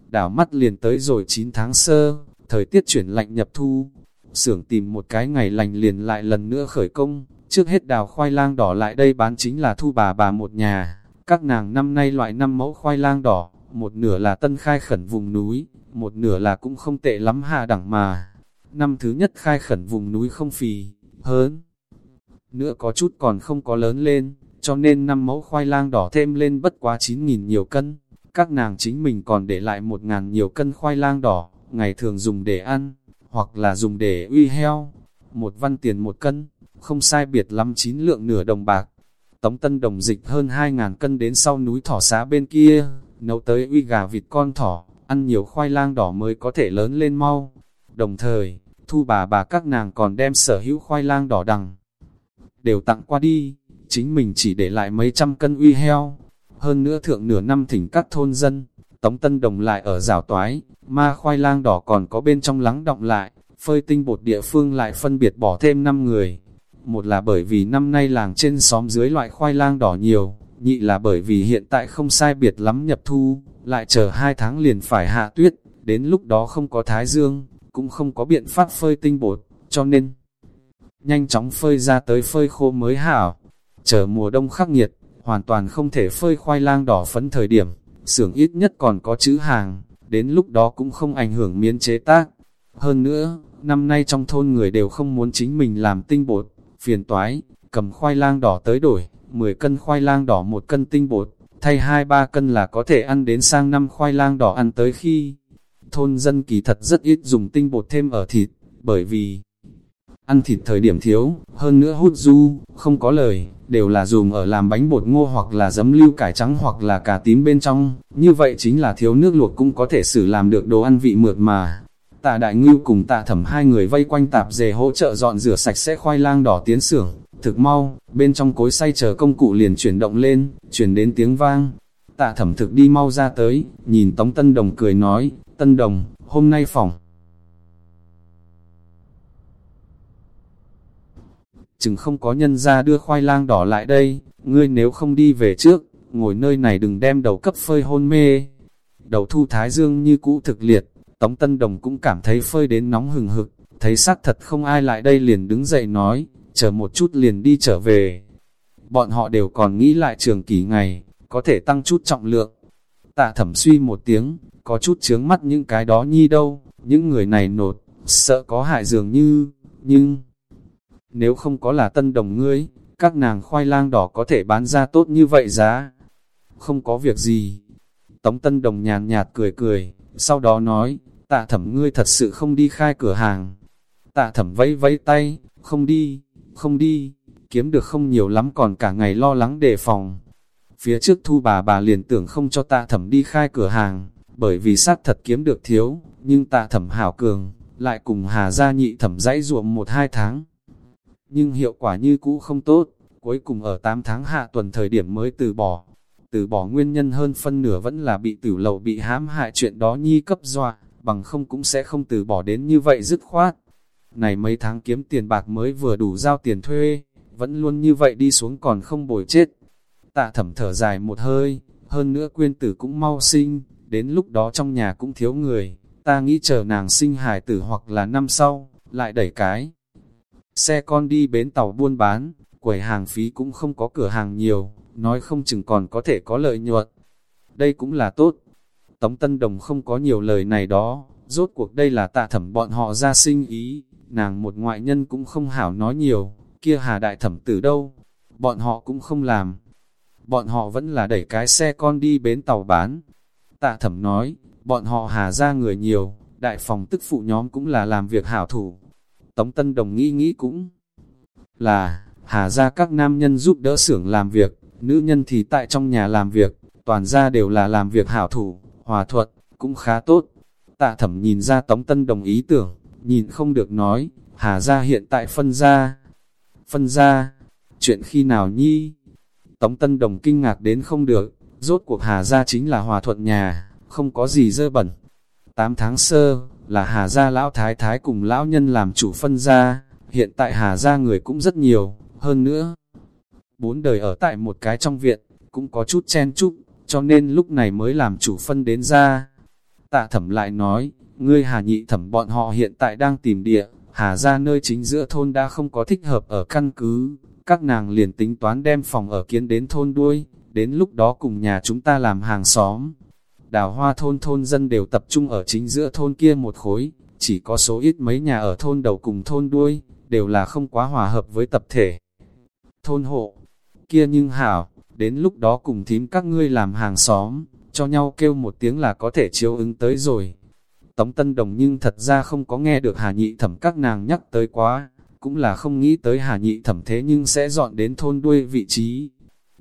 Đảo mắt liền tới rồi 9 tháng sơ, thời tiết chuyển lạnh nhập thu. Xưởng tìm một cái ngày lành liền lại lần nữa khởi công, trước hết đào khoai lang đỏ lại đây bán chính là thu bà bà một nhà. Các nàng năm nay loại năm mẫu khoai lang đỏ, một nửa là tân khai khẩn vùng núi, một nửa là cũng không tệ lắm hạ đẳng mà. Năm thứ nhất khai khẩn vùng núi không phì, hơn. Nữa có chút còn không có lớn lên, cho nên năm mẫu khoai lang đỏ thêm lên bất quá 9.000 nhiều cân. Các nàng chính mình còn để lại 1.000 nhiều cân khoai lang đỏ, ngày thường dùng để ăn, hoặc là dùng để uy heo. Một văn tiền một cân, không sai biệt lắm chín lượng nửa đồng bạc. Tống Tân Đồng dịch hơn 2.000 cân đến sau núi thỏ xá bên kia, nấu tới uy gà vịt con thỏ, ăn nhiều khoai lang đỏ mới có thể lớn lên mau. Đồng thời, thu bà bà các nàng còn đem sở hữu khoai lang đỏ đằng. Đều tặng qua đi, chính mình chỉ để lại mấy trăm cân uy heo. Hơn nữa thượng nửa năm thỉnh các thôn dân, Tống Tân Đồng lại ở rào toái, ma khoai lang đỏ còn có bên trong lắng động lại, phơi tinh bột địa phương lại phân biệt bỏ thêm 5 người. Một là bởi vì năm nay làng trên xóm dưới loại khoai lang đỏ nhiều, nhị là bởi vì hiện tại không sai biệt lắm nhập thu, lại chờ hai tháng liền phải hạ tuyết, đến lúc đó không có thái dương, cũng không có biện pháp phơi tinh bột, cho nên nhanh chóng phơi ra tới phơi khô mới hảo. Chờ mùa đông khắc nghiệt, hoàn toàn không thể phơi khoai lang đỏ phấn thời điểm, xưởng ít nhất còn có chữ hàng, đến lúc đó cũng không ảnh hưởng miến chế tác. Hơn nữa, năm nay trong thôn người đều không muốn chính mình làm tinh bột, phiền toái, cầm khoai lang đỏ tới đổi, 10 cân khoai lang đỏ một cân tinh bột, thay 2-3 cân là có thể ăn đến sang năm khoai lang đỏ ăn tới khi. Thôn dân kỳ thật rất ít dùng tinh bột thêm ở thịt, bởi vì ăn thịt thời điểm thiếu, hơn nữa hút du, không có lời, đều là dùng ở làm bánh bột ngô hoặc là giấm lưu cải trắng hoặc là cà tím bên trong, như vậy chính là thiếu nước luộc cũng có thể xử làm được đồ ăn vị mượt mà. Tạ Đại Ngưu cùng Tạ Thẩm hai người vây quanh tạp dề hỗ trợ dọn rửa sạch sẽ khoai lang đỏ tiến xưởng, thực mau, bên trong cối xay chờ công cụ liền chuyển động lên, chuyển đến tiếng vang. Tạ Thẩm thực đi mau ra tới, nhìn Tống Tân Đồng cười nói, Tân Đồng, hôm nay phòng. Chừng không có nhân ra đưa khoai lang đỏ lại đây, ngươi nếu không đi về trước, ngồi nơi này đừng đem đầu cấp phơi hôn mê. Đầu thu thái dương như cũ thực liệt, Tống Tân Đồng cũng cảm thấy phơi đến nóng hừng hực, thấy xác thật không ai lại đây liền đứng dậy nói, chờ một chút liền đi trở về. Bọn họ đều còn nghĩ lại trường kỳ ngày, có thể tăng chút trọng lượng. Tạ thẩm suy một tiếng, có chút chướng mắt những cái đó nhi đâu, những người này nột, sợ có hại dường như, nhưng... Nếu không có là tân đồng ngươi, các nàng khoai lang đỏ có thể bán ra tốt như vậy giá. Không có việc gì. Tống tân đồng nhàn nhạt cười cười, sau đó nói, tạ thẩm ngươi thật sự không đi khai cửa hàng. Tạ thẩm vẫy vẫy tay, không đi, không đi, kiếm được không nhiều lắm còn cả ngày lo lắng đề phòng. Phía trước thu bà bà liền tưởng không cho tạ thẩm đi khai cửa hàng, bởi vì xác thật kiếm được thiếu, nhưng tạ thẩm hảo cường, lại cùng hà gia nhị thẩm dãy ruộng một hai tháng. Nhưng hiệu quả như cũ không tốt, cuối cùng ở 8 tháng hạ tuần thời điểm mới từ bỏ. Từ bỏ nguyên nhân hơn phân nửa vẫn là bị tử lầu bị hãm hại chuyện đó nhi cấp dọa, bằng không cũng sẽ không từ bỏ đến như vậy dứt khoát. Này mấy tháng kiếm tiền bạc mới vừa đủ giao tiền thuê, vẫn luôn như vậy đi xuống còn không bồi chết. Tạ thẩm thở dài một hơi, hơn nữa quyên tử cũng mau sinh, đến lúc đó trong nhà cũng thiếu người, ta nghĩ chờ nàng sinh hài tử hoặc là năm sau, lại đẩy cái. Xe con đi bến tàu buôn bán, quầy hàng phí cũng không có cửa hàng nhiều, nói không chừng còn có thể có lợi nhuận. Đây cũng là tốt. Tống Tân Đồng không có nhiều lời này đó, rốt cuộc đây là tạ thẩm bọn họ ra sinh ý, nàng một ngoại nhân cũng không hảo nói nhiều, kia hà đại thẩm từ đâu, bọn họ cũng không làm. Bọn họ vẫn là đẩy cái xe con đi bến tàu bán. Tạ thẩm nói, bọn họ hà ra người nhiều, đại phòng tức phụ nhóm cũng là làm việc hảo thủ. Tống Tân Đồng nghĩ nghĩ cũng là, hà ra các nam nhân giúp đỡ xưởng làm việc, nữ nhân thì tại trong nhà làm việc, toàn ra đều là làm việc hảo thủ, hòa thuật, cũng khá tốt. Tạ thẩm nhìn ra Tống Tân Đồng ý tưởng, nhìn không được nói, Hà gia hiện tại phân ra. Phân ra, chuyện khi nào nhi? Tống Tân Đồng kinh ngạc đến không được, rốt cuộc Hà gia chính là hòa thuận nhà, không có gì dơ bẩn. 8 tháng sơ, là Hà gia lão thái thái cùng lão nhân làm chủ phân ra, hiện tại Hà gia người cũng rất nhiều, hơn nữa. Bốn đời ở tại một cái trong viện, cũng có chút chen chúc, cho nên lúc này mới làm chủ phân đến ra. Tạ thẩm lại nói, ngươi hà nhị thẩm bọn họ hiện tại đang tìm địa, hà gia nơi chính giữa thôn đã không có thích hợp ở căn cứ, các nàng liền tính toán đem phòng ở kiến đến thôn đuôi, đến lúc đó cùng nhà chúng ta làm hàng xóm. Đào hoa thôn thôn dân đều tập trung ở chính giữa thôn kia một khối, chỉ có số ít mấy nhà ở thôn đầu cùng thôn đuôi, đều là không quá hòa hợp với tập thể. Thôn hộ, kia nhưng hảo, đến lúc đó cùng thím các ngươi làm hàng xóm, cho nhau kêu một tiếng là có thể chiếu ứng tới rồi. Tống Tân Đồng nhưng thật ra không có nghe được Hà Nhị Thẩm các nàng nhắc tới quá, cũng là không nghĩ tới Hà Nhị Thẩm thế nhưng sẽ dọn đến thôn đuôi vị trí.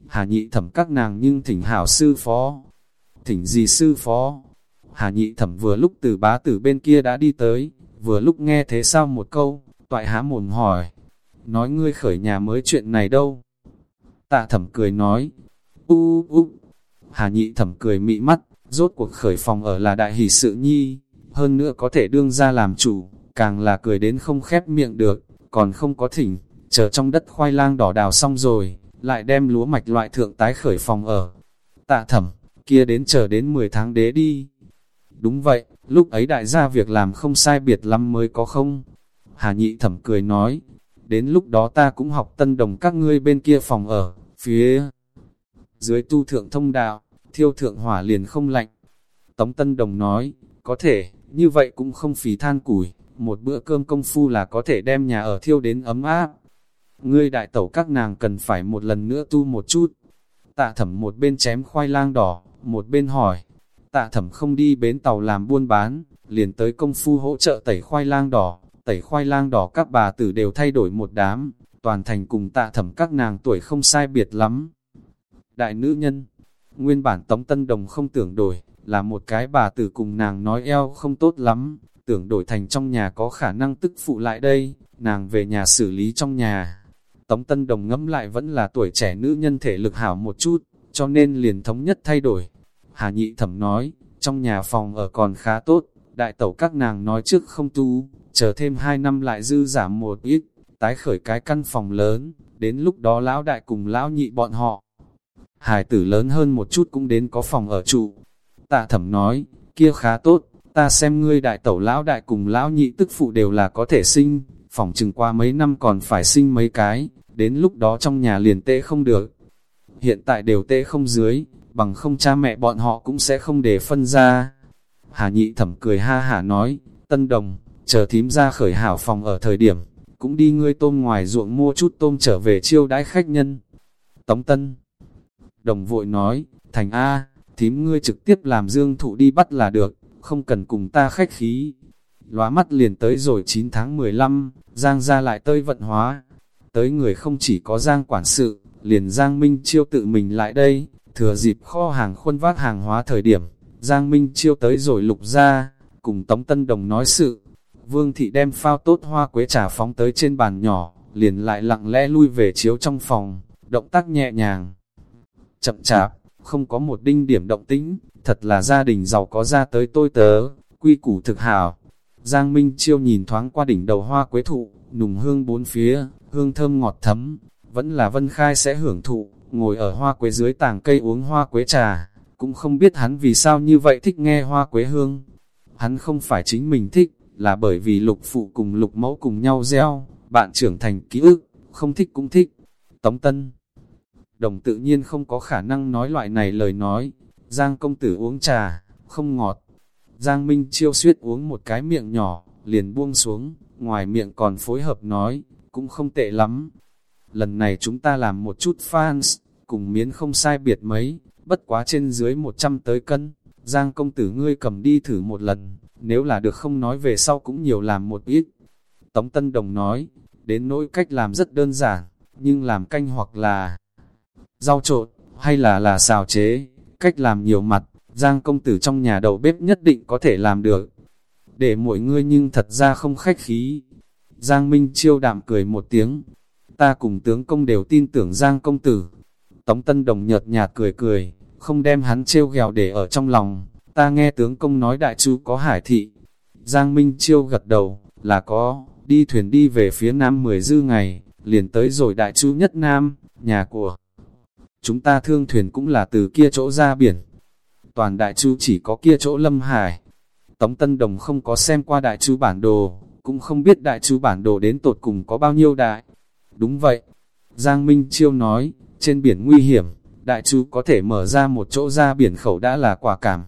Hà Nhị Thẩm các nàng nhưng thỉnh hảo sư phó. Thỉnh gì sư phó? Hà Nhị Thẩm vừa lúc từ bá tử bên kia đã đi tới, vừa lúc nghe thế sao một câu, toại há mồm hỏi. Nói ngươi khởi nhà mới chuyện này đâu? Tạ Thẩm cười nói, u u. Hà Nhị Thẩm cười mị mắt, rốt cuộc khởi phòng ở là đại hỷ sự nhi, hơn nữa có thể đương ra làm chủ, càng là cười đến không khép miệng được, còn không có thỉnh, chờ trong đất khoai lang đỏ đào xong rồi, lại đem lúa mạch loại thượng tái khởi phòng ở. Tạ thẩm, kia đến chờ đến 10 tháng đế đi. Đúng vậy, lúc ấy đại gia việc làm không sai biệt lắm mới có không? Hà nhị thẩm cười nói, đến lúc đó ta cũng học tân đồng các ngươi bên kia phòng ở, phía dưới tu thượng thông đạo, thiêu thượng hỏa liền không lạnh. Tống tân đồng nói, có thể, như vậy cũng không phí than củi, một bữa cơm công phu là có thể đem nhà ở thiêu đến ấm áp. Ngươi đại tẩu các nàng cần phải một lần nữa tu một chút. Tạ thẩm một bên chém khoai lang đỏ, một bên hỏi. Tạ thẩm không đi bến tàu làm buôn bán, liền tới công phu hỗ trợ tẩy khoai lang đỏ. Tẩy khoai lang đỏ các bà tử đều thay đổi một đám, toàn thành cùng tạ thẩm các nàng tuổi không sai biệt lắm. Đại nữ nhân, nguyên bản Tống Tân Đồng không tưởng đổi, là một cái bà tử cùng nàng nói eo không tốt lắm, tưởng đổi thành trong nhà có khả năng tức phụ lại đây, nàng về nhà xử lý trong nhà. Tống Tân Đồng ngẫm lại vẫn là tuổi trẻ nữ nhân thể lực hảo một chút, cho nên liền thống nhất thay đổi. Hà Nhị Thẩm nói, trong nhà phòng ở còn khá tốt, đại tẩu các nàng nói trước không tu, chờ thêm hai năm lại dư giảm một ít, tái khởi cái căn phòng lớn, đến lúc đó lão đại cùng lão nhị bọn họ. Hải tử lớn hơn một chút cũng đến có phòng ở trụ, Tạ thẩm nói, kia khá tốt, ta xem ngươi đại tẩu lão đại cùng lão nhị tức phụ đều là có thể sinh, phòng chừng qua mấy năm còn phải sinh mấy cái, đến lúc đó trong nhà liền tệ không được. Hiện tại đều tê không dưới, bằng không cha mẹ bọn họ cũng sẽ không để phân ra. Hà nhị thẩm cười ha hả nói, tân đồng, chờ thím ra khởi hảo phòng ở thời điểm, cũng đi ngươi tôm ngoài ruộng mua chút tôm trở về chiêu đãi khách nhân. Tống tân, đồng vội nói, thành A, thím ngươi trực tiếp làm dương thụ đi bắt là được, không cần cùng ta khách khí. Lóa mắt liền tới rồi 9 tháng 15, Giang ra lại tơi vận hóa. Tới người không chỉ có Giang quản sự, liền Giang Minh Chiêu tự mình lại đây, thừa dịp kho hàng khuôn vác hàng hóa thời điểm, Giang Minh Chiêu tới rồi lục ra, cùng Tống Tân Đồng nói sự. Vương Thị đem phao tốt hoa quế trà phóng tới trên bàn nhỏ, liền lại lặng lẽ lui về chiếu trong phòng, động tác nhẹ nhàng. Chậm chạp, không có một đinh điểm động tĩnh, thật là gia đình giàu có ra tới tôi tớ, quy củ thực hào. Giang Minh Chiêu nhìn thoáng qua đỉnh đầu hoa quế thụ, nùng hương bốn phía, hương thơm ngọt thấm, vẫn là Vân Khai sẽ hưởng thụ, ngồi ở hoa quế dưới tàng cây uống hoa quế trà, cũng không biết hắn vì sao như vậy thích nghe hoa quế hương. Hắn không phải chính mình thích, là bởi vì lục phụ cùng lục mẫu cùng nhau gieo, bạn trưởng thành ký ức, không thích cũng thích. Tống Tân đồng tự nhiên không có khả năng nói loại này lời nói. Giang công tử uống trà, không ngọt. Giang Minh chiêu suyết uống một cái miệng nhỏ, liền buông xuống, ngoài miệng còn phối hợp nói, cũng không tệ lắm. Lần này chúng ta làm một chút fans, cùng miến không sai biệt mấy, bất quá trên dưới 100 tới cân. Giang công tử ngươi cầm đi thử một lần, nếu là được không nói về sau cũng nhiều làm một ít. Tống Tân Đồng nói, đến nỗi cách làm rất đơn giản, nhưng làm canh hoặc là rau trộn, hay là là xào chế, cách làm nhiều mặt, Giang công tử trong nhà đầu bếp nhất định có thể làm được. Để mỗi ngươi nhưng thật ra không khách khí. Giang Minh chiêu đạm cười một tiếng. Ta cùng tướng công đều tin tưởng Giang công tử. Tống Tân Đồng nhợt nhạt cười cười, không đem hắn trêu ghẹo để ở trong lòng. Ta nghe tướng công nói đại chú có hải thị. Giang Minh chiêu gật đầu, là có, đi thuyền đi về phía nam mười dư ngày, liền tới rồi đại chú nhất nam, nhà của chúng ta thương thuyền cũng là từ kia chỗ ra biển. Toàn đại chu chỉ có kia chỗ lâm hải. Tống Tân Đồng không có xem qua đại chú bản đồ, cũng không biết đại chú bản đồ đến tột cùng có bao nhiêu đại. Đúng vậy, Giang Minh Chiêu nói, trên biển nguy hiểm, đại chú có thể mở ra một chỗ ra biển khẩu đã là quả cảm.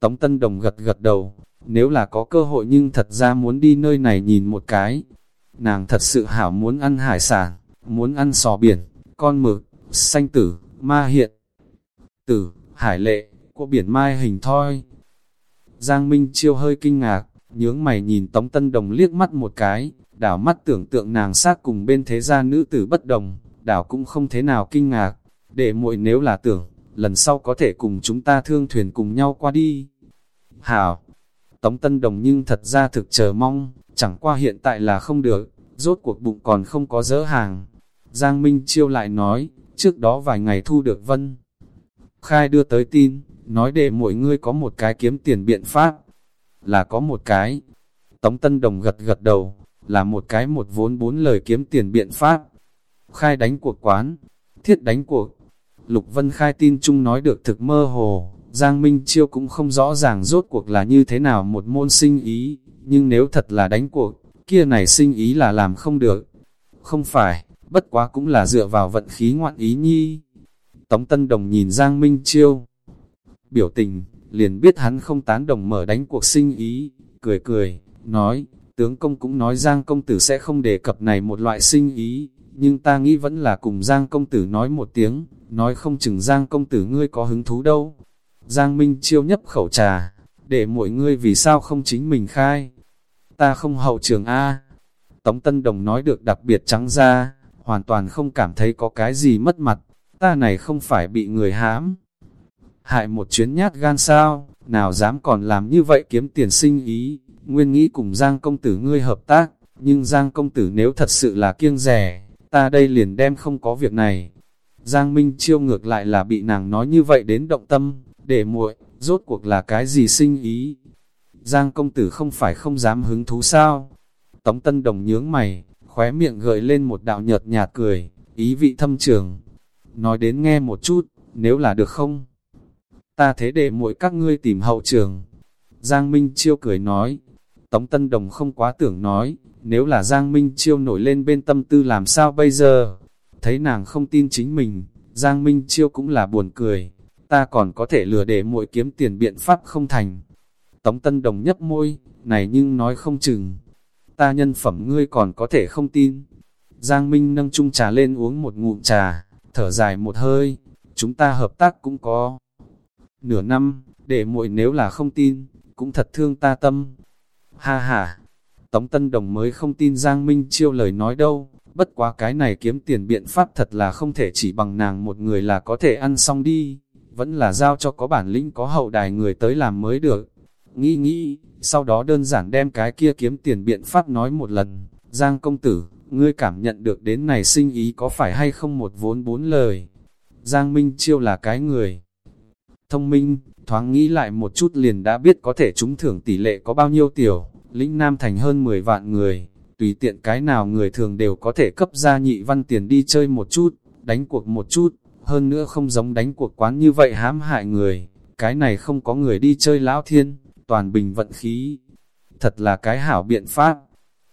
Tống Tân Đồng gật gật đầu, nếu là có cơ hội nhưng thật ra muốn đi nơi này nhìn một cái. Nàng thật sự hảo muốn ăn hải sản, muốn ăn sò biển, con mực, xanh tử, ma hiện, tử, hải lệ, của biển mai hình thoi. Giang Minh Chiêu hơi kinh ngạc, nhướng mày nhìn Tống Tân Đồng liếc mắt một cái, đảo mắt tưởng tượng nàng sát cùng bên thế gia nữ tử bất đồng, đảo cũng không thế nào kinh ngạc, để muội nếu là tưởng, lần sau có thể cùng chúng ta thương thuyền cùng nhau qua đi. Hảo, Tống Tân Đồng nhưng thật ra thực chờ mong, chẳng qua hiện tại là không được, rốt cuộc bụng còn không có dỡ hàng. Giang Minh Chiêu lại nói, trước đó vài ngày thu được Vân. Khai đưa tới tin, nói để mỗi ngươi có một cái kiếm tiền biện pháp, là có một cái. Tống Tân Đồng gật gật đầu, là một cái một vốn bốn lời kiếm tiền biện pháp. Khai đánh cuộc quán, thiết đánh cuộc. Lục Vân Khai tin chung nói được thực mơ hồ, Giang Minh Chiêu cũng không rõ ràng rốt cuộc là như thế nào một môn sinh ý, nhưng nếu thật là đánh cuộc, kia này sinh ý là làm không được. Không phải, bất quá cũng là dựa vào vận khí ngoạn ý nhi. Tống Tân Đồng nhìn Giang Minh Chiêu, biểu tình, liền biết hắn không tán đồng mở đánh cuộc sinh ý, cười cười, nói, tướng công cũng nói Giang công tử sẽ không đề cập này một loại sinh ý, nhưng ta nghĩ vẫn là cùng Giang công tử nói một tiếng, nói không chừng Giang công tử ngươi có hứng thú đâu. Giang Minh chiêu nhấp khẩu trà, để mọi ngươi vì sao không chính mình khai. Ta không hậu trường A. Tống Tân Đồng nói được đặc biệt trắng ra, hoàn toàn không cảm thấy có cái gì mất mặt, ta này không phải bị người hãm. Hại một chuyến nhát gan sao, nào dám còn làm như vậy kiếm tiền sinh ý, nguyên nghĩ cùng Giang công tử ngươi hợp tác, nhưng Giang công tử nếu thật sự là kiêng rẻ, ta đây liền đem không có việc này. Giang Minh chiêu ngược lại là bị nàng nói như vậy đến động tâm, để muội, rốt cuộc là cái gì sinh ý. Giang công tử không phải không dám hứng thú sao? Tống Tân Đồng nhướng mày, khóe miệng gợi lên một đạo nhợt nhạt cười, ý vị thâm trường. Nói đến nghe một chút, nếu là được không? Ta thế để muội các ngươi tìm hậu trường. Giang Minh Chiêu cười nói. Tống Tân Đồng không quá tưởng nói, nếu là Giang Minh Chiêu nổi lên bên tâm tư làm sao bây giờ? Thấy nàng không tin chính mình, Giang Minh Chiêu cũng là buồn cười. Ta còn có thể lừa để muội kiếm tiền biện pháp không thành. Tống Tân Đồng nhấp môi, này nhưng nói không chừng. Ta nhân phẩm ngươi còn có thể không tin. Giang Minh nâng chung trà lên uống một ngụm trà, thở dài một hơi. Chúng ta hợp tác cũng có nửa năm, để muội nếu là không tin, cũng thật thương ta tâm. Ha ha, Tống Tân Đồng mới không tin Giang Minh Chiêu lời nói đâu, bất quá cái này kiếm tiền biện pháp thật là không thể chỉ bằng nàng một người là có thể ăn xong đi, vẫn là giao cho có bản lĩnh có hậu đài người tới làm mới được. Nghĩ nghĩ, sau đó đơn giản đem cái kia kiếm tiền biện pháp nói một lần, Giang công tử, ngươi cảm nhận được đến này sinh ý có phải hay không một vốn bốn lời. Giang Minh Chiêu là cái người thông minh, thoáng nghĩ lại một chút liền đã biết có thể trúng thưởng tỷ lệ có bao nhiêu tiểu, lĩnh Nam thành hơn 10 vạn người, tùy tiện cái nào người thường đều có thể cấp ra nhị văn tiền đi chơi một chút, đánh cuộc một chút, hơn nữa không giống đánh cuộc quán như vậy hãm hại người, cái này không có người đi chơi lão thiên, toàn bình vận khí, thật là cái hảo biện pháp.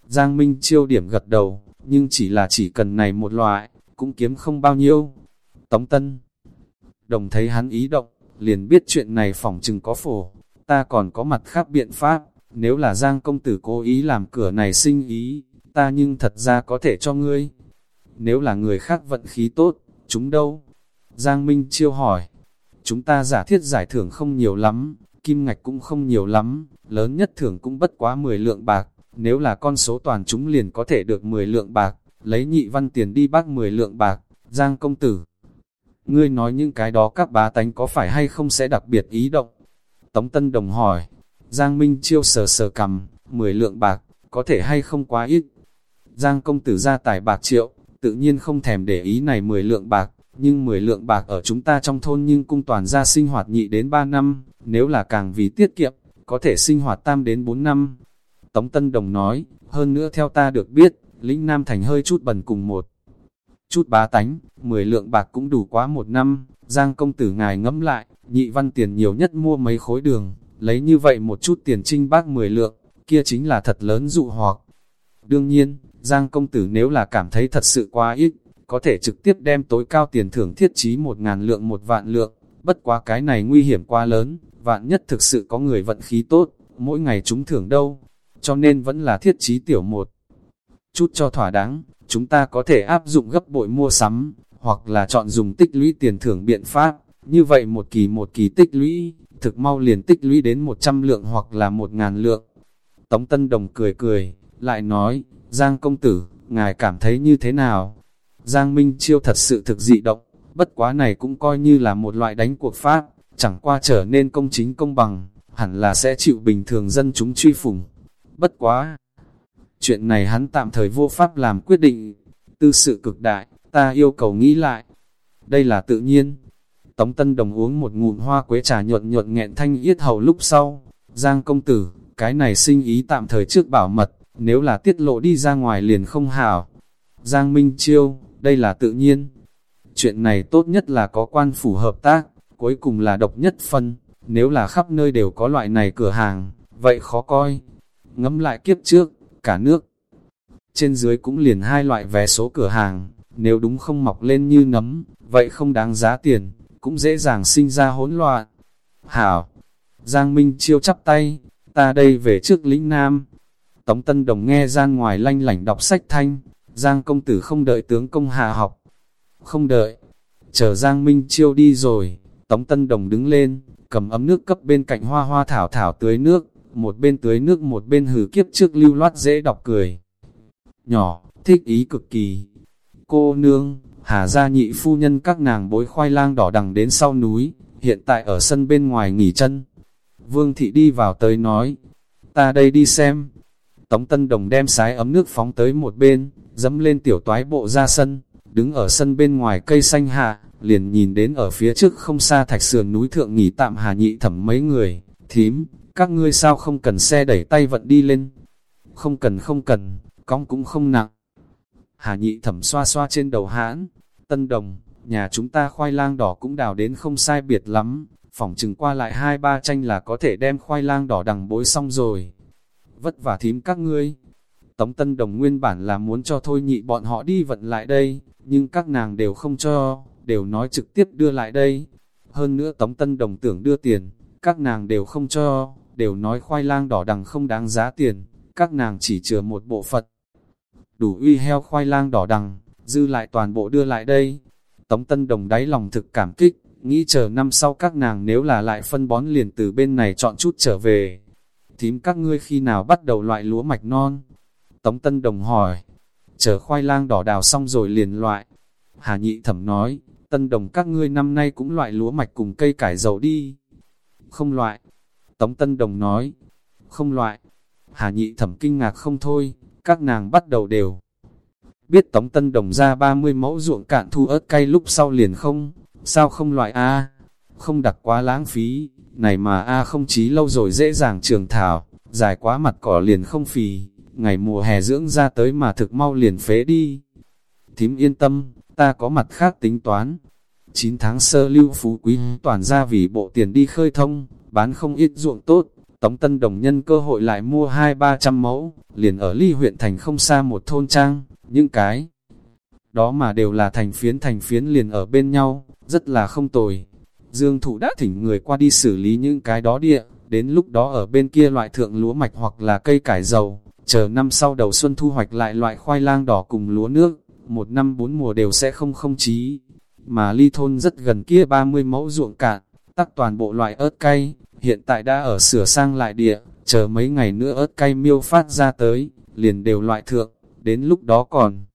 Giang Minh chiêu điểm gật đầu, nhưng chỉ là chỉ cần này một loại, cũng kiếm không bao nhiêu. Tống Tân Đồng thấy hắn ý động, liền biết chuyện này phỏng chừng có phổ, ta còn có mặt khác biện pháp, nếu là Giang công tử cố ý làm cửa này sinh ý, ta nhưng thật ra có thể cho ngươi. Nếu là người khác vận khí tốt, chúng đâu? Giang Minh chiêu hỏi, chúng ta giả thiết giải thưởng không nhiều lắm, kim ngạch cũng không nhiều lắm, lớn nhất thưởng cũng bất quá 10 lượng bạc, nếu là con số toàn chúng liền có thể được 10 lượng bạc, lấy nhị văn tiền đi bác 10 lượng bạc, Giang công tử ngươi nói những cái đó các bá tánh có phải hay không sẽ đặc biệt ý động? Tống Tân Đồng hỏi, Giang Minh Chiêu sờ sờ cầm, 10 lượng bạc, có thể hay không quá ít? Giang công tử ra tài bạc triệu, tự nhiên không thèm để ý này 10 lượng bạc, nhưng 10 lượng bạc ở chúng ta trong thôn nhưng cung toàn ra sinh hoạt nhị đến 3 năm, nếu là càng vì tiết kiệm, có thể sinh hoạt tam đến 4 năm. Tống Tân Đồng nói, hơn nữa theo ta được biết, lĩnh Nam Thành hơi chút bần cùng một chút bá tánh, 10 lượng bạc cũng đủ quá một năm, Giang công tử ngài ngẫm lại, nhị văn tiền nhiều nhất mua mấy khối đường, lấy như vậy một chút tiền trinh bác 10 lượng, kia chính là thật lớn dụ hoặc. Đương nhiên, Giang công tử nếu là cảm thấy thật sự quá ít, có thể trực tiếp đem tối cao tiền thưởng thiết trí một ngàn lượng một vạn lượng, bất quá cái này nguy hiểm quá lớn, vạn nhất thực sự có người vận khí tốt, mỗi ngày chúng thưởng đâu, cho nên vẫn là thiết trí tiểu một. Chút cho thỏa đáng, chúng ta có thể áp dụng gấp bội mua sắm, hoặc là chọn dùng tích lũy tiền thưởng biện pháp, như vậy một kỳ một kỳ tích lũy, thực mau liền tích lũy đến 100 lượng hoặc là 1.000 lượng. Tống Tân Đồng cười cười, lại nói, Giang công tử, ngài cảm thấy như thế nào? Giang Minh Chiêu thật sự thực dị động, bất quá này cũng coi như là một loại đánh cuộc pháp, chẳng qua trở nên công chính công bằng, hẳn là sẽ chịu bình thường dân chúng truy phủng. Bất quá! Chuyện này hắn tạm thời vô pháp làm quyết định, tư sự cực đại, ta yêu cầu nghĩ lại. Đây là tự nhiên. Tống Tân Đồng uống một ngụm hoa quế trà nhuận nhuận nghẹn thanh yết hầu lúc sau. Giang công tử, cái này sinh ý tạm thời trước bảo mật, nếu là tiết lộ đi ra ngoài liền không hảo. Giang Minh Chiêu, đây là tự nhiên. Chuyện này tốt nhất là có quan phủ hợp tác, cuối cùng là độc nhất phân. Nếu là khắp nơi đều có loại này cửa hàng, vậy khó coi. Ngẫm lại kiếp trước, cả nước. Trên dưới cũng liền hai loại vé số cửa hàng, nếu đúng không mọc lên như nấm, vậy không đáng giá tiền, cũng dễ dàng sinh ra hỗn loạn. Hảo, Giang Minh chiêu chắp tay, ta đây về trước lĩnh Nam. Tống Tân Đồng nghe giang ngoài lanh lảnh đọc sách thanh, Giang công tử không đợi tướng công hạ học. Không đợi, chờ Giang Minh chiêu đi rồi, Tống Tân Đồng đứng lên, cầm ấm nước cấp bên cạnh hoa hoa thảo thảo tưới nước, một bên tưới nước một bên hử kiếp trước lưu loát dễ đọc cười. Nhỏ, thích ý cực kỳ. Cô nương, hà gia nhị phu nhân các nàng bối khoai lang đỏ đằng đến sau núi, hiện tại ở sân bên ngoài nghỉ chân. Vương thị đi vào tới nói, ta đây đi xem. Tống Tân Đồng đem sái ấm nước phóng tới một bên, dẫm lên tiểu toái bộ ra sân, đứng ở sân bên ngoài cây xanh hạ, liền nhìn đến ở phía trước không xa thạch sườn núi thượng nghỉ tạm hà nhị thẩm mấy người, thím, các ngươi sao không cần xe đẩy tay vận đi lên. Không cần không cần, cong cũng không nặng. Hà nhị thẩm xoa xoa trên đầu hãn, tân đồng, nhà chúng ta khoai lang đỏ cũng đào đến không sai biệt lắm, phỏng chừng qua lại hai ba tranh là có thể đem khoai lang đỏ đằng bối xong rồi. Vất vả thím các ngươi. Tống Tân Đồng nguyên bản là muốn cho thôi nhị bọn họ đi vận lại đây, nhưng các nàng đều không cho, đều nói trực tiếp đưa lại đây. Hơn nữa Tống Tân Đồng tưởng đưa tiền, các nàng đều không cho, đều nói khoai lang đỏ đằng không đáng giá tiền, các nàng chỉ chừa một bộ phận. Đủ uy heo khoai lang đỏ đằng, dư lại toàn bộ đưa lại đây. Tống Tân Đồng đáy lòng thực cảm kích, nghĩ chờ năm sau các nàng nếu là lại phân bón liền từ bên này chọn chút trở về. Thím các ngươi khi nào bắt đầu loại lúa mạch non? Tống Tân Đồng hỏi, chờ khoai lang đỏ đào xong rồi liền loại. Hà Nhị Thẩm nói, Tân Đồng các ngươi năm nay cũng loại lúa mạch cùng cây cải dầu đi. Không loại. Tống Tân Đồng nói, không loại. Hà Nhị Thẩm kinh ngạc không thôi, các nàng bắt đầu đều. Biết Tống Tân Đồng ra 30 mẫu ruộng cạn thu ớt cay lúc sau liền không, sao không loại A, không đặc quá lãng phí, này mà A không chí lâu rồi dễ dàng trường thảo, dài quá mặt cỏ liền không phì, ngày mùa hè dưỡng ra tới mà thực mau liền phế đi. Thím yên tâm, ta có mặt khác tính toán. 9 tháng sơ lưu phú quý toàn ra vì bộ tiền đi khơi thông, bán không ít ruộng tốt, Tống Tân Đồng nhân cơ hội lại mua hai ba trăm mẫu, liền ở ly huyện thành không xa một thôn trang, những cái. Đó mà đều là thành phiến thành phiến liền ở bên nhau, rất là không tồi. Dương Thụ đã thỉnh người qua đi xử lý những cái đó địa, đến lúc đó ở bên kia loại thượng lúa mạch hoặc là cây cải dầu, chờ năm sau đầu xuân thu hoạch lại loại khoai lang đỏ cùng lúa nước, một năm bốn mùa đều sẽ không không chí. Mà ly thôn rất gần kia 30 mẫu ruộng cạn, tắc toàn bộ loại ớt cay, hiện tại đã ở sửa sang lại địa, chờ mấy ngày nữa ớt cay miêu phát ra tới, liền đều loại thượng, đến lúc đó còn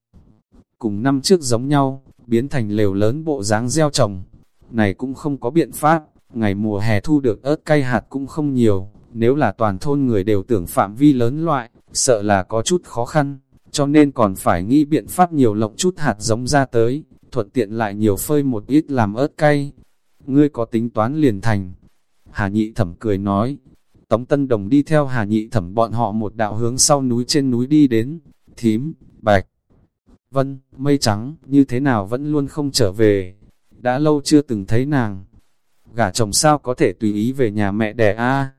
cùng năm trước giống nhau, biến thành lều lớn bộ dáng gieo trồng. Này cũng không có biện pháp, ngày mùa hè thu được ớt cay hạt cũng không nhiều, nếu là toàn thôn người đều tưởng phạm vi lớn loại, sợ là có chút khó khăn, cho nên còn phải nghĩ biện pháp nhiều lộng chút hạt giống ra tới, thuận tiện lại nhiều phơi một ít làm ớt cay. Ngươi có tính toán liền thành, Hà nhị thẩm cười nói, Tống Tân Đồng đi theo Hà nhị thẩm bọn họ một đạo hướng sau núi trên núi đi đến, thím, bạch, vân, mây trắng, như thế nào vẫn luôn không trở về, đã lâu chưa từng thấy nàng. Gả chồng sao có thể tùy ý về nhà mẹ đẻ a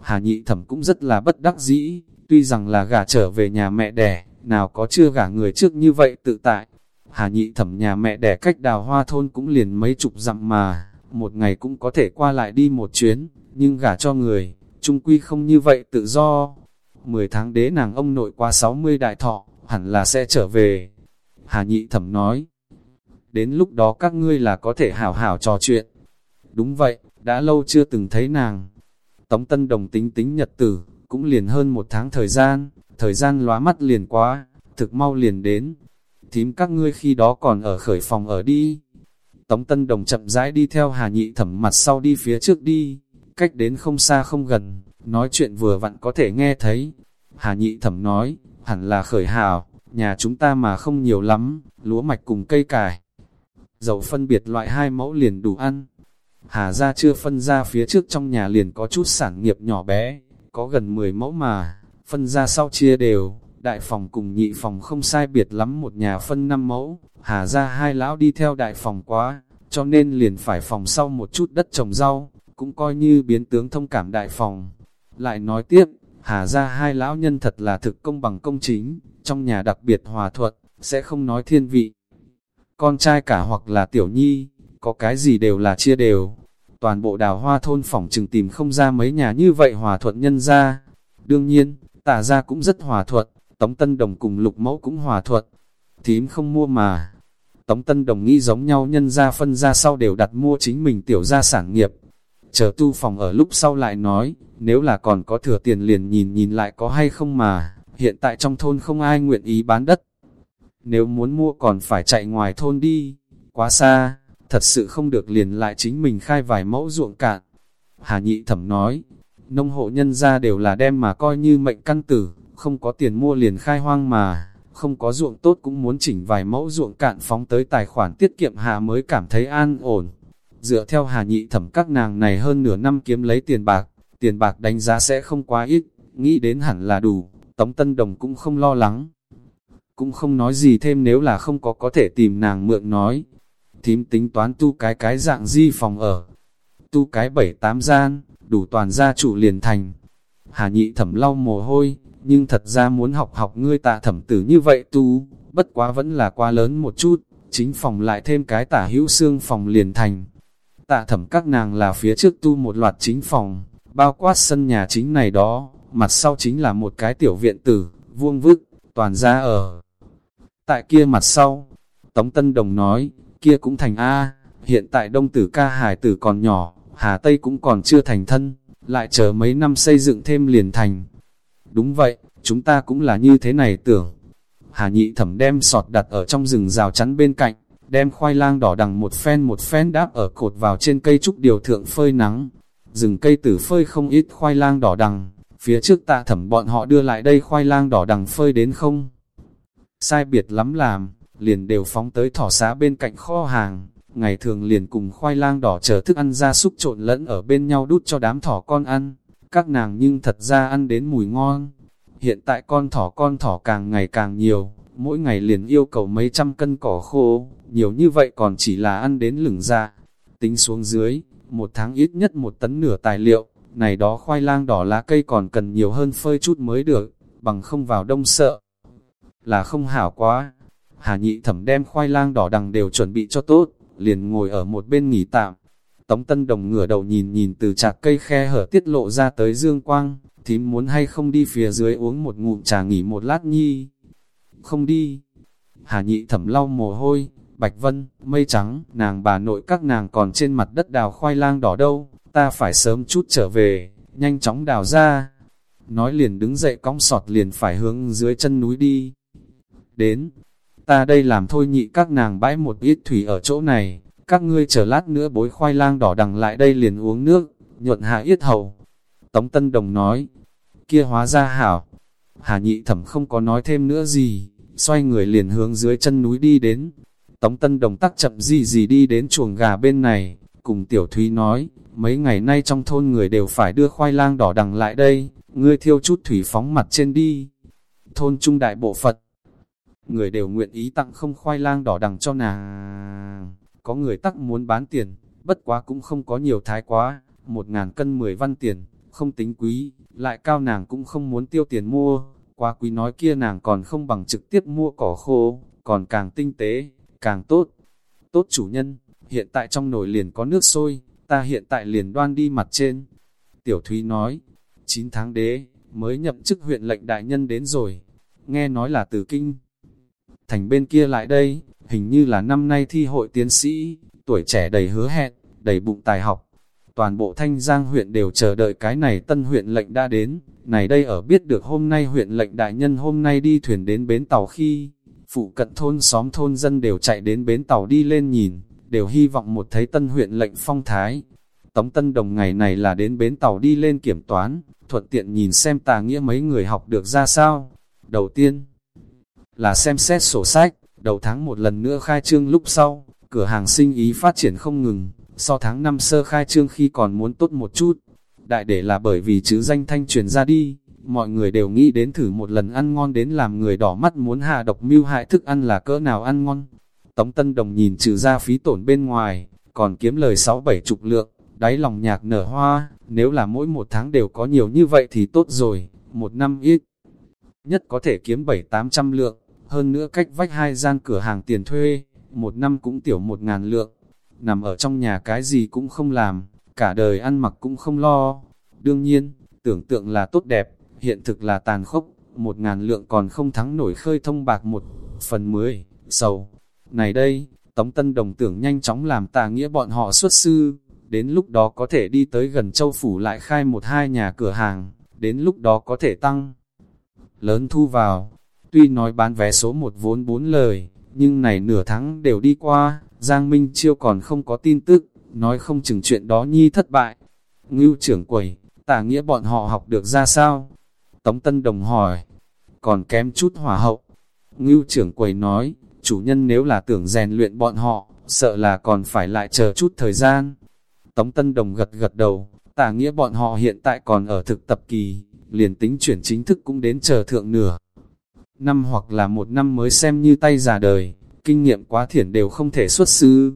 Hà nhị thẩm cũng rất là bất đắc dĩ, tuy rằng là gả trở về nhà mẹ đẻ, nào có chưa gả người trước như vậy tự tại. Hà nhị thẩm nhà mẹ đẻ cách đào hoa thôn cũng liền mấy chục dặm mà, một ngày cũng có thể qua lại đi một chuyến, nhưng gả cho người, trung quy không như vậy tự do. Mười tháng đế nàng ông nội qua 60 đại thọ, hẳn là sẽ trở về. Hà nhị thẩm nói, đến lúc đó các ngươi là có thể hảo hảo trò chuyện. Đúng vậy, đã lâu chưa từng thấy nàng. Tống Tân Đồng tính tính nhật tử, cũng liền hơn một tháng thời gian, thời gian lóa mắt liền quá, thực mau liền đến. Thím các ngươi khi đó còn ở khởi phòng ở đi. Tống Tân Đồng chậm rãi đi theo Hà Nhị Thẩm mặt sau đi phía trước đi, cách đến không xa không gần, nói chuyện vừa vặn có thể nghe thấy. Hà Nhị Thẩm nói, hẳn là khởi hào, nhà chúng ta mà không nhiều lắm, lúa mạch cùng cây cải. Dầu phân biệt loại hai mẫu liền đủ ăn. Hà ra chưa phân ra phía trước trong nhà liền có chút sản nghiệp nhỏ bé, có gần 10 mẫu mà, phân ra sau chia đều, đại phòng cùng nhị phòng không sai biệt lắm một nhà phân năm mẫu, hà ra hai lão đi theo đại phòng quá, cho nên liền phải phòng sau một chút đất trồng rau, cũng coi như biến tướng thông cảm đại phòng. Lại nói tiếp, hà ra hai lão nhân thật là thực công bằng công chính, trong nhà đặc biệt hòa thuận, sẽ không nói thiên vị. Con trai cả hoặc là tiểu nhi, có cái gì đều là chia đều. Toàn bộ đào hoa thôn phòng chừng tìm không ra mấy nhà như vậy hòa thuận nhân ra. Đương nhiên, tả ra cũng rất hòa thuận, Tống Tân Đồng cùng lục mẫu cũng hòa thuận. Thím không mua mà. Tống Tân Đồng nghĩ giống nhau nhân ra phân ra sau đều đặt mua chính mình tiểu gia sản nghiệp. Chờ tu phòng ở lúc sau lại nói, nếu là còn có thừa tiền liền nhìn nhìn lại có hay không mà, hiện tại trong thôn không ai nguyện ý bán đất. Nếu muốn mua còn phải chạy ngoài thôn đi, quá xa, thật sự không được liền lại chính mình khai vài mẫu ruộng cạn. Hà nhị thẩm nói, nông hộ nhân ra đều là đem mà coi như mệnh căn tử, không có tiền mua liền khai hoang mà, không có ruộng tốt cũng muốn chỉnh vài mẫu ruộng cạn phóng tới tài khoản tiết kiệm hà mới cảm thấy an ổn. Dựa theo hà nhị thẩm các nàng này hơn nửa năm kiếm lấy tiền bạc, tiền bạc đánh giá sẽ không quá ít, nghĩ đến hẳn là đủ, Tống Tân Đồng cũng không lo lắng. Cũng không nói gì thêm nếu là không có có thể tìm nàng mượn nói. Thím tính toán tu cái cái dạng di phòng ở. Tu cái bảy tám gian, đủ toàn gia chủ liền thành. Hà nhị thẩm lau mồ hôi, nhưng thật ra muốn học học ngươi tạ thẩm tử như vậy tu, bất quá vẫn là quá lớn một chút, chính phòng lại thêm cái tả hữu xương phòng liền thành. Tạ thẩm các nàng là phía trước tu một loạt chính phòng, bao quát sân nhà chính này đó, mặt sau chính là một cái tiểu viện tử, vuông vức, toàn ra ở. Tại kia mặt sau, Tống Tân Đồng nói, kia cũng thành A, hiện tại đông tử ca hải tử còn nhỏ, Hà Tây cũng còn chưa thành thân, lại chờ mấy năm xây dựng thêm liền thành. Đúng vậy, chúng ta cũng là như thế này tưởng. Hà nhị thẩm đem sọt đặt ở trong rừng rào chắn bên cạnh, đem khoai lang đỏ đằng một phen một phen đáp ở cột vào trên cây trúc điều thượng phơi nắng. Rừng cây tử phơi không ít khoai lang đỏ đằng, phía trước tạ thẩm bọn họ đưa lại đây khoai lang đỏ đằng phơi đến không. Sai biệt lắm làm, liền đều phóng tới thỏ xá bên cạnh kho hàng, ngày thường liền cùng khoai lang đỏ chờ thức ăn ra súc trộn lẫn ở bên nhau đút cho đám thỏ con ăn các nàng nhưng thật ra ăn đến mùi ngon. Hiện tại con thỏ con thỏ càng ngày càng nhiều, mỗi ngày liền yêu cầu mấy trăm cân cỏ khô, nhiều như vậy còn chỉ là ăn đến lửng ra. Tính xuống dưới, một tháng ít nhất một tấn nửa tài liệu, này đó khoai lang đỏ lá cây còn cần nhiều hơn phơi chút mới được, bằng không vào đông sợ. Là không hảo quá. Hà nhị thẩm đem khoai lang đỏ đằng đều chuẩn bị cho tốt, liền ngồi ở một bên nghỉ tạm, Tống Tân Đồng ngửa đầu nhìn nhìn từ chạc cây khe hở tiết lộ ra tới dương quang, thím muốn hay không đi phía dưới uống một ngụm trà nghỉ một lát nhi. Không đi. Hà nhị thẩm lau mồ hôi, Bạch Vân, mây trắng, nàng bà nội các nàng còn trên mặt đất đào khoai lang đỏ đâu, ta phải sớm chút trở về, nhanh chóng đào ra. Nói liền đứng dậy cong sọt liền phải hướng dưới chân núi đi. Đến, ta đây làm thôi nhị các nàng bãi một ít thủy ở chỗ này, các ngươi chờ lát nữa bối khoai lang đỏ đằng lại đây liền uống nước, nhuận hạ yết hầu. Tống Tân Đồng nói, kia hóa ra hảo. Hà nhị thẩm không có nói thêm nữa gì, xoay người liền hướng dưới chân núi đi đến. Tống Tân Đồng tắc chậm gì gì đi đến chuồng gà bên này, cùng Tiểu Thúy nói, mấy ngày nay trong thôn người đều phải đưa khoai lang đỏ đằng lại đây, ngươi thiêu chút thủy phóng mặt trên đi. Thôn trung đại bộ Phật, người đều nguyện ý tặng không khoai lang đỏ đằng cho nàng có người tắc muốn bán tiền, bất quá cũng không có nhiều thái quá, một ngàn cân mười văn tiền, không tính quý, lại cao nàng cũng không muốn tiêu tiền mua, quá quý nói kia nàng còn không bằng trực tiếp mua cỏ khô, còn càng tinh tế, càng tốt. Tốt chủ nhân, hiện tại trong nồi liền có nước sôi, ta hiện tại liền đoan đi mặt trên. Tiểu Thúy nói, 9 tháng đế, mới nhậm chức huyện lệnh đại nhân đến rồi, nghe nói là từ kinh. Thành bên kia lại đây, hình như là năm nay thi hội tiến sĩ, tuổi trẻ đầy hứa hẹn, đầy bụng tài học. Toàn bộ thanh giang huyện đều chờ đợi cái này tân huyện lệnh đã đến, này đây ở biết được hôm nay huyện lệnh đại nhân hôm nay đi thuyền đến bến tàu khi, phụ cận thôn xóm thôn dân đều chạy đến bến tàu đi lên nhìn, đều hy vọng một thấy tân huyện lệnh phong thái. Tống Tân Đồng ngày này là đến bến tàu đi lên kiểm toán, thuận tiện nhìn xem tà nghĩa mấy người học được ra sao. Đầu tiên là xem xét sổ sách, đầu tháng một lần nữa khai trương lúc sau, cửa hàng sinh ý phát triển không ngừng, so tháng năm sơ khai trương khi còn muốn tốt một chút. Đại để là bởi vì chữ danh thanh truyền ra đi, mọi người đều nghĩ đến thử một lần ăn ngon đến làm người đỏ mắt muốn hạ độc mưu hại thức ăn là cỡ nào ăn ngon. Tống Tân Đồng nhìn trừ ra phí tổn bên ngoài, còn kiếm lời 6-7 chục lượng, đáy lòng nhạc nở hoa, nếu là mỗi một tháng đều có nhiều như vậy thì tốt rồi, một năm ít. Nhất có thể kiếm 7-800 lượng, hơn nữa cách vách hai gian cửa hàng tiền thuê, một năm cũng tiểu một ngàn lượng. Nằm ở trong nhà cái gì cũng không làm, cả đời ăn mặc cũng không lo. Đương nhiên, tưởng tượng là tốt đẹp, hiện thực là tàn khốc, một ngàn lượng còn không thắng nổi khơi thông bạc một phần mười, sầu. Này đây, Tống Tân Đồng tưởng nhanh chóng làm tà nghĩa bọn họ xuất sư, đến lúc đó có thể đi tới gần châu phủ lại khai một hai nhà cửa hàng, đến lúc đó có thể tăng lớn thu vào. Tuy nói bán vé số một vốn bốn lời, nhưng này nửa tháng đều đi qua, Giang Minh Chiêu còn không có tin tức, nói không chừng chuyện đó nhi thất bại. Ngưu trưởng quầy, tả nghĩa bọn họ học được ra sao? Tống Tân Đồng hỏi, còn kém chút hỏa hậu. Ngưu trưởng quầy nói, chủ nhân nếu là tưởng rèn luyện bọn họ, sợ là còn phải lại chờ chút thời gian. Tống Tân Đồng gật gật đầu, tả nghĩa bọn họ hiện tại còn ở thực tập kỳ, liền tính chuyển chính thức cũng đến chờ thượng nửa. Năm hoặc là một năm mới xem như tay già đời, kinh nghiệm quá thiển đều không thể xuất sư.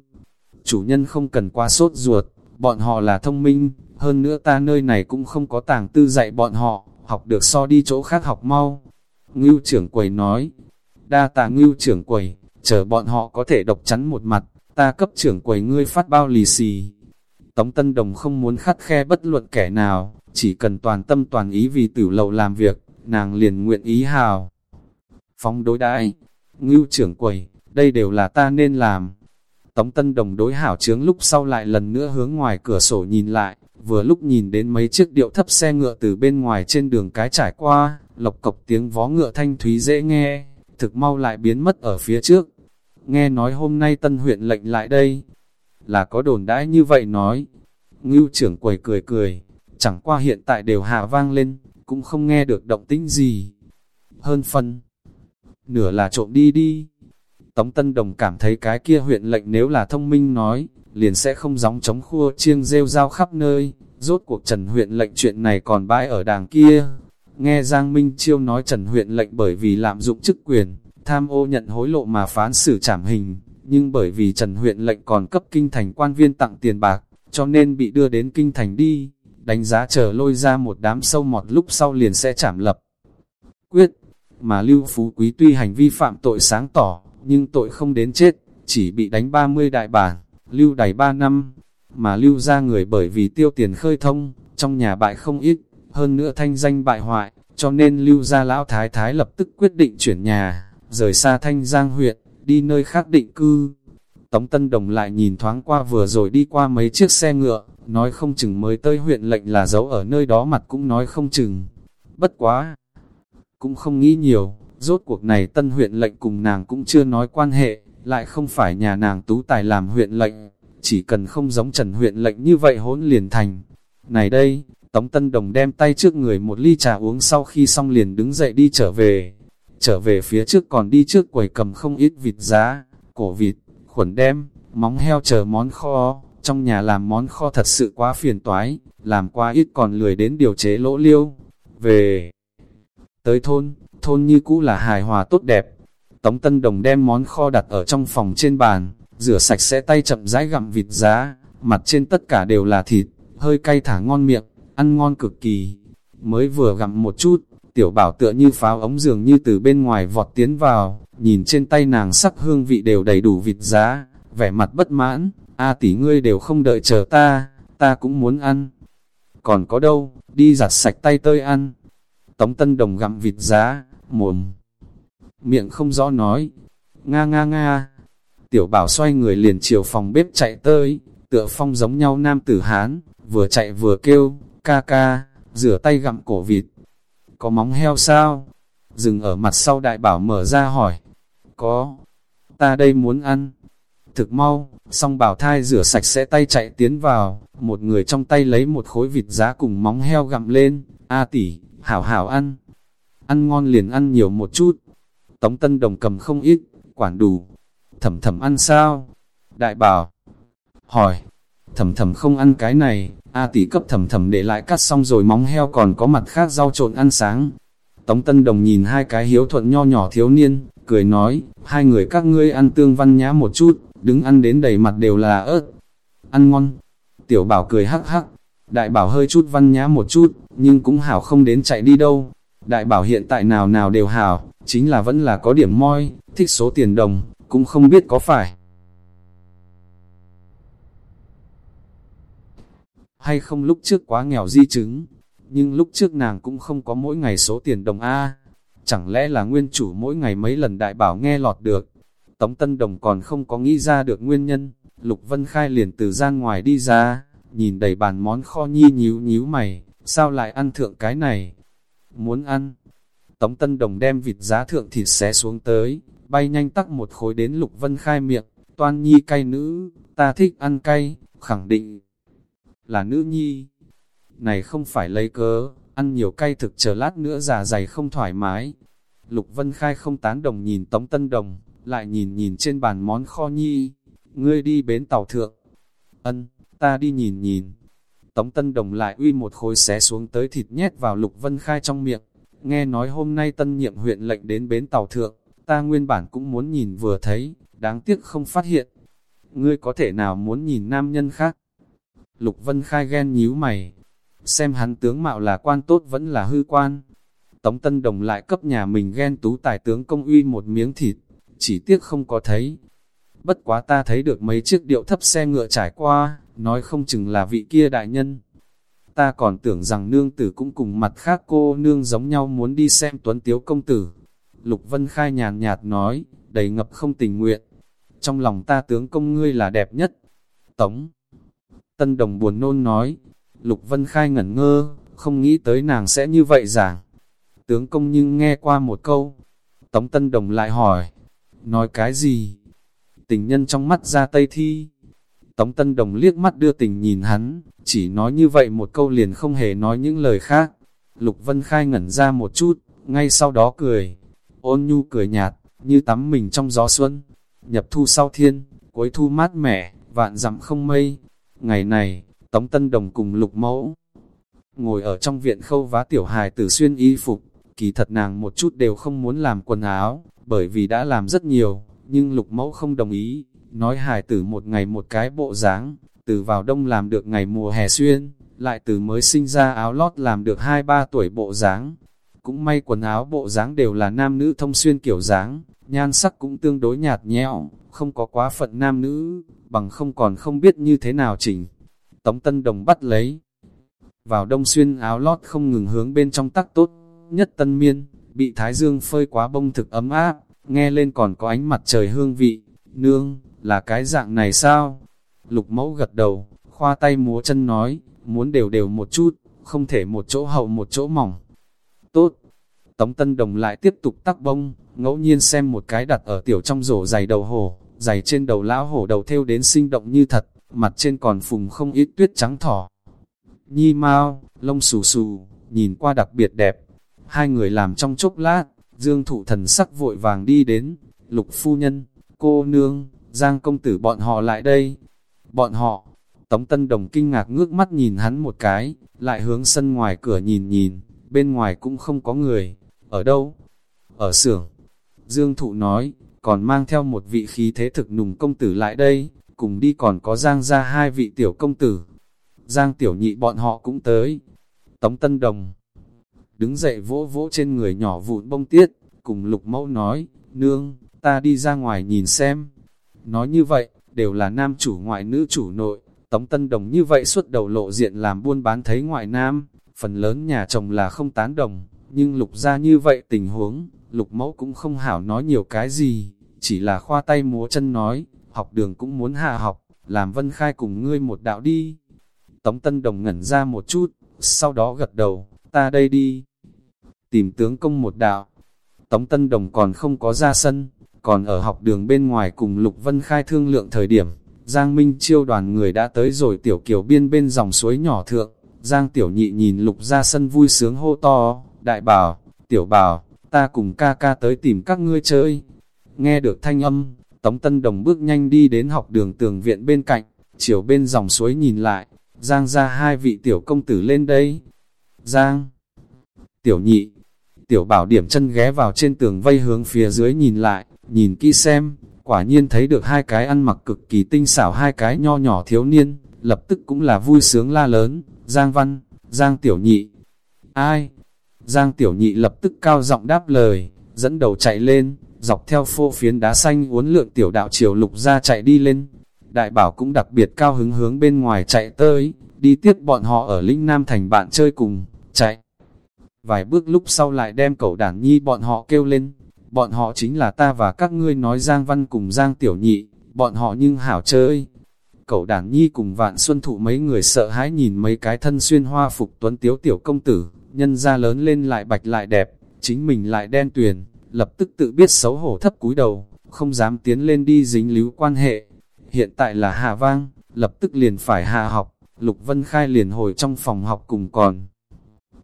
Chủ nhân không cần quá sốt ruột, bọn họ là thông minh, hơn nữa ta nơi này cũng không có tàng tư dạy bọn họ, học được so đi chỗ khác học mau. Ngưu trưởng quầy nói, đa tà ngưu trưởng quầy, chờ bọn họ có thể độc chắn một mặt, ta cấp trưởng quầy ngươi phát bao lì xì. Tống Tân Đồng không muốn khắt khe bất luận kẻ nào, chỉ cần toàn tâm toàn ý vì tử lầu làm việc, nàng liền nguyện ý hào. Phóng đối đãi ngưu trưởng quầy, đây đều là ta nên làm. Tống Tân Đồng đối hảo trướng lúc sau lại lần nữa hướng ngoài cửa sổ nhìn lại, vừa lúc nhìn đến mấy chiếc điệu thấp xe ngựa từ bên ngoài trên đường cái trải qua, lộc cộc tiếng vó ngựa thanh thúy dễ nghe, thực mau lại biến mất ở phía trước. Nghe nói hôm nay tân huyện lệnh lại đây, là có đồn đãi như vậy nói. Ngưu trưởng quầy cười cười, chẳng qua hiện tại đều hạ vang lên, cũng không nghe được động tĩnh gì. Hơn phân, nửa là trộm đi đi. Tống Tân Đồng cảm thấy cái kia huyện lệnh nếu là thông minh nói, liền sẽ không gióng chống khua chiêng rêu rao khắp nơi, rốt cuộc Trần huyện lệnh chuyện này còn bãi ở đàng kia. Nghe Giang Minh Chiêu nói Trần huyện lệnh bởi vì lạm dụng chức quyền, tham ô nhận hối lộ mà phán xử trảm hình, nhưng bởi vì Trần huyện lệnh còn cấp kinh thành quan viên tặng tiền bạc, cho nên bị đưa đến kinh thành đi, đánh giá chờ lôi ra một đám sâu mọt lúc sau liền sẽ trảm lập. Quyết, mà Lưu Phú Quý tuy hành vi phạm tội sáng tỏ, nhưng tội không đến chết, chỉ bị đánh 30 đại bản, lưu đày 3 năm, mà lưu ra người bởi vì tiêu tiền khơi thông, trong nhà bại không ít, hơn nữa thanh danh bại hoại, cho nên lưu ra lão thái thái lập tức quyết định chuyển nhà, rời xa thanh giang huyện, đi nơi khác định cư. Tống Tân Đồng lại nhìn thoáng qua vừa rồi đi qua mấy chiếc xe ngựa, nói không chừng mới tới huyện lệnh là giấu ở nơi đó mặt cũng nói không chừng. Bất quá, cũng không nghĩ nhiều, rốt cuộc này tân huyện lệnh cùng nàng cũng chưa nói quan hệ, lại không phải nhà nàng tú tài làm huyện lệnh, chỉ cần không giống trần huyện lệnh như vậy hỗn liền thành. Này đây, Tống Tân Đồng đem tay trước người một ly trà uống sau khi xong liền đứng dậy đi trở về. Trở về phía trước còn đi trước quầy cầm không ít vịt giá, cổ vịt, khuẩn đem, móng heo chờ món kho. Trong nhà làm món kho thật sự quá phiền toái, làm quá ít còn lười đến điều chế lỗ liêu. Về tới thôn, thôn như cũ là hài hòa tốt đẹp. Tống Tân Đồng đem món kho đặt ở trong phòng trên bàn, rửa sạch sẽ tay chậm rãi gặm vịt giá, mặt trên tất cả đều là thịt, hơi cay thả ngon miệng, ăn ngon cực kỳ. Mới vừa gặm một chút, tiểu bảo tựa như pháo ống dường như từ bên ngoài vọt tiến vào, nhìn trên tay nàng sắc hương vị đều đầy đủ vịt giá, vẻ mặt bất mãn, a tỷ ngươi đều không đợi chờ ta, ta cũng muốn ăn. Còn có đâu, đi giặt sạch tay tơi ăn. Tống Tân Đồng gặm vịt giá, mồm. Miệng không rõ nói, nga nga nga. Tiểu bảo xoay người liền chiều phòng bếp chạy tới, tựa phong giống nhau nam tử Hán, vừa chạy vừa kêu, ca ca, rửa tay gặm cổ vịt. Có móng heo sao? Dừng ở mặt sau đại bảo mở ra hỏi. Có, ta đây muốn ăn. Thực mau, song bảo thai rửa sạch sẽ tay chạy tiến vào, một người trong tay lấy một khối vịt giá cùng móng heo gặm lên, a tỷ, hảo hảo ăn. Ăn ngon liền ăn nhiều một chút. Tống Tân Đồng cầm không ít, quản đủ. Thẩm thẩm ăn sao? Đại bảo, hỏi, thẩm thẩm không ăn cái này, A tỷ cấp thẩm thẩm để lại cắt xong rồi móng heo còn có mặt khác rau trộn ăn sáng. Tống Tân Đồng nhìn hai cái hiếu thuận nho nhỏ thiếu niên, cười nói, hai người các ngươi ăn tương văn nhã một chút, đứng ăn đến đầy mặt đều là ớt. Ăn ngon. Tiểu bảo cười hắc hắc, đại bảo hơi chút văn nhã một chút, nhưng cũng hảo không đến chạy đi đâu. Đại bảo hiện tại nào nào đều hảo, chính là vẫn là có điểm moi, thích số tiền đồng, cũng không biết có phải. hay không lúc trước quá nghèo di chứng, nhưng lúc trước nàng cũng không có mỗi ngày số tiền đồng A. Chẳng lẽ là nguyên chủ mỗi ngày mấy lần đại bảo nghe lọt được? Tống Tân Đồng còn không có nghĩ ra được nguyên nhân, Lục Vân Khai liền từ gian ngoài đi ra, nhìn đầy bàn món kho nhi nhíu nhíu mày, sao lại ăn thượng cái này? Muốn ăn? Tống Tân Đồng đem vịt giá thượng thịt xé xuống tới, bay nhanh tắc một khối đến Lục Vân Khai miệng, toan nhi cay nữ, ta thích ăn cay, khẳng định là nữ nhi. Này không phải lấy cớ, ăn nhiều cay thực chờ lát nữa già dày không thoải mái. Lục Vân Khai không tán đồng nhìn Tống Tân Đồng, lại nhìn nhìn trên bàn món kho nhi. Ngươi đi bến tàu thượng. Ân, ta đi nhìn nhìn. Tống Tân Đồng lại uy một khối xé xuống tới thịt nhét vào Lục Vân Khai trong miệng. Nghe nói hôm nay tân nhiệm huyện lệnh đến bến tàu thượng, ta nguyên bản cũng muốn nhìn vừa thấy, đáng tiếc không phát hiện. Ngươi có thể nào muốn nhìn nam nhân khác? Lục Vân Khai ghen nhíu mày, xem hắn tướng mạo là quan tốt vẫn là hư quan. Tống Tân Đồng lại cấp nhà mình ghen tú tài tướng công uy một miếng thịt, chỉ tiếc không có thấy. Bất quá ta thấy được mấy chiếc điệu thấp xe ngựa trải qua, nói không chừng là vị kia đại nhân. Ta còn tưởng rằng nương tử cũng cùng mặt khác cô nương giống nhau muốn đi xem tuấn tiếu công tử. Lục Vân Khai nhàn nhạt nói, đầy ngập không tình nguyện. Trong lòng ta tướng công ngươi là đẹp nhất. Tống Tân đồng buồn nôn nói, Lục Vân Khai ngẩn ngơ, không nghĩ tới nàng sẽ như vậy giảng. Tướng công nhưng nghe qua một câu, Tống Tân Đồng lại hỏi, nói cái gì? Tình nhân trong mắt ra tây thi. Tống Tân Đồng liếc mắt đưa tình nhìn hắn, chỉ nói như vậy một câu liền không hề nói những lời khác. Lục Vân Khai ngẩn ra một chút, ngay sau đó cười, ôn nhu cười nhạt, như tắm mình trong gió xuân. Nhập thu sau thiên, cuối thu mát mẻ, vạn dặm không mây, Ngày này, Tống Tân Đồng cùng lục mẫu, ngồi ở trong viện khâu vá tiểu hài tử xuyên y phục, kỳ thật nàng một chút đều không muốn làm quần áo, bởi vì đã làm rất nhiều, nhưng lục mẫu không đồng ý, nói hài tử một ngày một cái bộ dáng, từ vào đông làm được ngày mùa hè xuyên, lại từ mới sinh ra áo lót làm được 2-3 tuổi bộ dáng. Cũng may quần áo bộ dáng đều là nam nữ thông xuyên kiểu dáng, nhan sắc cũng tương đối nhạt nhẽo, không có quá phận nam nữ, bằng không còn không biết như thế nào chỉnh. Tống Tân Đồng bắt lấy. Vào đông xuyên áo lót không ngừng hướng bên trong tắc tốt, nhất tân miên, bị thái dương phơi quá bông thực ấm áp, nghe lên còn có ánh mặt trời hương vị. Nương, là cái dạng này sao? Lục mẫu gật đầu, khoa tay múa chân nói, muốn đều đều một chút, không thể một chỗ hậu một chỗ mỏng. Tốt. Tống Tân Đồng lại tiếp tục tắc bông, ngẫu nhiên xem một cái đặt ở tiểu trong rổ giày đầu hổ, giày trên đầu lão hổ đầu theo đến sinh động như thật, mặt trên còn phùng không ít tuyết trắng thỏ. Nhi mau, lông xù xù, nhìn qua đặc biệt đẹp. Hai người làm trong chốc lát, dương thụ thần sắc vội vàng đi đến, lục phu nhân, cô nương, giang công tử bọn họ lại đây. Bọn họ, Tống Tân Đồng kinh ngạc ngước mắt nhìn hắn một cái, lại hướng sân ngoài cửa nhìn nhìn, bên ngoài cũng không có người. Ở đâu? Ở xưởng. Dương Thụ nói, còn mang theo một vị khí thế thực nùng công tử lại đây, cùng đi còn có Giang ra hai vị tiểu công tử. Giang tiểu nhị bọn họ cũng tới. Tống Tân Đồng đứng dậy vỗ vỗ trên người nhỏ vụn bông tiết, cùng lục mẫu nói, nương, ta đi ra ngoài nhìn xem. Nói như vậy, đều là nam chủ ngoại nữ chủ nội, Tống Tân Đồng như vậy suốt đầu lộ diện làm buôn bán thấy ngoại nam, phần lớn nhà chồng là không tán đồng, nhưng lục ra như vậy tình huống, lục mẫu cũng không hảo nói nhiều cái gì, chỉ là khoa tay múa chân nói, học đường cũng muốn hạ học, làm vân khai cùng ngươi một đạo đi. Tống Tân Đồng ngẩn ra một chút, sau đó gật đầu, ta đây đi. Tìm tướng công một đạo. Tống Tân Đồng còn không có ra sân, còn ở học đường bên ngoài cùng Lục Vân Khai thương lượng thời điểm. Giang Minh chiêu đoàn người đã tới rồi tiểu kiều biên bên dòng suối nhỏ thượng. Giang tiểu nhị nhìn Lục ra sân vui sướng hô to, đại bảo, tiểu bảo, ta cùng ca ca tới tìm các ngươi chơi. Nghe được thanh âm, Tống Tân Đồng bước nhanh đi đến học đường tường viện bên cạnh, chiều bên dòng suối nhìn lại, Giang ra hai vị tiểu công tử lên đây. Giang, tiểu nhị, tiểu bảo điểm chân ghé vào trên tường vây hướng phía dưới nhìn lại, nhìn kỹ xem, quả nhiên thấy được hai cái ăn mặc cực kỳ tinh xảo hai cái nho nhỏ thiếu niên, lập tức cũng là vui sướng la lớn, Giang Văn, Giang Tiểu Nhị. Ai? Giang Tiểu Nhị lập tức cao giọng đáp lời, dẫn đầu chạy lên, dọc theo phô phiến đá xanh uốn lượn tiểu đạo chiều lục ra chạy đi lên. Đại bảo cũng đặc biệt cao hứng hướng bên ngoài chạy tới, đi tiếp bọn họ ở Linh Nam thành bạn chơi cùng, chạy. Vài bước lúc sau lại đem cậu đản nhi bọn họ kêu lên, bọn họ chính là ta và các ngươi nói Giang Văn cùng Giang Tiểu Nhị, bọn họ nhưng hảo chơi. Cậu đản nhi cùng vạn xuân thụ mấy người sợ hãi nhìn mấy cái thân xuyên hoa phục tuấn tiếu tiểu công tử, nhân ra lớn lên lại bạch lại đẹp, chính mình lại đen tuyền, lập tức tự biết xấu hổ thấp cúi đầu, không dám tiến lên đi dính líu quan hệ. Hiện tại là hạ vang, lập tức liền phải hạ học, Lục Vân Khai liền hồi trong phòng học cùng còn.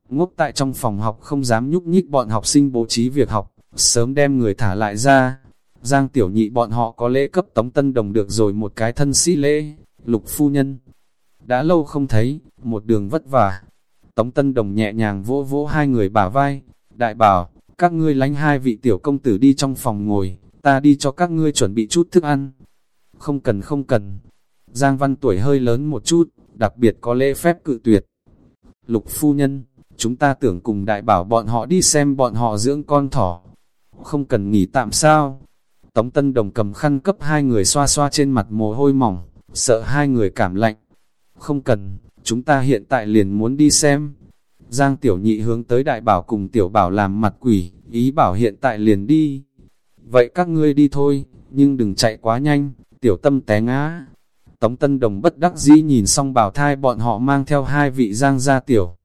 Ngốc tại trong phòng học không dám nhúc nhích bọn học sinh bố trí việc học, sớm đem người thả lại ra. Giang tiểu nhị bọn họ có lễ cấp tống tân đồng được rồi một cái thân sĩ lễ, lục phu nhân. Đã lâu không thấy, một đường vất vả. Tống tân đồng nhẹ nhàng vỗ vỗ hai người bả vai, đại bảo, các ngươi lánh hai vị tiểu công tử đi trong phòng ngồi, ta đi cho các ngươi chuẩn bị chút thức ăn. Không cần không cần. Giang văn tuổi hơi lớn một chút, đặc biệt có lễ phép cự tuyệt. Lục phu nhân, chúng ta tưởng cùng đại bảo bọn họ đi xem bọn họ dưỡng con thỏ. Không cần nghỉ tạm sao. Tống Tân Đồng cầm khăn cấp hai người xoa xoa trên mặt mồ hôi mỏng, sợ hai người cảm lạnh. Không cần, chúng ta hiện tại liền muốn đi xem. Giang Tiểu Nhị hướng tới đại bảo cùng Tiểu Bảo làm mặt quỷ, ý bảo hiện tại liền đi. Vậy các ngươi đi thôi, nhưng đừng chạy quá nhanh, Tiểu Tâm té ngã. Tống Tân Đồng bất đắc dĩ nhìn xong bảo thai bọn họ mang theo hai vị Giang gia Tiểu.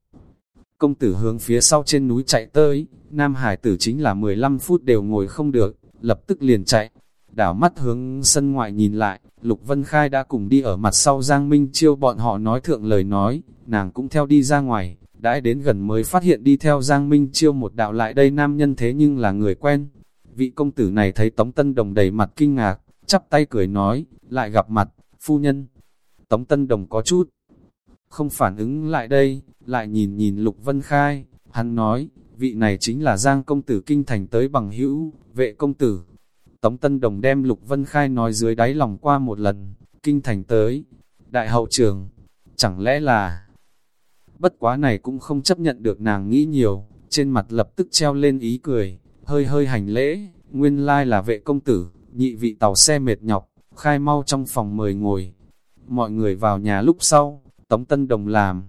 Công tử hướng phía sau trên núi chạy tới, Nam Hải tử chính là 15 phút đều ngồi không được, lập tức liền chạy. Đảo mắt hướng sân ngoại nhìn lại, Lục Vân Khai đã cùng đi ở mặt sau Giang Minh Chiêu bọn họ nói thượng lời nói, nàng cũng theo đi ra ngoài, đãi đến gần mới phát hiện đi theo Giang Minh Chiêu một đạo lại đây nam nhân thế nhưng là người quen. Vị công tử này thấy Tống Tân Đồng đầy mặt kinh ngạc, chắp tay cười nói, lại gặp mặt, phu nhân. Tống Tân Đồng có chút, không phản ứng lại đây, lại nhìn nhìn Lục Vân Khai, hắn nói, vị này chính là Giang công tử kinh thành tới bằng hữu, vệ công tử. Tống Tân Đồng đem Lục Vân Khai nói dưới đáy lòng qua một lần, kinh thành tới, đại hậu trường, chẳng lẽ là... Bất quá này cũng không chấp nhận được nàng nghĩ nhiều, trên mặt lập tức treo lên ý cười, hơi hơi hành lễ, nguyên lai là vệ công tử, nhị vị tàu xe mệt nhọc, khai mau trong phòng mời ngồi. Mọi người vào nhà lúc sau, Tống Tân Đồng làm.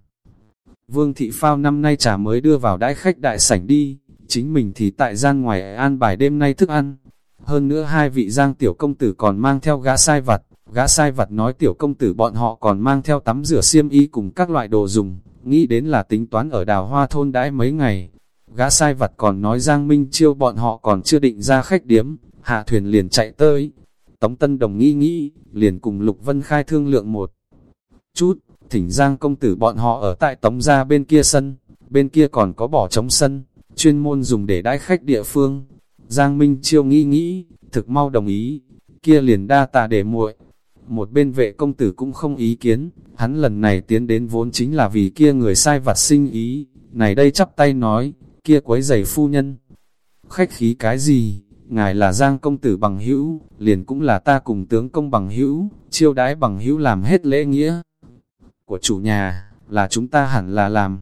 Vương Thị Phao năm nay trà mới đưa vào đãi khách đại sảnh đi, chính mình thì tại gian ngoài an bài đêm nay thức ăn. Hơn nữa hai vị giang tiểu công tử còn mang theo gã sai vặt, gã sai vặt nói tiểu công tử bọn họ còn mang theo tắm rửa xiêm y cùng các loại đồ dùng, nghĩ đến là tính toán ở đào hoa thôn đãi mấy ngày. Gã sai vặt còn nói Giang Minh Chiêu bọn họ còn chưa định ra khách điếm, hạ thuyền liền chạy tới. Tống Tân Đồng nghĩ nghĩ, liền cùng Lục Vân Khai thương lượng một chút, thỉnh Giang công tử bọn họ ở tại Tống gia bên kia sân, bên kia còn có bỏ trống sân, chuyên môn dùng để đãi khách địa phương. Giang Minh Chiêu nghĩ nghĩ, thực mau đồng ý, kia liền đa tà để muội. Một bên vệ công tử cũng không ý kiến, hắn lần này tiến đến vốn chính là vì kia người sai vặt sinh ý, này đây chắp tay nói, kia quấy giày phu nhân. Khách khí cái gì, ngài là giang công tử bằng hữu, liền cũng là ta cùng tướng công bằng hữu, chiêu đái bằng hữu làm hết lễ nghĩa của chủ nhà, là chúng ta hẳn là làm.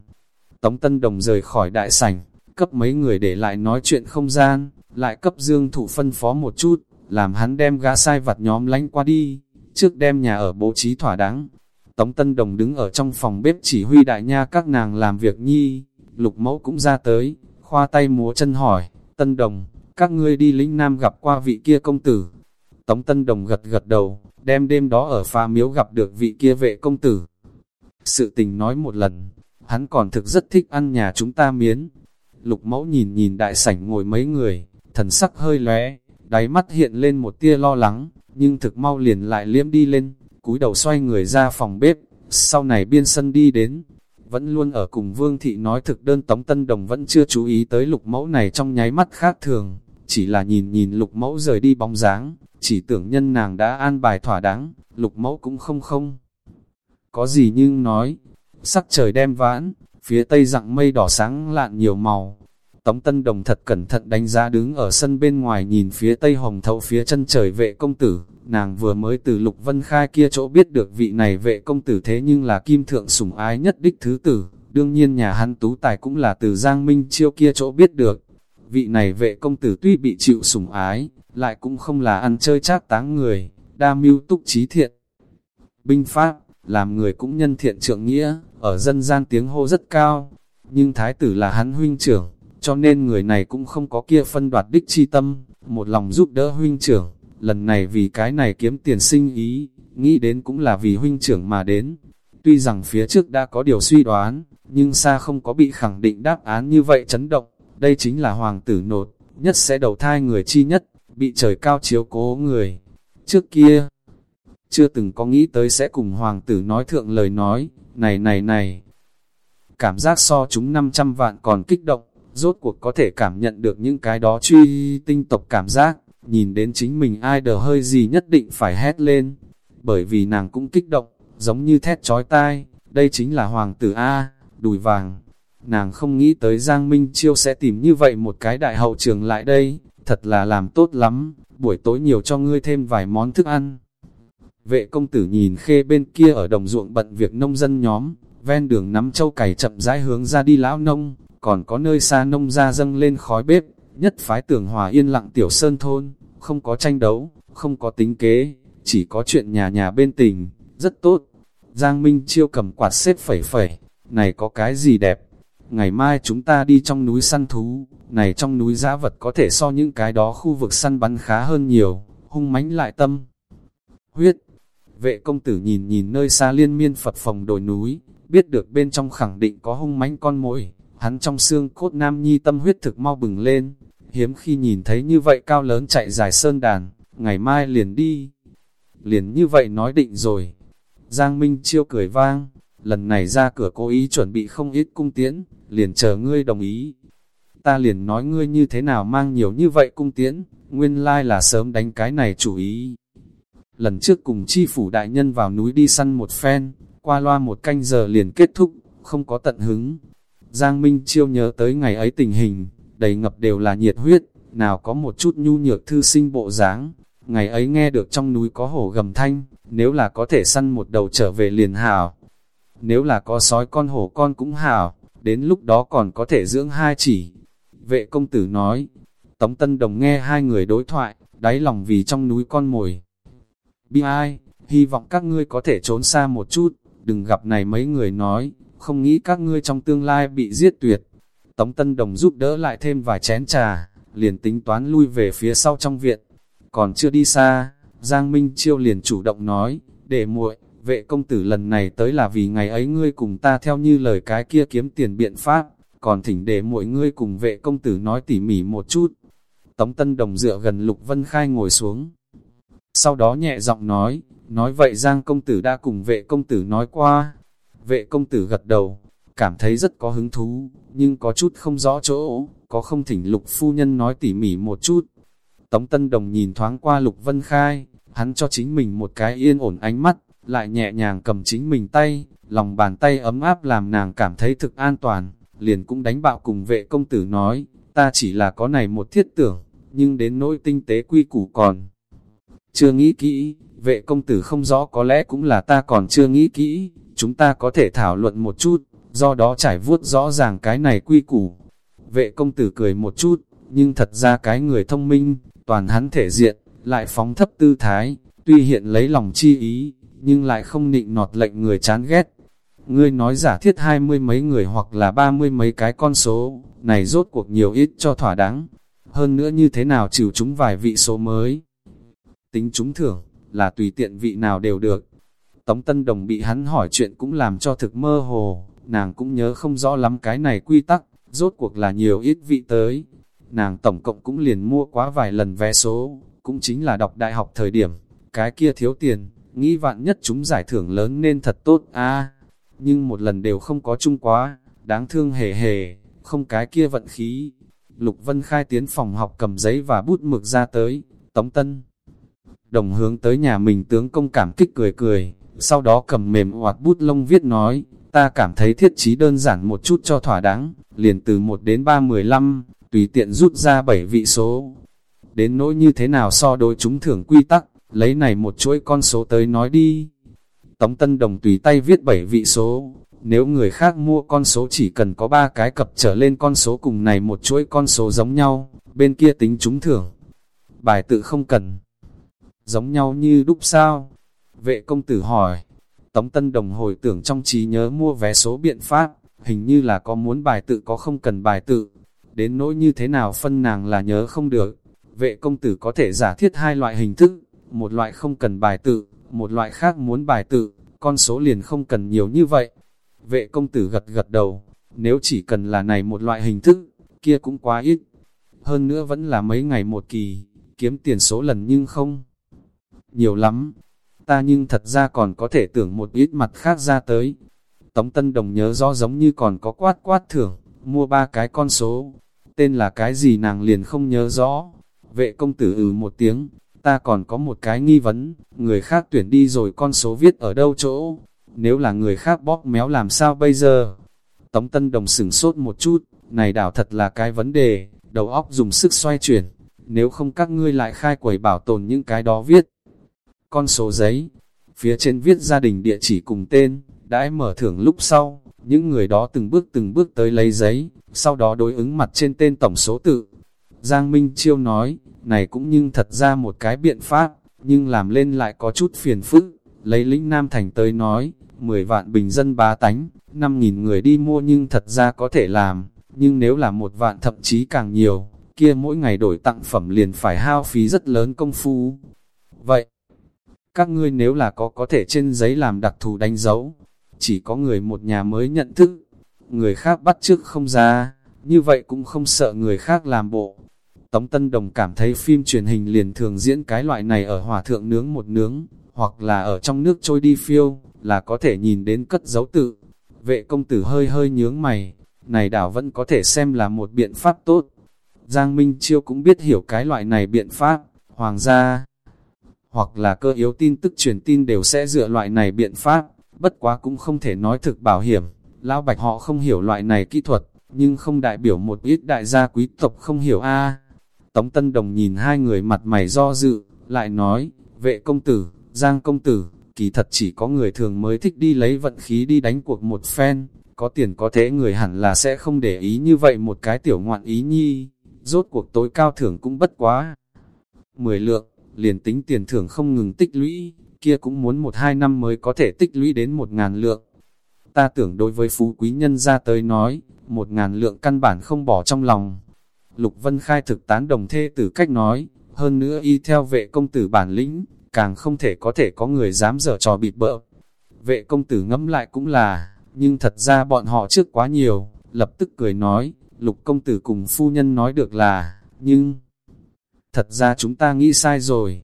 Tống Tân Đồng rời khỏi đại sảnh, cấp mấy người để lại nói chuyện không gian, lại cấp Dương Thụ phân phó một chút, làm hắn đem gã sai vặt nhóm lánh qua đi, trước đem nhà ở bố trí thỏa đáng. Tống Tân Đồng đứng ở trong phòng bếp chỉ huy đại nha các nàng làm việc nhi, lục mẫu cũng ra tới, khoa tay múa chân hỏi, Tân Đồng, các ngươi đi lĩnh nam gặp qua vị kia công tử. Tống Tân Đồng gật gật đầu, đem đêm đó ở pha miếu gặp được vị kia vệ công tử. Sự tình nói một lần, hắn còn thực rất thích ăn nhà chúng ta miến. Lục mẫu nhìn nhìn đại sảnh ngồi mấy người, thần sắc hơi lóe, đáy mắt hiện lên một tia lo lắng, nhưng thực mau liền lại liếm đi lên, cúi đầu xoay người ra phòng bếp, sau này biên sân đi đến, vẫn luôn ở cùng Vương Thị nói thực đơn Tống Tân Đồng vẫn chưa chú ý tới lục mẫu này trong nháy mắt khác thường, chỉ là nhìn nhìn lục mẫu rời đi bóng dáng, chỉ tưởng nhân nàng đã an bài thỏa đáng, lục mẫu cũng không không. Có gì nhưng nói, sắc trời đem vãn, phía tây rặng mây đỏ sáng lạn nhiều màu. Tống Tân Đồng thật cẩn thận đánh giá đứng ở sân bên ngoài nhìn phía tây hồng thấu phía chân trời vệ công tử, nàng vừa mới từ Lục Vân Khai kia chỗ biết được vị này vệ công tử thế nhưng là kim thượng sủng ái nhất đích thứ tử, đương nhiên nhà hắn tú tài cũng là từ Giang Minh Chiêu kia chỗ biết được. Vị này vệ công tử tuy bị chịu sủng ái, lại cũng không là ăn chơi trác táng người, đa mưu túc trí thiện. Binh pháp, làm người cũng nhân thiện trượng nghĩa, ở dân gian tiếng hô rất cao, nhưng thái tử là hắn huynh trưởng, cho nên người này cũng không có kia phân đoạt đích chi tâm, một lòng giúp đỡ huynh trưởng, lần này vì cái này kiếm tiền sinh ý, nghĩ đến cũng là vì huynh trưởng mà đến. Tuy rằng phía trước đã có điều suy đoán, nhưng xa không có bị khẳng định đáp án như vậy chấn động, đây chính là hoàng tử nột, nhất sẽ đầu thai người chi nhất, bị trời cao chiếu cố người. Trước kia, chưa từng có nghĩ tới sẽ cùng hoàng tử nói thượng lời nói, này này này. Cảm giác so chúng 500 vạn còn kích động, rốt cuộc có thể cảm nhận được những cái đó truy tinh tộc cảm giác, nhìn đến chính mình ai đờ hơi gì nhất định phải hét lên, bởi vì nàng cũng kích động, giống như thét chói tai, đây chính là hoàng tử A, đùi vàng. Nàng không nghĩ tới Giang Minh Chiêu sẽ tìm như vậy một cái đại hậu trường lại đây, thật là làm tốt lắm, buổi tối nhiều cho ngươi thêm vài món thức ăn. Vệ công tử nhìn khê bên kia ở đồng ruộng bận việc nông dân nhóm, ven đường nắm châu cày chậm rãi hướng ra đi lão nông, còn có nơi xa nông ra dâng lên khói bếp, nhất phái tưởng hòa yên lặng tiểu sơn thôn, không có tranh đấu, không có tính kế, chỉ có chuyện nhà nhà bên tình, rất tốt. Giang Minh chiêu cầm quạt xếp phẩy phẩy, này có cái gì đẹp, ngày mai chúng ta đi trong núi săn thú, này trong núi giã vật có thể so những cái đó khu vực săn bắn khá hơn nhiều, hung mãnh lại tâm. Huyết, vệ công tử nhìn nhìn nơi xa liên miên Phật phòng đồi núi, biết được bên trong khẳng định có hung mãnh con mồi, hắn trong xương cốt nam nhi tâm huyết thực mau bừng lên, hiếm khi nhìn thấy như vậy cao lớn chạy dài sơn đàn, ngày mai liền đi. Liền như vậy nói định rồi. Giang Minh chiêu cười vang, lần này ra cửa cố ý chuẩn bị không ít cung tiễn, liền chờ ngươi đồng ý. Ta liền nói ngươi như thế nào mang nhiều như vậy cung tiễn, nguyên lai là sớm đánh cái này chủ ý. Lần trước cùng chi phủ đại nhân vào núi đi săn một phen, qua loa một canh giờ liền kết thúc, không có tận hứng. Giang Minh chiêu nhớ tới ngày ấy tình hình, đầy ngập đều là nhiệt huyết, nào có một chút nhu nhược thư sinh bộ dáng. Ngày ấy nghe được trong núi có hổ gầm thanh, nếu là có thể săn một đầu trở về liền hảo. Nếu là có sói con hổ con cũng hảo, đến lúc đó còn có thể dưỡng hai chỉ. Vệ công tử nói, Tống Tân Đồng nghe hai người đối thoại, đáy lòng vì trong núi con mồi. Bi ai, hy vọng các ngươi có thể trốn xa một chút, đừng gặp này mấy người nói, không nghĩ các ngươi trong tương lai bị giết tuyệt. Tống Tân Đồng giúp đỡ lại thêm vài chén trà, liền tính toán lui về phía sau trong viện. Còn chưa đi xa, Giang Minh Chiêu liền chủ động nói, để muội, vệ công tử lần này tới là vì ngày ấy ngươi cùng ta theo như lời cái kia kiếm tiền biện pháp, còn thỉnh để muội ngươi cùng vệ công tử nói tỉ mỉ một chút. Tống Tân Đồng dựa gần Lục Vân Khai ngồi xuống. Sau đó nhẹ giọng nói, nói vậy Giang công tử đã cùng vệ công tử nói qua. Vệ công tử gật đầu, cảm thấy rất có hứng thú, nhưng có chút không rõ chỗ, có không thỉnh lục phu nhân nói tỉ mỉ một chút. Tống Tân Đồng nhìn thoáng qua lục vân khai, hắn cho chính mình một cái yên ổn ánh mắt, lại nhẹ nhàng cầm chính mình tay, lòng bàn tay ấm áp làm nàng cảm thấy thực an toàn, liền cũng đánh bạo cùng vệ công tử nói, ta chỉ là có này một thiết tưởng, nhưng đến nỗi tinh tế quy củ còn. Chưa nghĩ kỹ, vệ công tử không rõ có lẽ cũng là ta còn chưa nghĩ kỹ, chúng ta có thể thảo luận một chút, do đó trải vuốt rõ ràng cái này quy củ. Vệ công tử cười một chút, nhưng thật ra cái người thông minh, toàn hắn thể diện, lại phóng thấp tư thái, tuy hiện lấy lòng chi ý, nhưng lại không nịnh nọt lệnh người chán ghét. Ngươi nói giả thiết hai mươi mấy người hoặc là ba mươi mấy cái con số, này rốt cuộc nhiều ít cho thỏa đáng. Hơn nữa như thế nào trừ chúng vài vị số mới. Tính chúng thưởng, là tùy tiện vị nào đều được. Tống Tân Đồng bị hắn hỏi chuyện cũng làm cho thực mơ hồ, nàng cũng nhớ không rõ lắm cái này quy tắc, rốt cuộc là nhiều ít vị tới. Nàng tổng cộng cũng liền mua quá vài lần vé số, cũng chính là đọc đại học thời điểm, cái kia thiếu tiền, nghĩ vạn nhất chúng giải thưởng lớn nên thật tốt a à, nhưng một lần đều không có chung quá, đáng thương hề hề, không cái kia vận khí. Lục Vân Khai tiến phòng học cầm giấy và bút mực ra tới, Tống Tân. Đồng hướng tới nhà mình tướng công cảm kích cười cười, sau đó cầm mềm hoạt bút lông viết nói, ta cảm thấy thiết trí đơn giản một chút cho thỏa đáng, liền từ 1 đến 3 15, tùy tiện rút ra 7 vị số. Đến nỗi như thế nào so đối chúng thưởng quy tắc, lấy này một chuỗi con số tới nói đi. Tống Tân Đồng tùy tay viết 7 vị số, nếu người khác mua con số chỉ cần có 3 cái cập trở lên con số cùng này một chuỗi con số giống nhau, bên kia tính chúng thưởng. Bài tự không cần. Giống nhau như đúc sao? Vệ công tử hỏi. Tống Tân Đồng hồi tưởng trong trí nhớ mua vé số biện pháp, hình như là có muốn bài tự có không cần bài tự. Đến nỗi như thế nào phân nàng là nhớ không được. Vệ công tử có thể giả thiết hai loại hình thức, một loại không cần bài tự, một loại khác muốn bài tự, con số liền không cần nhiều như vậy. Vệ công tử gật gật đầu, nếu chỉ cần là này một loại hình thức, kia cũng quá ít. Hơn nữa vẫn là mấy ngày một kỳ, kiếm tiền số lần nhưng không nhiều lắm. Ta nhưng thật ra còn có thể tưởng một ít mặt khác ra tới. Tống Tân Đồng nhớ rõ giống như còn có quát quát thưởng, mua ba cái con số. Tên là cái gì nàng liền không nhớ rõ. Vệ công tử ừ một tiếng, ta còn có một cái nghi vấn, người khác tuyển đi rồi con số viết ở đâu chỗ, nếu là người khác bóp méo làm sao bây giờ? Tống Tân Đồng sửng sốt một chút, này đảo thật là cái vấn đề, đầu óc dùng sức xoay chuyển, nếu không các ngươi lại khai quẩy bảo tồn những cái đó viết. Con số giấy, phía trên viết gia đình địa chỉ cùng tên, đã mở thưởng lúc sau, những người đó từng bước từng bước tới lấy giấy, sau đó đối ứng mặt trên tên tổng số tự. Giang Minh Chiêu nói, này cũng nhưng thật ra một cái biện pháp, nhưng làm lên lại có chút phiền phức. Lấy lĩnh Nam Thành tới nói, 10 vạn bình dân bá tánh, 5.000 người đi mua nhưng thật ra có thể làm, nhưng nếu là một vạn thậm chí càng nhiều, kia mỗi ngày đổi tặng phẩm liền phải hao phí rất lớn công phu. Vậy, các ngươi nếu là có có thể trên giấy làm đặc thù đánh dấu, chỉ có người một nhà mới nhận thức, người khác bắt trước không ra, như vậy cũng không sợ người khác làm bộ. Tống Tân Đồng cảm thấy phim truyền hình liền thường diễn cái loại này ở hỏa thượng nướng một nướng, hoặc là ở trong nước trôi đi phiêu, là có thể nhìn đến cất dấu tự. Vệ công tử hơi hơi nhướng mày, này đảo vẫn có thể xem là một biện pháp tốt. Giang Minh Chiêu cũng biết hiểu cái loại này biện pháp, hoàng gia, hoặc là cơ yếu tin tức truyền tin đều sẽ dựa loại này biện pháp, bất quá cũng không thể nói thực bảo hiểm. Lão Bạch họ không hiểu loại này kỹ thuật, nhưng không đại biểu một ít đại gia quý tộc không hiểu a Tống Tân Đồng nhìn hai người mặt mày do dự, lại nói, vệ công tử, giang công tử, kỳ thật chỉ có người thường mới thích đi lấy vận khí đi đánh cuộc một phen, có tiền có thế người hẳn là sẽ không để ý như vậy một cái tiểu ngoạn ý nhi, rốt cuộc tối cao thưởng cũng bất quá. Mười lượng, liền tính tiền thưởng không ngừng tích lũy, kia cũng muốn một hai năm mới có thể tích lũy đến một ngàn lượng. Ta tưởng đối với phú quý nhân ra tới nói, một ngàn lượng căn bản không bỏ trong lòng, Lục Vân Khai thực tán đồng thê tử cách nói, hơn nữa y theo vệ công tử bản lĩnh, càng không thể có thể có người dám dở trò bịt bợ. Vệ công tử ngẫm lại cũng là, nhưng thật ra bọn họ trước quá nhiều, lập tức cười nói, lục công tử cùng phu nhân nói được là, nhưng... Thật ra chúng ta nghĩ sai rồi.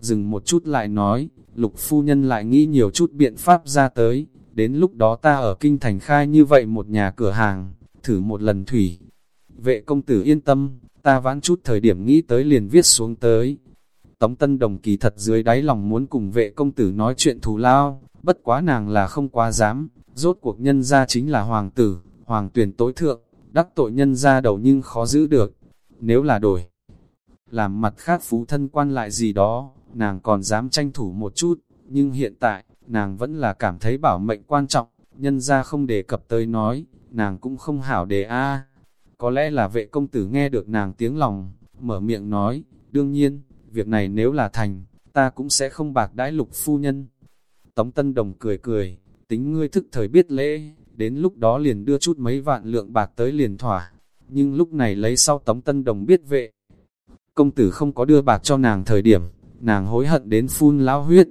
Dừng một chút lại nói, lục phu nhân lại nghĩ nhiều chút biện pháp ra tới, đến lúc đó ta ở kinh thành khai như vậy một nhà cửa hàng, thử một lần thủy, Vệ công tử yên tâm, ta vãn chút thời điểm nghĩ tới liền viết xuống tới. Tống Tân Đồng kỳ thật dưới đáy lòng muốn cùng vệ công tử nói chuyện thù lao, bất quá nàng là không quá dám, rốt cuộc nhân ra chính là hoàng tử, hoàng tuyển tối thượng, đắc tội nhân ra đầu nhưng khó giữ được. Nếu là đổi, làm mặt khác phú thân quan lại gì đó, nàng còn dám tranh thủ một chút, nhưng hiện tại, nàng vẫn là cảm thấy bảo mệnh quan trọng, nhân ra không đề cập tới nói, nàng cũng không hảo đề a. Có lẽ là vệ công tử nghe được nàng tiếng lòng, mở miệng nói, đương nhiên, việc này nếu là thành, ta cũng sẽ không bạc đãi lục phu nhân. Tống Tân Đồng cười cười, tính ngươi thức thời biết lễ, đến lúc đó liền đưa chút mấy vạn lượng bạc tới liền thỏa. Nhưng lúc này lấy sau Tống Tân Đồng biết vệ. Công tử không có đưa bạc cho nàng thời điểm, nàng hối hận đến phun lão huyết.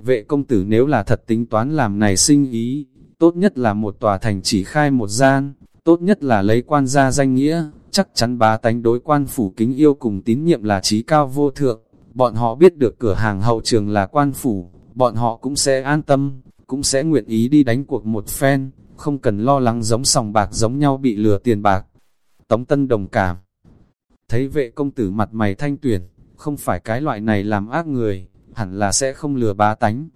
Vệ công tử nếu là thật tính toán làm này sinh ý, tốt nhất là một tòa thành chỉ khai một gian, tốt nhất là lấy quan gia danh nghĩa, chắc chắn bá tánh đối quan phủ kính yêu cùng tín nhiệm là trí cao vô thượng. Bọn họ biết được cửa hàng hậu trường là quan phủ, bọn họ cũng sẽ an tâm, cũng sẽ nguyện ý đi đánh cuộc một phen, không cần lo lắng giống sòng bạc giống nhau bị lừa tiền bạc. Tống Tân đồng cảm. Thấy vệ công tử mặt mày thanh tuyển, không phải cái loại này làm ác người, hẳn là sẽ không lừa bá tánh.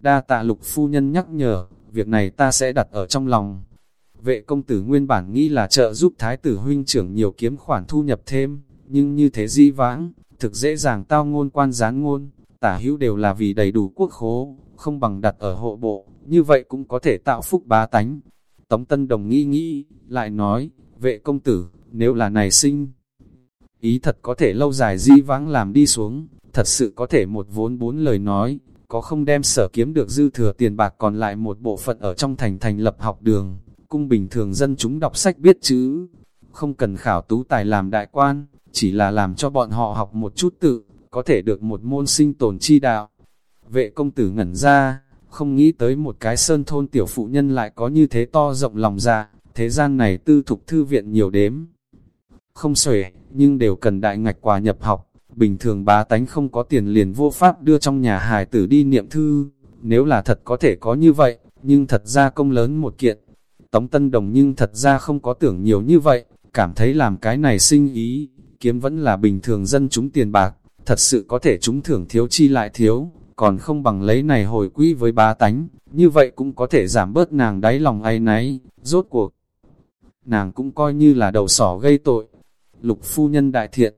Đa tạ lục phu nhân nhắc nhở, việc này ta sẽ đặt ở trong lòng. Vệ công tử nguyên bản nghĩ là trợ giúp thái tử huynh trưởng nhiều kiếm khoản thu nhập thêm, nhưng như thế di vãng, thực dễ dàng tao ngôn quan gián ngôn, tả hữu đều là vì đầy đủ quốc khố, không bằng đặt ở hộ bộ, như vậy cũng có thể tạo phúc bá tánh. Tống Tân Đồng nghĩ nghĩ, lại nói, vệ công tử, nếu là này sinh, ý thật có thể lâu dài di vãng làm đi xuống, thật sự có thể một vốn bốn lời nói, có không đem sở kiếm được dư thừa tiền bạc còn lại một bộ phận ở trong thành thành lập học đường, cung bình thường dân chúng đọc sách biết chữ, không cần khảo tú tài làm đại quan, chỉ là làm cho bọn họ học một chút tự, có thể được một môn sinh tồn chi đạo. Vệ công tử ngẩn ra, không nghĩ tới một cái sơn thôn tiểu phụ nhân lại có như thế to rộng lòng dạ, thế gian này tư thục thư viện nhiều đếm. Không xuể, nhưng đều cần đại ngạch quà nhập học, bình thường bá tánh không có tiền liền vô pháp đưa trong nhà hài tử đi niệm thư, nếu là thật có thể có như vậy, nhưng thật ra công lớn một kiện. Tống Tân Đồng nhưng thật ra không có tưởng nhiều như vậy, cảm thấy làm cái này sinh ý, kiếm vẫn là bình thường dân chúng tiền bạc, thật sự có thể chúng thưởng thiếu chi lại thiếu, còn không bằng lấy này hồi quỹ với bá tánh, như vậy cũng có thể giảm bớt nàng đáy lòng ai nấy, rốt cuộc. Nàng cũng coi như là đầu sỏ gây tội. Lục phu nhân đại thiện,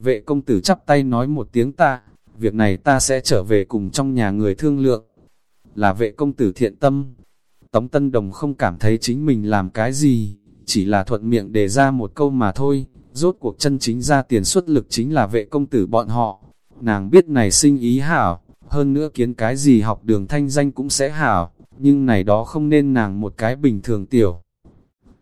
vệ công tử chắp tay nói một tiếng ta, việc này ta sẽ trở về cùng trong nhà người thương lượng. Là vệ công tử thiện tâm. Tống Tân Đồng không cảm thấy chính mình làm cái gì, chỉ là thuận miệng đề ra một câu mà thôi, rốt cuộc chân chính ra tiền xuất lực chính là vệ công tử bọn họ. Nàng biết này sinh ý hảo, hơn nữa kiến cái gì học đường thanh danh cũng sẽ hảo, nhưng này đó không nên nàng một cái bình thường tiểu.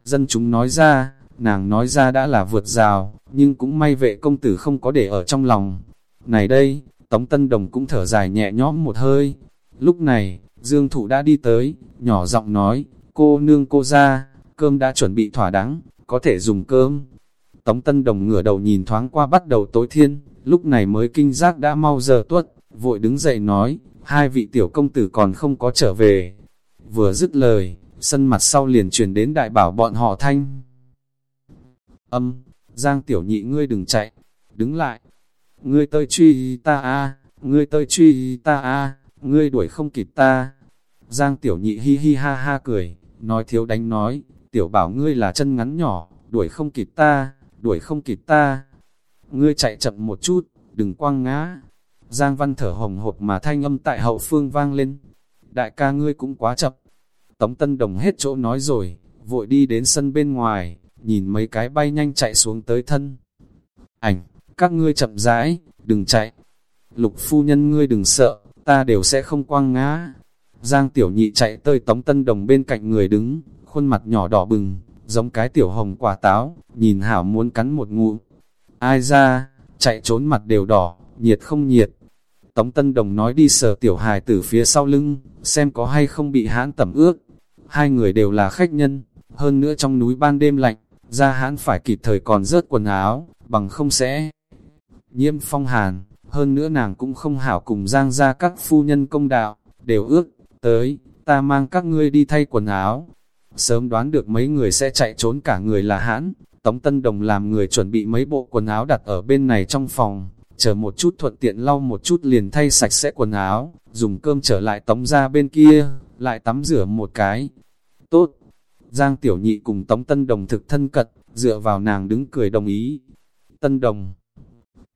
Dân chúng nói ra, nàng nói ra đã là vượt rào, nhưng cũng may vệ công tử không có để ở trong lòng. Này đây, Tống Tân Đồng cũng thở dài nhẹ nhõm một hơi. Lúc này, Dương Thụ đã đi tới, nhỏ giọng nói, cô nương cô ra, cơm đã chuẩn bị thỏa đáng, có thể dùng cơm. Tống Tân Đồng ngửa đầu nhìn thoáng qua bắt đầu tối thiên, lúc này mới kinh giác đã mau giờ tuất, vội đứng dậy nói, hai vị tiểu công tử còn không có trở về. Vừa dứt lời, sân mặt sau liền truyền đến đại bảo bọn họ thanh. Âm, Giang tiểu nhị ngươi đừng chạy, đứng lại. Ngươi tơi truy ta a, ngươi tơi truy ta a, ngươi đuổi không kịp ta. Giang tiểu nhị hi hi ha ha cười, nói thiếu đánh nói, tiểu bảo ngươi là chân ngắn nhỏ, đuổi không kịp ta, đuổi không kịp ta. Ngươi chạy chậm một chút, đừng quăng ngã. Giang văn thở hồng hộc mà thanh âm tại hậu phương vang lên. Đại ca ngươi cũng quá chậm. Tống Tân Đồng hết chỗ nói rồi, vội đi đến sân bên ngoài, nhìn mấy cái bay nhanh chạy xuống tới thân. Ảnh, các ngươi chậm rãi, đừng chạy. Lục phu nhân ngươi đừng sợ, ta đều sẽ không quăng ngã. Giang tiểu nhị chạy tới tống tân đồng bên cạnh người đứng, khuôn mặt nhỏ đỏ bừng, giống cái tiểu hồng quả táo, nhìn hảo muốn cắn một ngụ. Ai ra, chạy trốn mặt đều đỏ, nhiệt không nhiệt. Tống Tân Đồng nói đi sờ tiểu hài tử phía sau lưng, xem có hay không bị hãn tẩm ướt. Hai người đều là khách nhân, hơn nữa trong núi ban đêm lạnh, ra hãn phải kịp thời còn rớt quần áo, bằng không sẽ nhiễm phong hàn, hơn nữa nàng cũng không hảo cùng giang ra các phu nhân công đạo, đều ước, tới, ta mang các ngươi đi thay quần áo. Sớm đoán được mấy người sẽ chạy trốn cả người là hãn, Tống Tân Đồng làm người chuẩn bị mấy bộ quần áo đặt ở bên này trong phòng, chờ một chút thuận tiện lau một chút liền thay sạch sẽ quần áo, dùng cơm trở lại tống ra bên kia, lại tắm rửa một cái. Tốt, Giang Tiểu Nhị cùng Tống Tân Đồng thực thân cật, dựa vào nàng đứng cười đồng ý. Tân Đồng,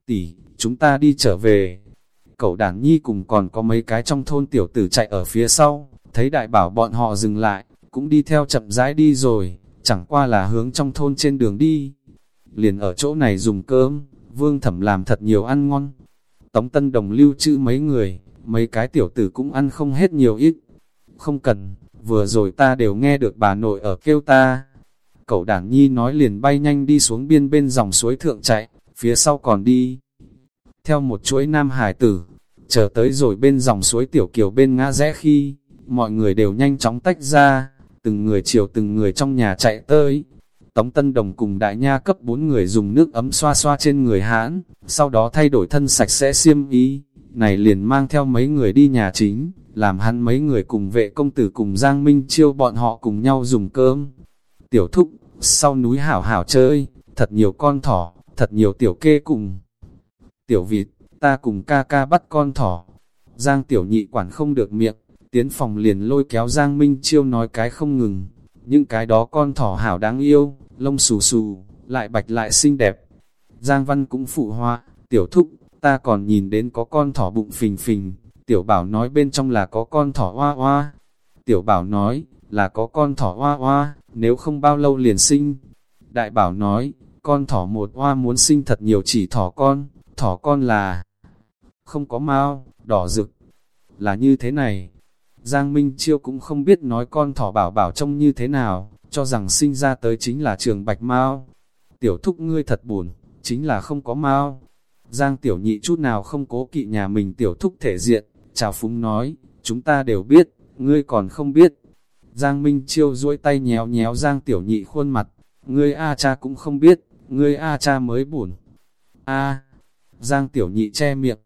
tỷ, chúng ta đi trở về. Cậu đàn nhi cùng còn có mấy cái trong thôn tiểu tử chạy ở phía sau, thấy đại bảo bọn họ dừng lại, cũng đi theo chậm rãi đi rồi, chẳng qua là hướng trong thôn trên đường đi. Liền ở chỗ này dùng cơm, vương thẩm làm thật nhiều ăn ngon. Tống Tân Đồng lưu trữ mấy người, mấy cái tiểu tử cũng ăn không hết nhiều ít. Không cần, vừa rồi ta đều nghe được bà nội ở kêu ta. Cậu đảng nhi nói liền bay nhanh đi xuống biên bên dòng suối thượng chạy, phía sau còn đi. Theo một chuỗi nam hải tử, chờ tới rồi bên dòng suối tiểu kiều bên ngã rẽ khi, mọi người đều nhanh chóng tách ra, từng người chiều từng người trong nhà chạy tới. Tống Tân Đồng cùng đại nha cấp bốn người dùng nước ấm xoa xoa trên người hãn, sau đó thay đổi thân sạch sẽ xiêm ý, này liền mang theo mấy người đi nhà chính, làm hắn mấy người cùng vệ công tử cùng Giang Minh chiêu bọn họ cùng nhau dùng cơm. Tiểu thúc, sau núi hảo hảo chơi, thật nhiều con thỏ, thật nhiều tiểu kê cùng. Tiểu vịt, ta cùng ca ca bắt con thỏ. Giang tiểu nhị quản không được miệng, tiến phòng liền lôi kéo Giang Minh Chiêu nói cái không ngừng. Những cái đó con thỏ hảo đáng yêu, lông xù xù, lại bạch lại xinh đẹp. Giang Văn cũng phụ hoa, tiểu thúc, ta còn nhìn đến có con thỏ bụng phình phình, tiểu bảo nói bên trong là có con thỏ hoa hoa. Tiểu bảo nói, là có con thỏ hoa hoa, nếu không bao lâu liền sinh. Đại bảo nói, con thỏ một hoa muốn sinh thật nhiều chỉ thỏ con, thỏ con là không có mau, đỏ rực, là như thế này. Giang Minh Chiêu cũng không biết nói con thỏ bảo bảo trông như thế nào, cho rằng sinh ra tới chính là trường bạch mau. Tiểu thúc ngươi thật buồn, chính là không có mau. Giang tiểu nhị chút nào không cố kỵ nhà mình tiểu thúc thể diện, chào phúng nói, chúng ta đều biết, ngươi còn không biết. Giang Minh Chiêu duỗi tay nhéo nhéo Giang tiểu nhị khuôn mặt, ngươi A cha cũng không biết, ngươi A cha mới buồn. A, Giang tiểu nhị che miệng,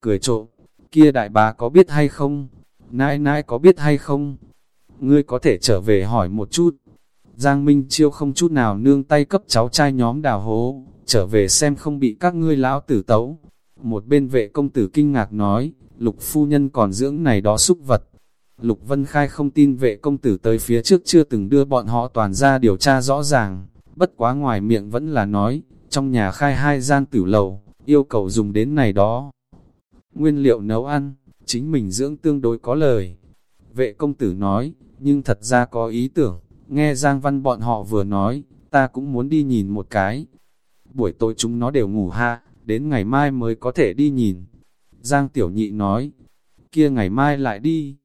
cười trộm, kia đại bá có biết hay không? Nãi nãi có biết hay không? Ngươi có thể trở về hỏi một chút. Giang Minh Chiêu không chút nào nương tay cấp cháu trai nhóm đào hố, trở về xem không bị các ngươi lão tử tấu. Một bên vệ công tử kinh ngạc nói, lục phu nhân còn dưỡng này đó xúc vật. Lục Vân Khai không tin vệ công tử tới phía trước chưa từng đưa bọn họ toàn ra điều tra rõ ràng, bất quá ngoài miệng vẫn là nói, trong nhà khai hai gian tử lầu, yêu cầu dùng đến này đó. Nguyên liệu nấu ăn, chính mình dưỡng tương đối có lời. Vệ công tử nói, nhưng thật ra có ý tưởng, nghe Giang Văn bọn họ vừa nói, ta cũng muốn đi nhìn một cái. Buổi tối chúng nó đều ngủ ha, đến ngày mai mới có thể đi nhìn. Giang Tiểu Nhị nói, kia ngày mai lại đi.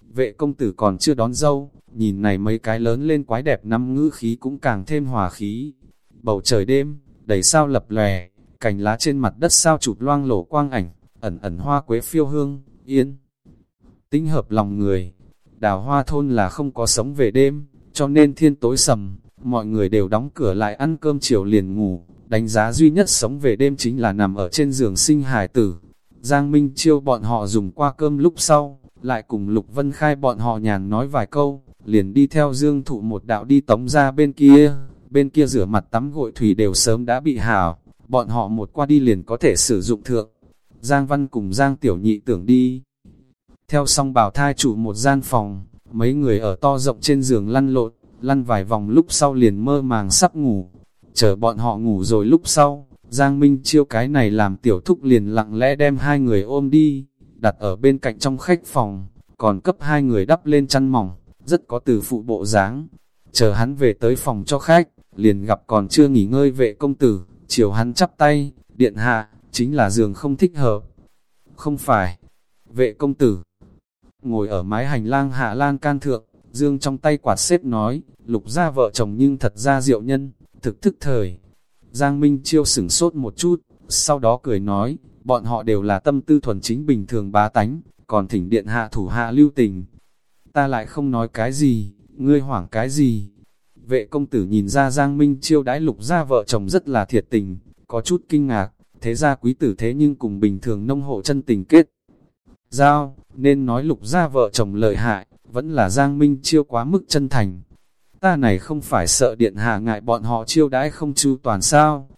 Vệ công tử còn chưa đón dâu, nhìn này mấy cái lớn lên quái đẹp năm ngữ khí cũng càng thêm hòa khí. Bầu trời đêm, đầy sao lập lòe, cành lá trên mặt đất sao chụp loang lổ quang ảnh, ẩn ẩn hoa quế phiêu hương, yên. Tính hợp lòng người, đào hoa thôn là không có sống về đêm, cho nên thiên tối sầm, mọi người đều đóng cửa lại ăn cơm chiều liền ngủ, đánh giá duy nhất sống về đêm chính là nằm ở trên giường sinh hải tử. Giang Minh chiêu bọn họ dùng qua cơm lúc sau, lại cùng Lục Vân Khai bọn họ nhàn nói vài câu, liền đi theo Dương Thụ một đạo đi tống ra bên kia, bên kia rửa mặt tắm gội thủy đều sớm đã bị hảo, bọn họ một qua đi liền có thể sử dụng thượng. Giang Văn cùng Giang Tiểu Nhị tưởng đi. Theo xong bảo thai chủ một gian phòng, mấy người ở to rộng trên giường lăn lộn, lăn vài vòng lúc sau liền mơ màng sắp ngủ. Chờ bọn họ ngủ rồi lúc sau, Giang Minh chiêu cái này làm tiểu thúc liền lặng lẽ đem hai người ôm đi, đặt ở bên cạnh trong khách phòng, còn cấp hai người đắp lên chăn mỏng, rất có từ phụ bộ dáng. Chờ hắn về tới phòng cho khách, liền gặp còn chưa nghỉ ngơi vệ công tử, chiều hắn chắp tay, điện hạ, chính là giường không thích hợp. Không phải, vệ công tử, ngồi ở mái hành lang hạ lan can thượng, dương trong tay quạt xếp nói, lục ra vợ chồng nhưng thật ra diệu nhân, thực thức thời. Giang Minh chiêu sửng sốt một chút, sau đó cười nói, bọn họ đều là tâm tư thuần chính bình thường bá tánh, còn thỉnh điện hạ thủ hạ lưu tình. Ta lại không nói cái gì, ngươi hoảng cái gì. Vệ công tử nhìn ra Giang Minh chiêu đãi lục ra vợ chồng rất là thiệt tình, có chút kinh ngạc, thế ra quý tử thế nhưng cùng bình thường nông hộ chân tình kết. Giao, nên nói lục ra vợ chồng lợi hại, vẫn là Giang Minh chiêu quá mức chân thành. Ta này không phải sợ điện hạ ngại bọn họ chiêu đãi không chu toàn sao.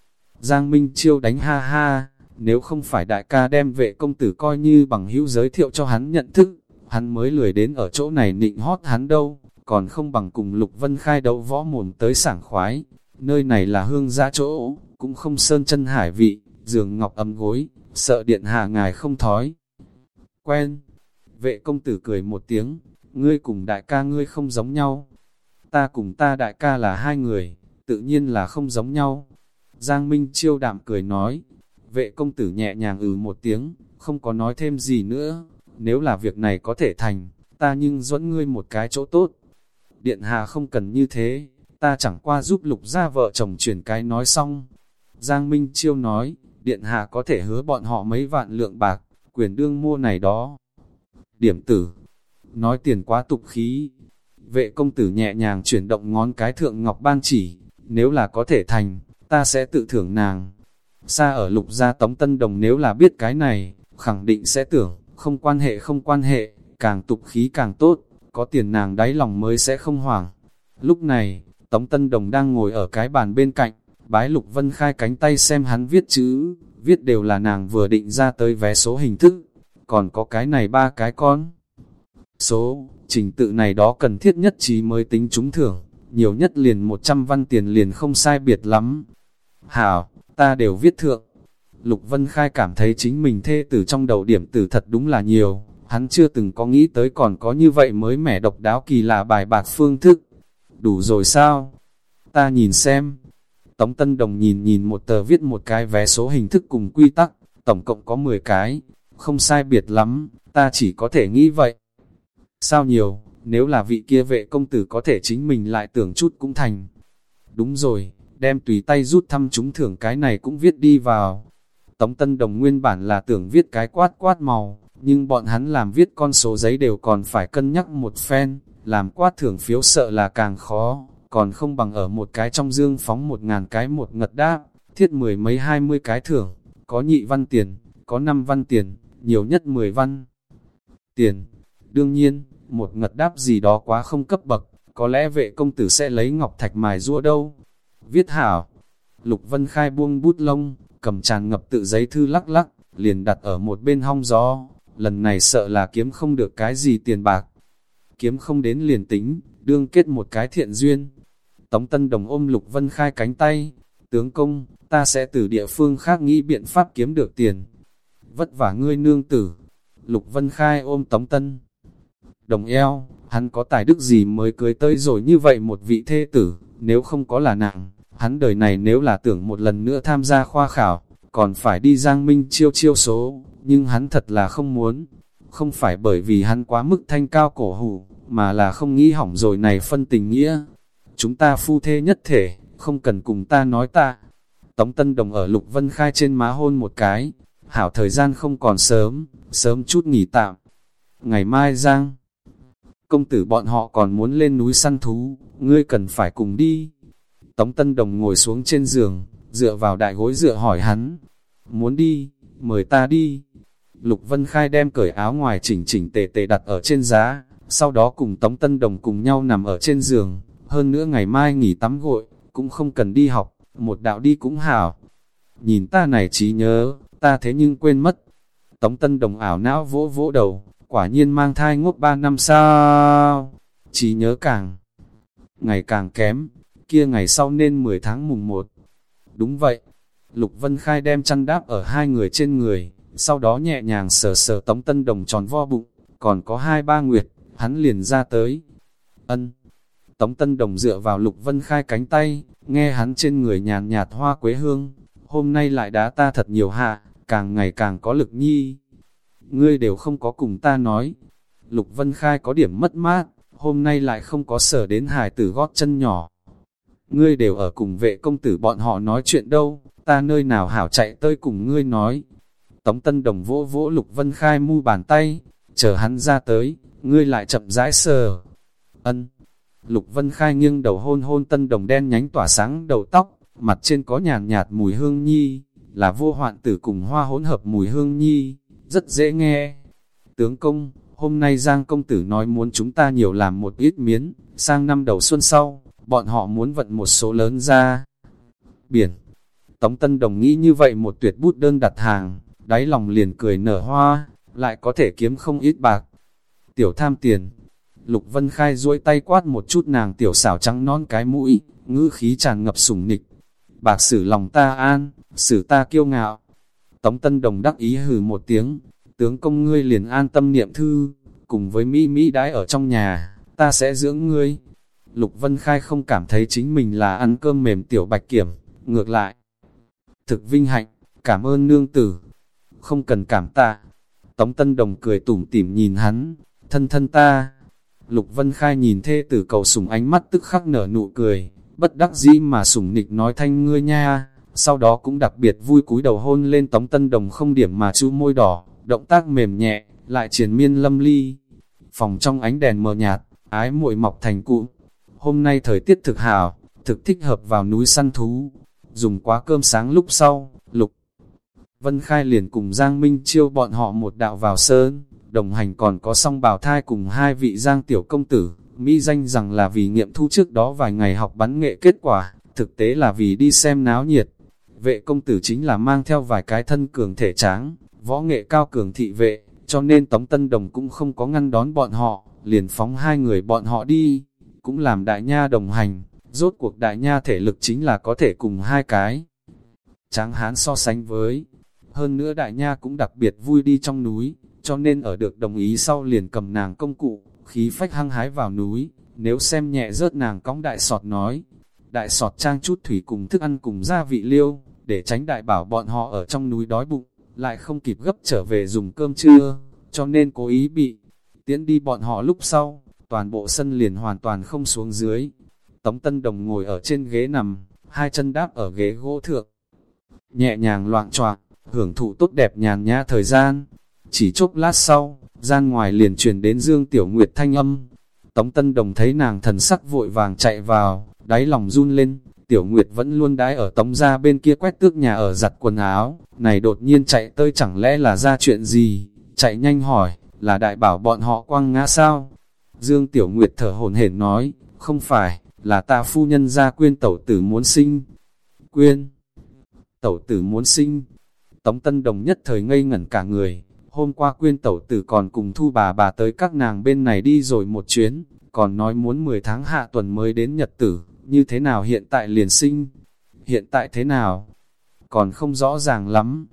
Giang Minh chiêu đánh ha ha, nếu không phải đại ca đem vệ công tử coi như bằng hữu giới thiệu cho hắn nhận thức, hắn mới lười đến ở chỗ này nịnh hót hắn đâu, còn không bằng cùng Lục Vân khai đấu võ mồm tới sảng khoái. Nơi này là hương gia chỗ, cũng không sơn chân hải vị, giường ngọc ấm gối, sợ điện hạ ngài không thói. Quen, vệ công tử cười một tiếng, ngươi cùng đại ca ngươi không giống nhau. Ta cùng ta đại ca là hai người, tự nhiên là không giống nhau. Giang Minh chiêu đạm cười nói, vệ công tử nhẹ nhàng ừ một tiếng, không có nói thêm gì nữa, nếu là việc này có thể thành, ta nhưng dẫn ngươi một cái chỗ tốt. Điện Hà không cần như thế, ta chẳng qua giúp lục gia vợ chồng chuyển cái nói xong. Giang Minh Chiêu nói, Điện Hà có thể hứa bọn họ mấy vạn lượng bạc, quyền đương mua này đó. Điểm tử, nói tiền quá tục khí. Vệ công tử nhẹ nhàng chuyển động ngón cái thượng ngọc ban chỉ, nếu là có thể thành, ta sẽ tự thưởng nàng. Xa ở lục gia tống tân đồng nếu là biết cái này, khẳng định sẽ tưởng, không quan hệ không quan hệ, càng tục khí càng tốt, có tiền nàng đáy lòng mới sẽ không hoảng. Lúc này, Tống Tân Đồng đang ngồi ở cái bàn bên cạnh, bái Lục Vân khai cánh tay xem hắn viết chữ, viết đều là nàng vừa định ra tới vé số hình thức, còn có cái này ba cái con. Số, trình tự này đó cần thiết nhất trí mới tính trúng thưởng, nhiều nhất liền 100 văn tiền liền không sai biệt lắm. Hảo, ta đều viết thượng. Lục Vân Khai cảm thấy chính mình thê tử trong đầu điểm tử thật đúng là nhiều, hắn chưa từng có nghĩ tới còn có như vậy mới mẻ độc đáo kỳ lạ bài bạc phương thức. Đủ rồi sao? Ta nhìn xem. Tống Tân Đồng nhìn nhìn một tờ viết một cái vé số hình thức cùng quy tắc, tổng cộng có 10 cái, không sai biệt lắm, ta chỉ có thể nghĩ vậy. Sao nhiều, nếu là vị kia vệ công tử có thể chính mình lại tưởng chút cũng thành. Đúng rồi, đem tùy tay rút thăm chúng thưởng cái này cũng viết đi vào. Tống Tân Đồng nguyên bản là tưởng viết cái quát quát màu, nhưng bọn hắn làm viết con số giấy đều còn phải cân nhắc một phen, làm quát thưởng phiếu sợ là càng khó, còn không bằng ở một cái trong dương phóng một ngàn cái một ngật đáp, thiết mười mấy hai mươi cái thưởng, có nhị văn tiền, có năm văn tiền, nhiều nhất mười văn tiền. Đương nhiên, một ngật đáp gì đó quá không cấp bậc, có lẽ vệ công tử sẽ lấy ngọc thạch mài rua đâu. Viết hảo, Lục Vân Khai buông bút lông, cầm tràn ngập tự giấy thư lắc lắc, liền đặt ở một bên hong gió, lần này sợ là kiếm không được cái gì tiền bạc. Kiếm không đến liền tính, đương kết một cái thiện duyên. Tống Tân Đồng ôm Lục Vân Khai cánh tay, tướng công, ta sẽ từ địa phương khác nghĩ biện pháp kiếm được tiền. Vất vả ngươi nương tử. Lục Vân Khai ôm Tống Tân. Đồng eo, hắn có tài đức gì mới cưới tới rồi như vậy một vị thê tử, nếu không có là nặng, hắn đời này nếu là tưởng một lần nữa tham gia khoa khảo, còn phải đi giang minh chiêu chiêu số, nhưng hắn thật là không muốn. Không phải bởi vì hắn quá mức thanh cao cổ hủ, mà là không nghĩ hỏng rồi này phân tình nghĩa. Chúng ta phu thê nhất thể, không cần cùng ta nói ta. Tống Tân Đồng ở Lục Vân Khai trên má hôn một cái, hảo thời gian không còn sớm, sớm chút nghỉ tạm. Ngày mai Giang, công tử bọn họ còn muốn lên núi săn thú, ngươi cần phải cùng đi. Tống Tân Đồng ngồi xuống trên giường, dựa vào đại gối dựa hỏi hắn, muốn đi, mời ta đi. Lục Vân Khai đem cởi áo ngoài chỉnh chỉnh tề tề đặt ở trên giá, sau đó cùng Tống Tân Đồng cùng nhau nằm ở trên giường, hơn nữa ngày mai nghỉ tắm gội, cũng không cần đi học, một đạo đi cũng hảo. Nhìn ta này trí nhớ, ta thế nhưng quên mất. Tống Tân Đồng ảo não vỗ vỗ đầu, quả nhiên mang thai ngốc ba năm sao. Trí nhớ càng ngày càng kém, kia ngày sau nên 10 tháng mùng 1. Đúng vậy, Lục Vân Khai đem chăn đáp ở hai người trên người, sau đó nhẹ nhàng sờ sờ Tống Tân Đồng tròn vo bụng, còn có hai ba nguyệt, hắn liền ra tới. Ân. Tống Tân Đồng dựa vào Lục Vân Khai cánh tay, nghe hắn trên người nhàn nhạt hoa quế hương, hôm nay lại đá ta thật nhiều hạ, càng ngày càng có lực nhi. Ngươi đều không có cùng ta nói. Lục Vân Khai có điểm mất mát, hôm nay lại không có sở đến hải tử gót chân nhỏ. Ngươi đều ở cùng vệ công tử bọn họ nói chuyện đâu, ta nơi nào hảo chạy tới cùng ngươi nói. Tống Tân Đồng vỗ vỗ Lục Vân Khai mu bàn tay, chờ hắn ra tới, ngươi lại chậm rãi sờ. Ân. Lục Vân Khai nghiêng đầu hôn hôn Tân Đồng đen nhánh tỏa sáng đầu tóc, mặt trên có nhàn nhạt mùi hương nhi, là vô hoạn tử cùng hoa hỗn hợp mùi hương nhi, rất dễ nghe. Tướng công, hôm nay Giang công tử nói muốn chúng ta nhiều làm một ít miến, sang năm đầu xuân sau, bọn họ muốn vận một số lớn ra. Biển Tống Tân Đồng nghĩ như vậy một tuyệt bút đơn đặt hàng, đáy lòng liền cười nở hoa, lại có thể kiếm không ít bạc. Tiểu tham tiền, Lục Vân Khai duỗi tay quát một chút nàng tiểu xảo trắng non cái mũi, ngữ khí tràn ngập sủng nịch. Bạc xử lòng ta an, xử ta kiêu ngạo. Tống Tân Đồng đắc ý hừ một tiếng, tướng công ngươi liền an tâm niệm thư, cùng với Mỹ Mỹ đãi ở trong nhà, ta sẽ dưỡng ngươi. Lục Vân Khai không cảm thấy chính mình là ăn cơm mềm tiểu bạch kiểm, ngược lại. Thực vinh hạnh, cảm ơn nương tử. Không cần cảm tạ. Tống Tân Đồng cười tủm tỉm nhìn hắn, thân thân ta. Lục Vân Khai nhìn thê tử cầu sủng ánh mắt tức khắc nở nụ cười, bất đắc dĩ mà sủng nịch nói thanh ngươi nha. Sau đó cũng đặc biệt vui cúi đầu hôn lên Tống Tân Đồng không điểm mà chu môi đỏ, động tác mềm nhẹ, lại triển miên lâm ly. Phòng trong ánh đèn mờ nhạt, ái muội mọc thành cụ. Hôm nay thời tiết thực hào, thực thích hợp vào núi săn thú. Dùng quá cơm sáng lúc sau, lục. Vân Khai liền cùng Giang Minh chiêu bọn họ một đạo vào sơn, đồng hành còn có song bào thai cùng hai vị Giang tiểu công tử, Mỹ danh rằng là vì nghiệm thu trước đó vài ngày học bắn nghệ kết quả, thực tế là vì đi xem náo nhiệt. Vệ công tử chính là mang theo vài cái thân cường thể tráng, võ nghệ cao cường thị vệ, cho nên Tống Tân Đồng cũng không có ngăn đón bọn họ, liền phóng hai người bọn họ đi, cũng làm đại nha đồng hành, rốt cuộc đại nha thể lực chính là có thể cùng hai cái. Tráng hán so sánh với, hơn nữa đại nha cũng đặc biệt vui đi trong núi, cho nên ở được đồng ý sau liền cầm nàng công cụ, khí phách hăng hái vào núi, nếu xem nhẹ rớt nàng cõng đại sọt nói. Đại sọt trang chút thủy cùng thức ăn cùng gia vị liêu, để tránh đại bảo bọn họ ở trong núi đói bụng, lại không kịp gấp trở về dùng cơm trưa, cho nên cố ý bị tiễn đi bọn họ lúc sau, toàn bộ sân liền hoàn toàn không xuống dưới. Tống Tân Đồng ngồi ở trên ghế nằm, hai chân đáp ở ghế gỗ thượng. Nhẹ nhàng loạn choạc, hưởng thụ tốt đẹp nhàn nhã thời gian. Chỉ chốc lát sau, gian ngoài liền truyền đến Dương Tiểu Nguyệt thanh âm. Tống Tân Đồng thấy nàng thần sắc vội vàng chạy vào, đáy lòng run lên. Tiểu Nguyệt vẫn luôn đái ở tống ra bên kia quét tước nhà ở giặt quần áo, này đột nhiên chạy tới chẳng lẽ là ra chuyện gì, chạy nhanh hỏi, là đại bảo bọn họ quăng ngã sao? Dương Tiểu Nguyệt thở hổn hển nói, không phải, là ta phu nhân ra quyên tẩu tử muốn sinh. Quyên, tẩu tử muốn sinh. Tống Tân Đồng nhất thời ngây ngẩn cả người, hôm qua quyên tẩu tử còn cùng thu bà bà tới các nàng bên này đi rồi một chuyến, còn nói muốn 10 tháng hạ tuần mới đến nhật tử, như thế nào hiện tại liền sinh? Hiện tại thế nào? Còn không rõ ràng lắm.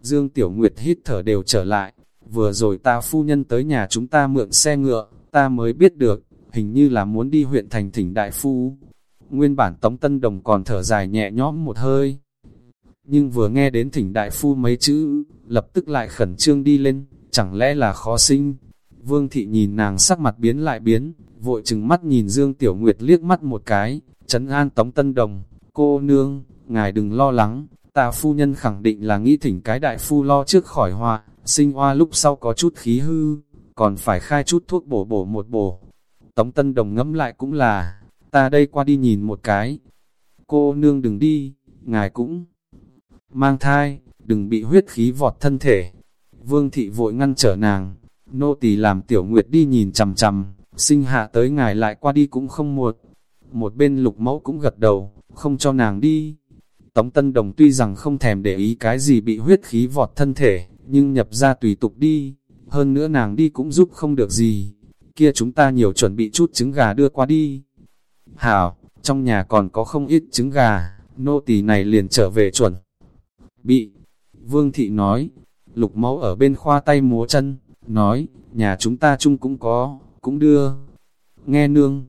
Dương Tiểu Nguyệt hít thở đều trở lại, vừa rồi ta phu nhân tới nhà chúng ta mượn xe ngựa, ta mới biết được, hình như là muốn đi huyện thành thỉnh đại phu. Nguyên bản Tống Tân Đồng còn thở dài nhẹ nhõm một hơi. Nhưng vừa nghe đến thỉnh đại phu mấy chữ, lập tức lại khẩn trương đi lên, chẳng lẽ là khó sinh. Vương thị nhìn nàng sắc mặt biến lại biến, vội chừng mắt nhìn Dương Tiểu Nguyệt liếc mắt một cái, chấn an Tống Tân Đồng, cô nương, ngài đừng lo lắng, ta phu nhân khẳng định là nghĩ thỉnh cái đại phu lo trước khỏi họa, sinh hoa lúc sau có chút khí hư, còn phải khai chút thuốc bổ bổ một bổ. Tống Tân Đồng ngẫm lại cũng là, ta đây qua đi nhìn một cái. Cô nương đừng đi, ngài cũng mang thai, đừng bị huyết khí vọt thân thể. Vương thị vội ngăn trở nàng, nô tỳ làm tiểu nguyệt đi nhìn chằm chằm, sinh hạ tới ngài lại qua đi cũng không muộn. Một bên lục mẫu cũng gật đầu, không cho nàng đi. Tống Tân Đồng tuy rằng không thèm để ý cái gì bị huyết khí vọt thân thể, nhưng nhập ra tùy tục đi, hơn nữa nàng đi cũng giúp không được gì. Kia chúng ta nhiều chuẩn bị chút trứng gà đưa qua đi. Hảo, trong nhà còn có không ít trứng gà, nô tỳ này liền trở về chuẩn. Bị, Vương Thị nói, lục mẫu ở bên khoa tay múa chân, nói, nhà chúng ta chung cũng có, cũng đưa. Nghe nương,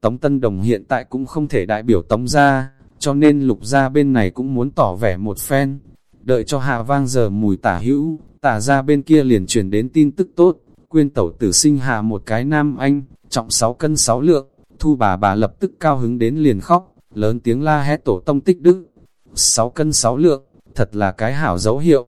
Tống Tân Đồng hiện tại cũng không thể đại biểu Tống ra, cho nên lục ra bên này cũng muốn tỏ vẻ một phen. Đợi cho hạ vang giờ mùi tả hữu, tả ra bên kia liền truyền đến tin tức tốt, quyên tẩu tử sinh hạ một cái nam anh, trọng 6 cân 6 lượng, thu bà bà lập tức cao hứng đến liền khóc, lớn tiếng la hét tổ tông tích đức. 6 cân 6 lượng, thật là cái hảo dấu hiệu.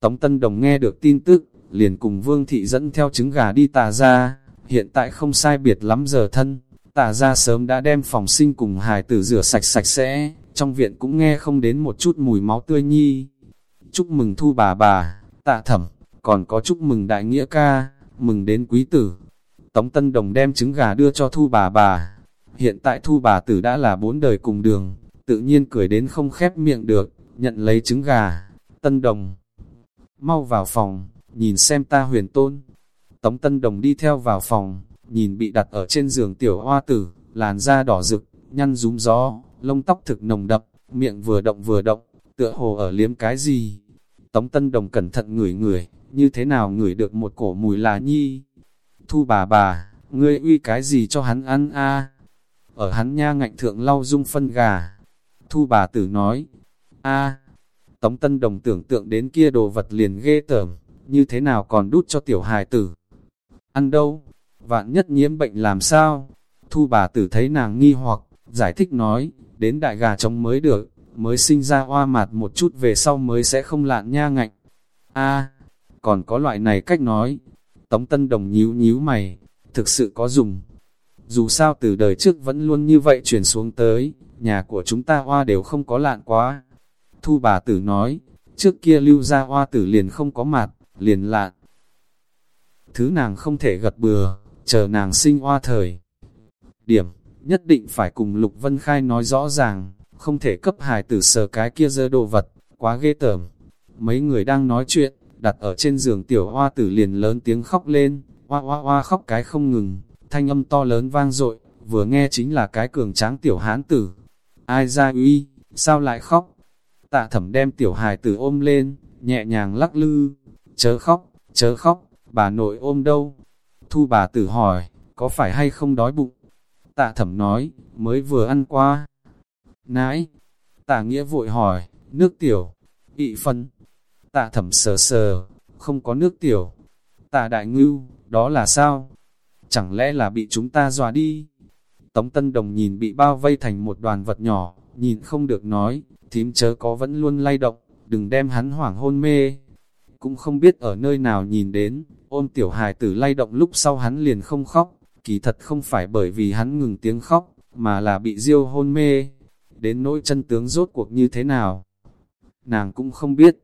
Tống Tân Đồng nghe được tin tức, liền cùng Vương Thị dẫn theo trứng gà đi tà ra, hiện tại không sai biệt lắm giờ thân, tà ra sớm đã đem phòng sinh cùng hài tử rửa sạch sạch sẽ, trong viện cũng nghe không đến một chút mùi máu tươi nhi. Chúc mừng thu bà bà, tạ thẩm, còn có chúc mừng đại nghĩa ca, mừng đến quý tử. Tống Tân Đồng đem trứng gà đưa cho thu bà bà. Hiện tại thu bà tử đã là bốn đời cùng đường, tự nhiên cười đến không khép miệng được, nhận lấy trứng gà. Tân Đồng, mau vào phòng, nhìn xem ta huyền tôn. Tống Tân Đồng đi theo vào phòng, nhìn bị đặt ở trên giường tiểu hoa tử, làn da đỏ rực, nhăn rúm gió, lông tóc thực nồng đậm, miệng vừa động vừa động, tựa hồ ở liếm cái gì. Tống Tân Đồng cẩn thận ngửi ngửi, như thế nào ngửi được một cổ mùi là nhi. Thu bà bà, ngươi uy cái gì cho hắn ăn a Ở hắn nha ngạnh thượng lau dung phân gà. Thu bà tử nói, a Tống Tân Đồng tưởng tượng đến kia đồ vật liền ghê tởm, như thế nào còn đút cho tiểu hài tử. Ăn đâu? Vạn nhất nhiễm bệnh làm sao? Thu bà tử thấy nàng nghi hoặc, giải thích nói, đến đại gà trống mới được, mới sinh ra hoa mạt một chút về sau mới sẽ không lạn nha ngạnh. a còn có loại này cách nói. Tống Tân Đồng nhíu nhíu mày, thực sự có dùng. Dù sao từ đời trước vẫn luôn như vậy chuyển xuống tới, nhà của chúng ta hoa đều không có lạn quá. Thu bà tử nói, trước kia lưu ra hoa tử liền không có mặt, liền lạn. Thứ nàng không thể gật bừa, chờ nàng sinh hoa thời. Điểm, nhất định phải cùng Lục Vân Khai nói rõ ràng, không thể cấp hài tử sờ cái kia dơ đồ vật, quá ghê tởm. Mấy người đang nói chuyện, đặt ở trên giường tiểu hoa tử liền lớn tiếng khóc lên, hoa hoa hoa khóc cái không ngừng, thanh âm to lớn vang dội vừa nghe chính là cái cường tráng tiểu hán tử. Ai ra uy, sao lại khóc? Tạ thẩm đem tiểu hài tử ôm lên, nhẹ nhàng lắc lư, chớ khóc, chớ khóc, bà nội ôm đâu? Thu bà tử hỏi, có phải hay không đói bụng? Tạ thẩm nói, mới vừa ăn qua. Nãi, tạ nghĩa vội hỏi, nước tiểu, ị phân. Tạ thẩm sờ sờ, không có nước tiểu. Tạ đại ngưu, đó là sao? Chẳng lẽ là bị chúng ta dọa đi? Tống Tân Đồng nhìn bị bao vây thành một đoàn vật nhỏ, nhìn không được nói, thím chớ có vẫn luôn lay động, đừng đem hắn hoảng hôn mê. Cũng không biết ở nơi nào nhìn đến, ôm tiểu hài tử lay động lúc sau hắn liền không khóc, kỳ thật không phải bởi vì hắn ngừng tiếng khóc, mà là bị diêu hôn mê. Đến nỗi chân tướng rốt cuộc như thế nào? Nàng cũng không biết,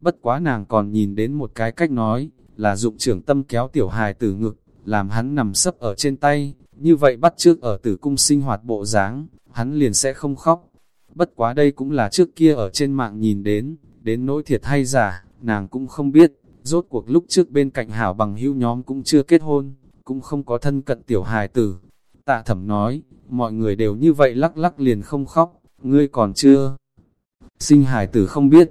bất quá nàng còn nhìn đến một cái cách nói, là dụng trưởng tâm kéo tiểu hài tử ngực, làm hắn nằm sấp ở trên tay, như vậy bắt trước ở tử cung sinh hoạt bộ dáng, hắn liền sẽ không khóc. Bất quá đây cũng là trước kia ở trên mạng nhìn đến, đến nỗi thiệt hay giả, nàng cũng không biết, rốt cuộc lúc trước bên cạnh hảo bằng hữu nhóm cũng chưa kết hôn, cũng không có thân cận tiểu hài tử. Tạ thẩm nói, mọi người đều như vậy lắc lắc liền không khóc, ngươi còn chưa. Sinh hài tử không biết,